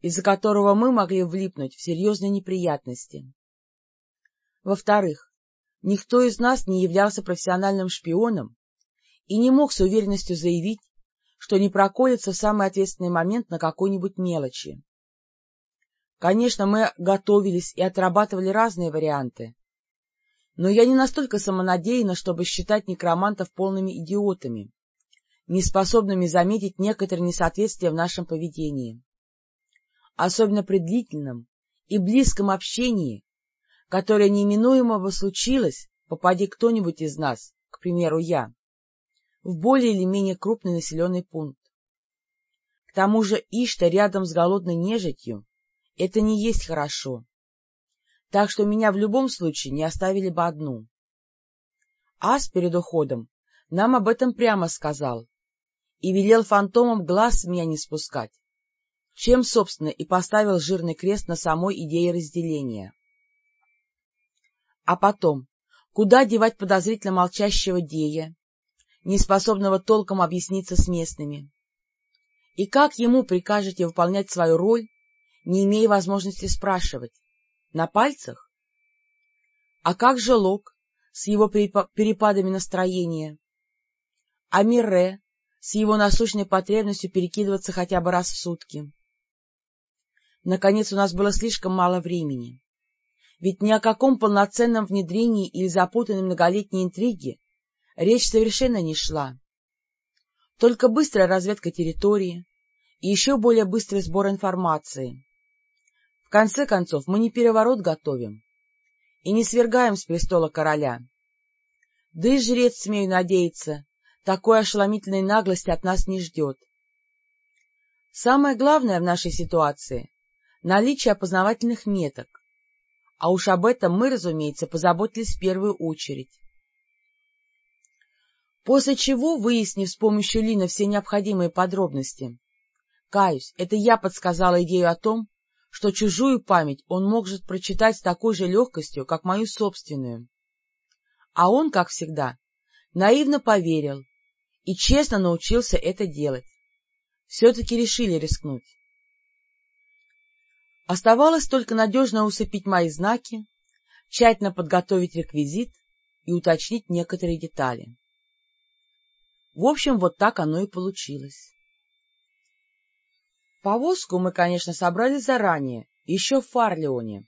из-за которого мы могли влипнуть в серьезные неприятности. Во-вторых, никто из нас не являлся профессиональным шпионом и не мог с уверенностью заявить, что не проколется в самый ответственный момент на какой-нибудь мелочи. Конечно, мы готовились и отрабатывали разные варианты, но я не настолько самонадеянна, чтобы считать некромантов полными идиотами, неспособными заметить некоторые несоответствия в нашем поведении особенно при длительном и близком общении, которое неминуемо бы случилось, попади кто-нибудь из нас, к примеру, я, в более или менее крупный населенный пункт. К тому же Ишта рядом с голодной нежитью — это не есть хорошо. Так что меня в любом случае не оставили бы одну. Ас перед уходом нам об этом прямо сказал и велел фантомам глаз с меня не спускать, чем, собственно, и поставил жирный крест на самой идее разделения. А потом, куда девать подозрительно молчащего Дея, неспособного толком объясниться с местными? И как ему прикажете выполнять свою роль, не имея возможности спрашивать? На пальцах? А как же Лок с его перепадами настроения? А Мирре с его насущной потребностью перекидываться хотя бы раз в сутки? Наконец, у нас было слишком мало времени. Ведь ни о каком полноценном внедрении или запутанной многолетней интриге речь совершенно не шла. Только быстрая разведка территории и еще более быстрый сбор информации. В конце концов, мы не переворот готовим и не свергаем с престола короля. Да и жрец, смею надеяться, такой ошеломительной наглости от нас не ждет. Самое главное в нашей ситуации — наличие опознавательных меток, а уж об этом мы, разумеется, позаботились в первую очередь. После чего, выяснив с помощью Лина все необходимые подробности, каюсь, это я подсказала идею о том, что чужую память он может прочитать с такой же легкостью, как мою собственную. А он, как всегда, наивно поверил и честно научился это делать. Все-таки решили рискнуть. Оставалось только надежно усыпить мои знаки, тщательно подготовить реквизит и уточнить некоторые детали. В общем, вот так оно и получилось. Повозку мы, конечно, собрали заранее, еще в Фарлеоне,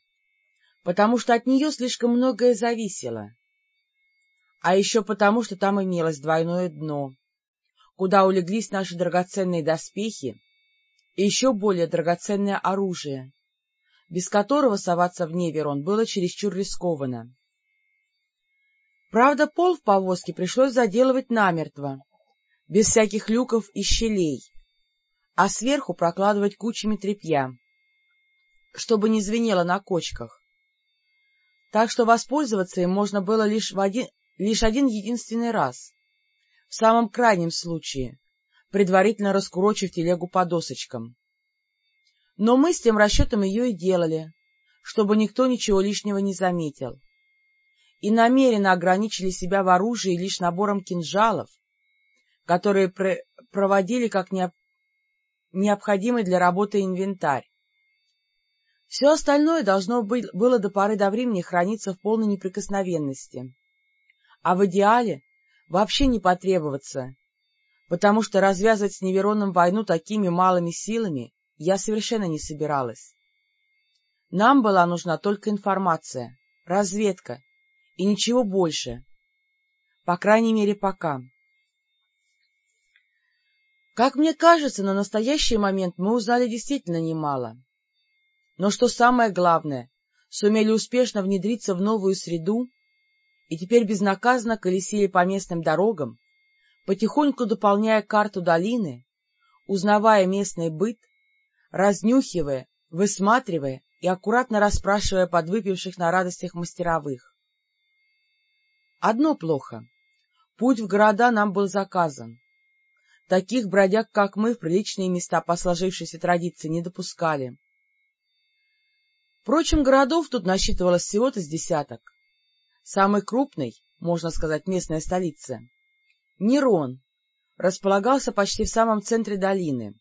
потому что от нее слишком многое зависело. А еще потому, что там имелось двойное дно, куда улеглись наши драгоценные доспехи и еще более драгоценное оружие, без которого соваться в Неверон было чересчур рискованно. Правда, пол в повозке пришлось заделывать намертво, без всяких люков и щелей, а сверху прокладывать кучами тряпья, чтобы не звенело на кочках. Так что воспользоваться им можно было лишь, в один, лишь один единственный раз, в самом крайнем случае, предварительно раскурочив телегу по досочкам. Но мы с тем расчетом ее и делали, чтобы никто ничего лишнего не заметил, и намеренно ограничили себя в оружии лишь набором кинжалов, которые пр проводили как необ необходимый для работы инвентарь. Все остальное должно быть, было до поры до времени храниться в полной неприкосновенности, а в идеале вообще не потребоваться, потому что развязывать с Невероном войну такими малыми силами я совершенно не собиралась. Нам была нужна только информация, разведка и ничего больше, по крайней мере пока. Как мне кажется, на настоящий момент мы узнали действительно немало. Но что самое главное, сумели успешно внедриться в новую среду и теперь безнаказанно колесили по местным дорогам, потихоньку дополняя карту долины, узнавая местный быт, разнюхивая, высматривая и аккуратно расспрашивая подвыпивших на радостях мастеровых. Одно плохо. Путь в города нам был заказан. Таких бродяг, как мы, в приличные места по сложившейся традиции не допускали. Впрочем, городов тут насчитывалось всего-то с десяток. Самый крупный, можно сказать, местная столица, Нерон, располагался почти в самом центре долины.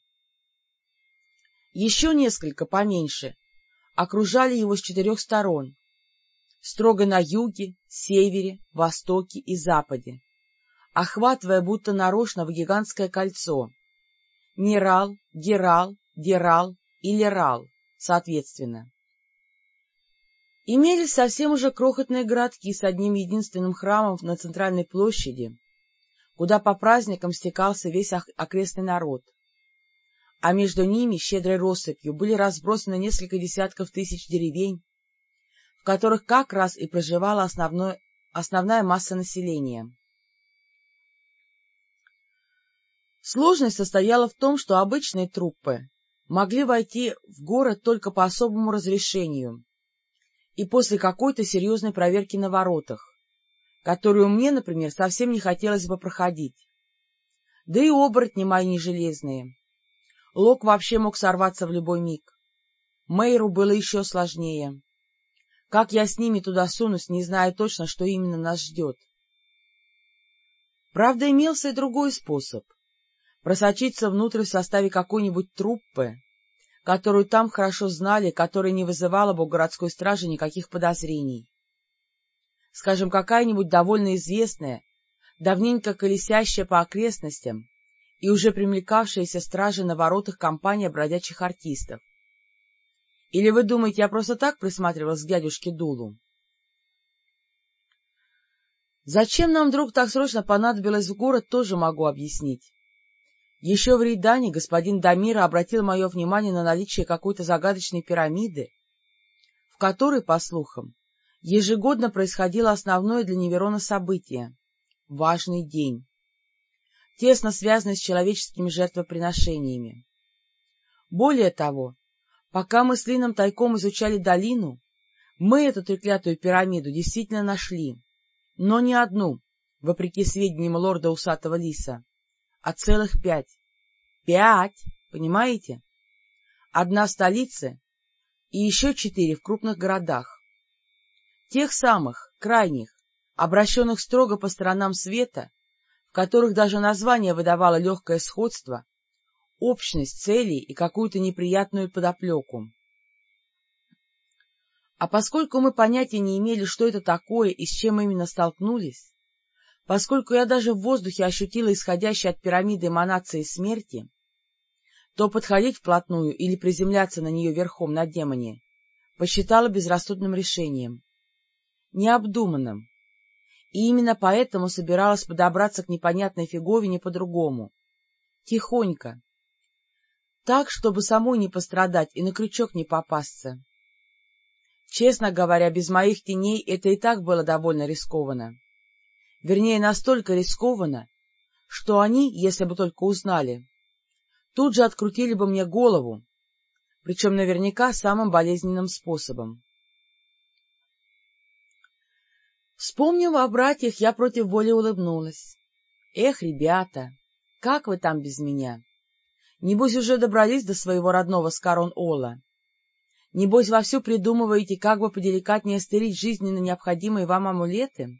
Еще несколько, поменьше, окружали его с четырех сторон, строго на юге, севере, востоке и западе, охватывая будто нарочно в гигантское кольцо. Нерал, Герал, Дерал и Лерал, соответственно. Имелись совсем уже крохотные городки с одним единственным храмом на центральной площади, куда по праздникам стекался весь окрестный народ. а между ними щедрой россыпью были разбросаны несколько десятков тысяч деревень, в которых как раз и проживала основной, основная масса населения. Сложность состояла в том, что обычные труппы могли войти в город только по особому разрешению и после какой-то серьезной проверки на воротах, которую мне, например, совсем не хотелось бы проходить. Да и оборотни мои не железные. Лок вообще мог сорваться в любой миг. Мэйру было еще сложнее. Как я с ними туда сунусь, не зная точно, что именно нас ждет. Правда, имелся и другой способ — просочиться внутрь в составе какой-нибудь труппы, которую там хорошо знали, которая не вызывала бы у городской стражи никаких подозрений. Скажем, какая-нибудь довольно известная, давненько колесящая по окрестностям и уже примелькавшаяся стражи на воротах компания бродячих артистов. Или вы думаете, я просто так присматривалась к дядюшке Дулу? Зачем нам вдруг так срочно понадобилось в город, тоже могу объяснить. Еще в Рейдане господин Дамира обратил мое внимание на наличие какой-то загадочной пирамиды, в которой, по слухам, ежегодно происходило основное для Неверона событие — важный день, тесно связанный с человеческими жертвоприношениями. Более того, пока мы с Лином тайком изучали долину, мы эту треклятую пирамиду действительно нашли, но не одну, вопреки сведениям лорда Усатого Лиса, а целых пять. Пять, понимаете? Одна в столице и еще четыре в крупных городах. Тех самых, крайних, обращенных строго по сторонам света, в которых даже название выдавало легкое сходство, общность целей и какую-то неприятную подоплеку. А поскольку мы понятия не имели, что это такое и с чем именно столкнулись, Поскольку я даже в воздухе ощутила исходящие от пирамиды эманации смерти, то подходить вплотную или приземляться на нее верхом на демоне посчитала безрассудным решением, необдуманным, и именно поэтому собиралась подобраться к непонятной фиговине по-другому, тихонько, так, чтобы самой не пострадать и на крючок не попасться. Честно говоря, без моих теней это и так было довольно рискованно вернее, настолько рискованно, что они, если бы только узнали, тут же открутили бы мне голову, причем наверняка самым болезненным способом. Вспомнив о братьях, я против воли улыбнулась. Эх, ребята, как вы там без меня? Небось, уже добрались до своего родного Скарон-Ола. Небось, вовсю придумываете, как бы поделикатнее стырить жизненно необходимые вам амулеты?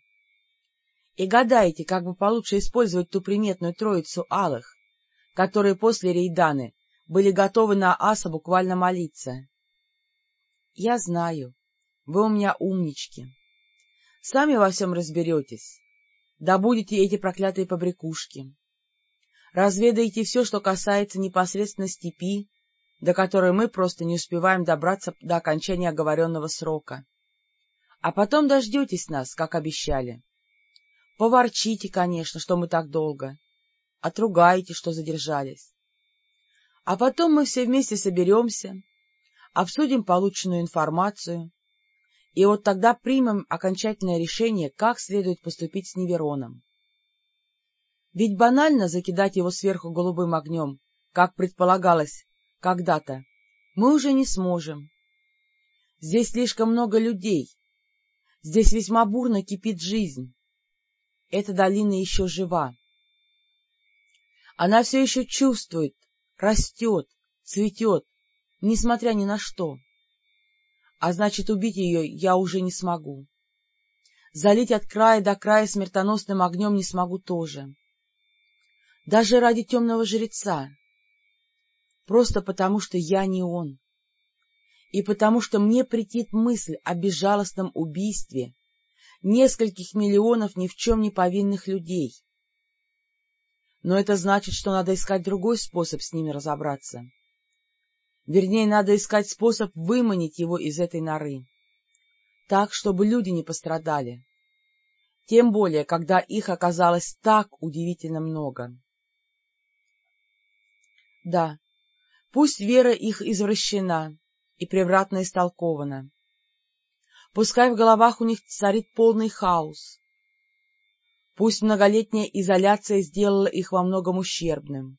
И гадаете, как бы получше использовать ту приметную троицу алых, которые после Рейданы были готовы на аса буквально молиться. Я знаю, вы у меня умнички. Сами во всем разберетесь, добудете эти проклятые побрякушки, разведаете все, что касается непосредственно степи, до которой мы просто не успеваем добраться до окончания оговоренного срока. А потом дождетесь нас, как обещали. Поворчите, конечно, что мы так долго. Отругаете, что задержались. А потом мы все вместе соберемся, обсудим полученную информацию, и вот тогда примем окончательное решение, как следует поступить с Невероном. Ведь банально закидать его сверху голубым огнем, как предполагалось когда-то, мы уже не сможем. Здесь слишком много людей, здесь весьма бурно кипит жизнь, эта долина еще жива. Она все еще чувствует, растет, цветет, несмотря ни на что. А значит, убить ее я уже не смогу. Залить от края до края смертоносным огнем не смогу тоже. Даже ради темного жреца. Просто потому, что я не он. И потому, что мне претит мысль о безжалостном убийстве нескольких миллионов ни в чем не повинных людей. Но это значит, что надо искать другой способ с ними разобраться. Вернее, надо искать способ выманить его из этой норы, так, чтобы люди не пострадали. Тем более, когда их оказалось так удивительно много. Да, Пусть вера их извращена и превратно истолкована. Пускай в головах у них царит полный хаос. Пусть многолетняя изоляция сделала их во многом ущербным.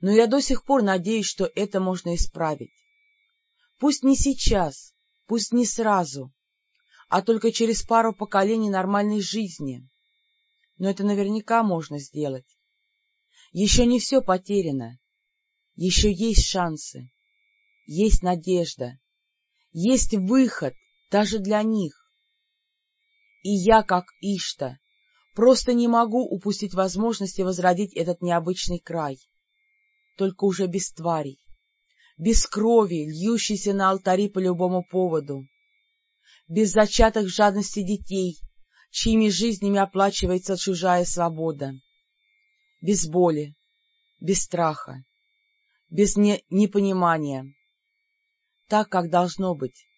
Но я до сих пор надеюсь, что это можно исправить. Пусть не сейчас, пусть не сразу, а только через пару поколений нормальной жизни. Но это наверняка можно сделать. Еще не все потеряно. Еще есть шансы. Есть надежда. Есть выход даже для них. И я, как Ишта, просто не могу упустить возможности возродить этот необычный край. Только уже без тварей, без крови, льющейся на алтари по любому поводу, без зачатых жадности детей, чьими жизнями оплачивается чужая свобода, без боли, без страха, без не непонимания, так, как должно быть,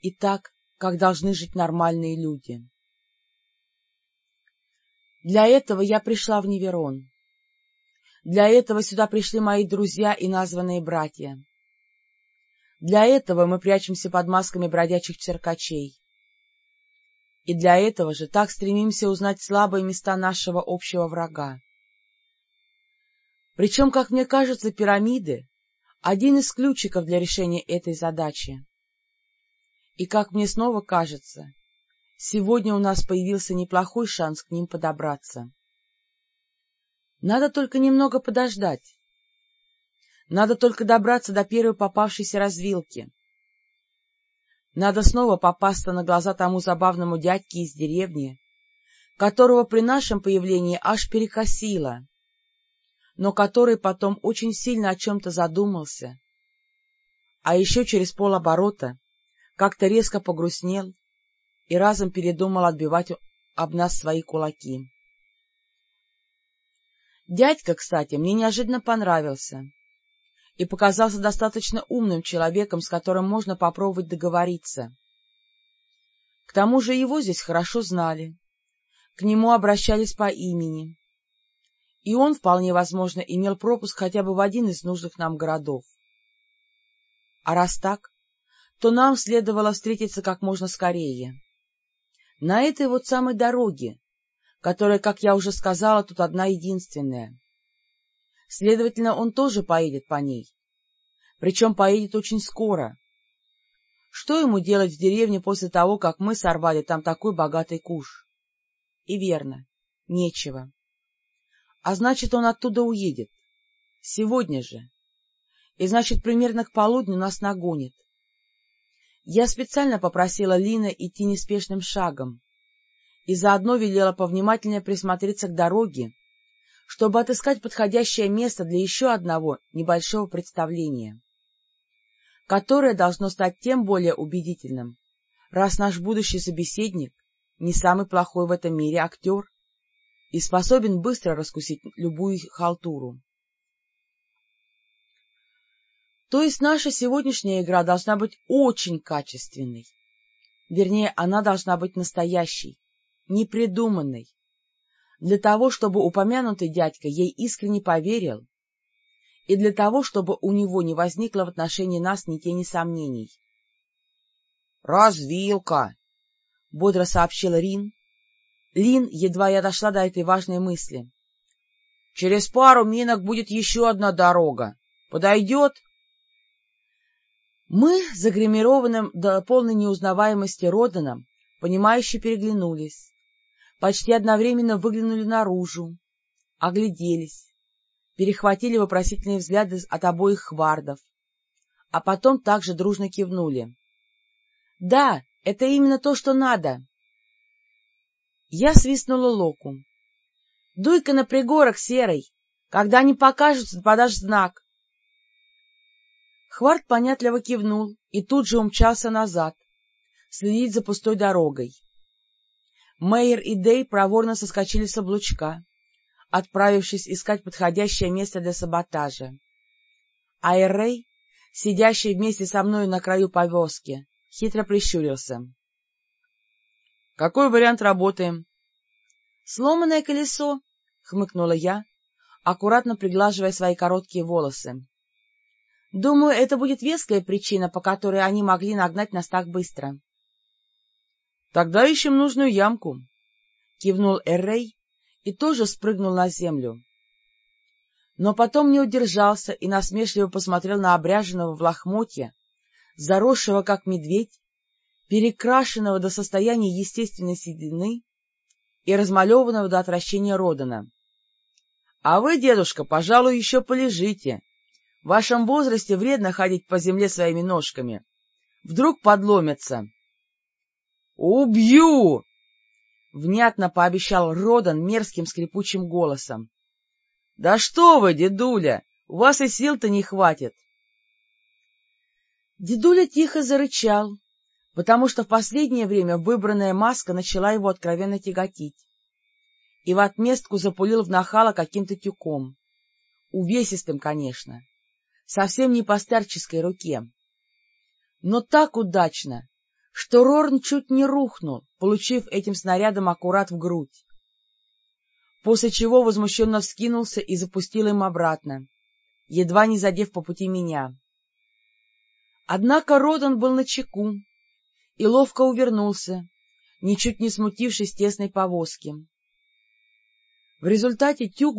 и так, как должны жить нормальные люди. Для этого я пришла в Неверон. Для этого сюда пришли мои друзья и названные братья. Для этого мы прячемся под масками бродячих циркачей. И для этого же так стремимся узнать слабые места нашего общего врага. Причем, как мне кажется, пирамиды — один из ключиков для решения этой задачи. И, как мне снова кажется, сегодня у нас появился неплохой шанс к ним подобраться. Надо только немного подождать. Надо только добраться до первой попавшейся развилки. Надо снова попасться на глаза тому забавному дядьке из деревни, которого при нашем появлении аж перекосило, но который потом очень сильно о чем-то задумался, а еще через полоборота как-то резко погрустнел и разом передумал отбивать об нас свои кулаки. Дядька, кстати, мне неожиданно понравился и показался достаточно умным человеком, с которым можно попробовать договориться. К тому же его здесь хорошо знали, к нему обращались по имени, и он, вполне возможно, имел пропуск хотя бы в один из нужных нам городов. А раз так, то нам следовало встретиться как можно скорее. На этой вот самой дороге, которая, как я уже сказала, тут одна единственная. Следовательно, он тоже поедет по ней. Причем поедет очень скоро. Что ему делать в деревне после того, как мы сорвали там такой богатый куш? И верно, нечего. А значит, он оттуда уедет. Сегодня же. И значит, примерно к полудню нас нагонит. Я специально попросила Лина идти неспешным шагом и заодно велела повнимательнее присмотреться к дороге чтобы отыскать подходящее место для еще одного небольшого представления, которое должно стать тем более убедительным, раз наш будущий собеседник не самый плохой в этом мире актер и способен быстро раскусить любую халтуру. То есть наша сегодняшняя игра должна быть очень качественной. Вернее, она должна быть настоящей, непридуманной, для того, чтобы упомянутый дядька ей искренне поверил, и для того, чтобы у него не возникло в отношении нас ни тени сомнений. — Развилка! — бодро сообщила Рин. Лин, едва я дошла до этой важной мысли. — Через пару минок будет еще одна дорога. Подойдет? Мы, загримированным до полной неузнаваемости Роданом, понимающе переглянулись почти одновременно выглянули наружу, огляделись, перехватили вопросительные взгляды от обоих хвардов, а потом также дружно кивнули. — Да, это именно то, что надо. Я свистнула Локу. — Дуй-ка на пригорок, Серый. Когда они покажутся, подашь знак. Хвард понятливо кивнул и тут же умчался назад, следить за пустой дорогой. Мейер и Дей проворно соскочили с облучка, отправившись искать подходящее место для саботажа. А Эррей, сидящий вместе со мной на краю повозки, хитро прищурился. — Какой вариант работаем? — Сломанное колесо, — хмыкнула я, аккуратно приглаживая свои короткие волосы. — Думаю, это будет веская причина, по которой они могли нагнать нас так быстро. — Тогда ищем нужную ямку, — кивнул Эррей и тоже спрыгнул на землю. Но потом не удержался и насмешливо посмотрел на обряженного в лохмотье, заросшего как медведь, перекрашенного до состояния естественной седины и размалеванного до отвращения Родана. — А вы, дедушка, пожалуй, еще полежите. В вашем возрасте вредно ходить по земле своими ножками. Вдруг подломятся. — Убью! — внятно пообещал Родан мерзким скрипучим голосом. — Да что вы, дедуля, у вас и сил-то не хватит. Дедуля тихо зарычал, потому что в последнее время выбранная маска начала его откровенно тяготить. И в отместку запулил в нахало каким-то тюком. Увесистым, конечно, совсем не по старческой руке. Но так удачно, что Рорн чуть не рухнул, получив этим снарядом аккурат в грудь. После чего возмущенно вскинулся и запустил им обратно, едва не задев по пути меня. Однако Родан был начеку и ловко увернулся, ничуть не смутившись тесной повозки. В результате тюк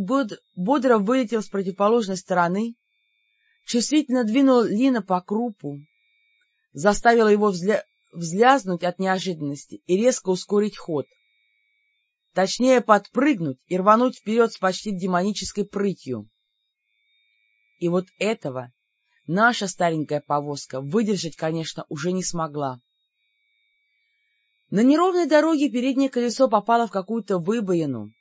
бодро вылетел с противоположной стороны, чувствительно двинул Лина по крупу, заставил его взля... взлязнуть от неожиданности и резко ускорить ход. Точнее, подпрыгнуть и рвануть вперед с почти демонической прытью. И вот этого наша старенькая повозка выдержать, конечно, уже не смогла. На неровной дороге переднее колесо попало в какую-то выбоину,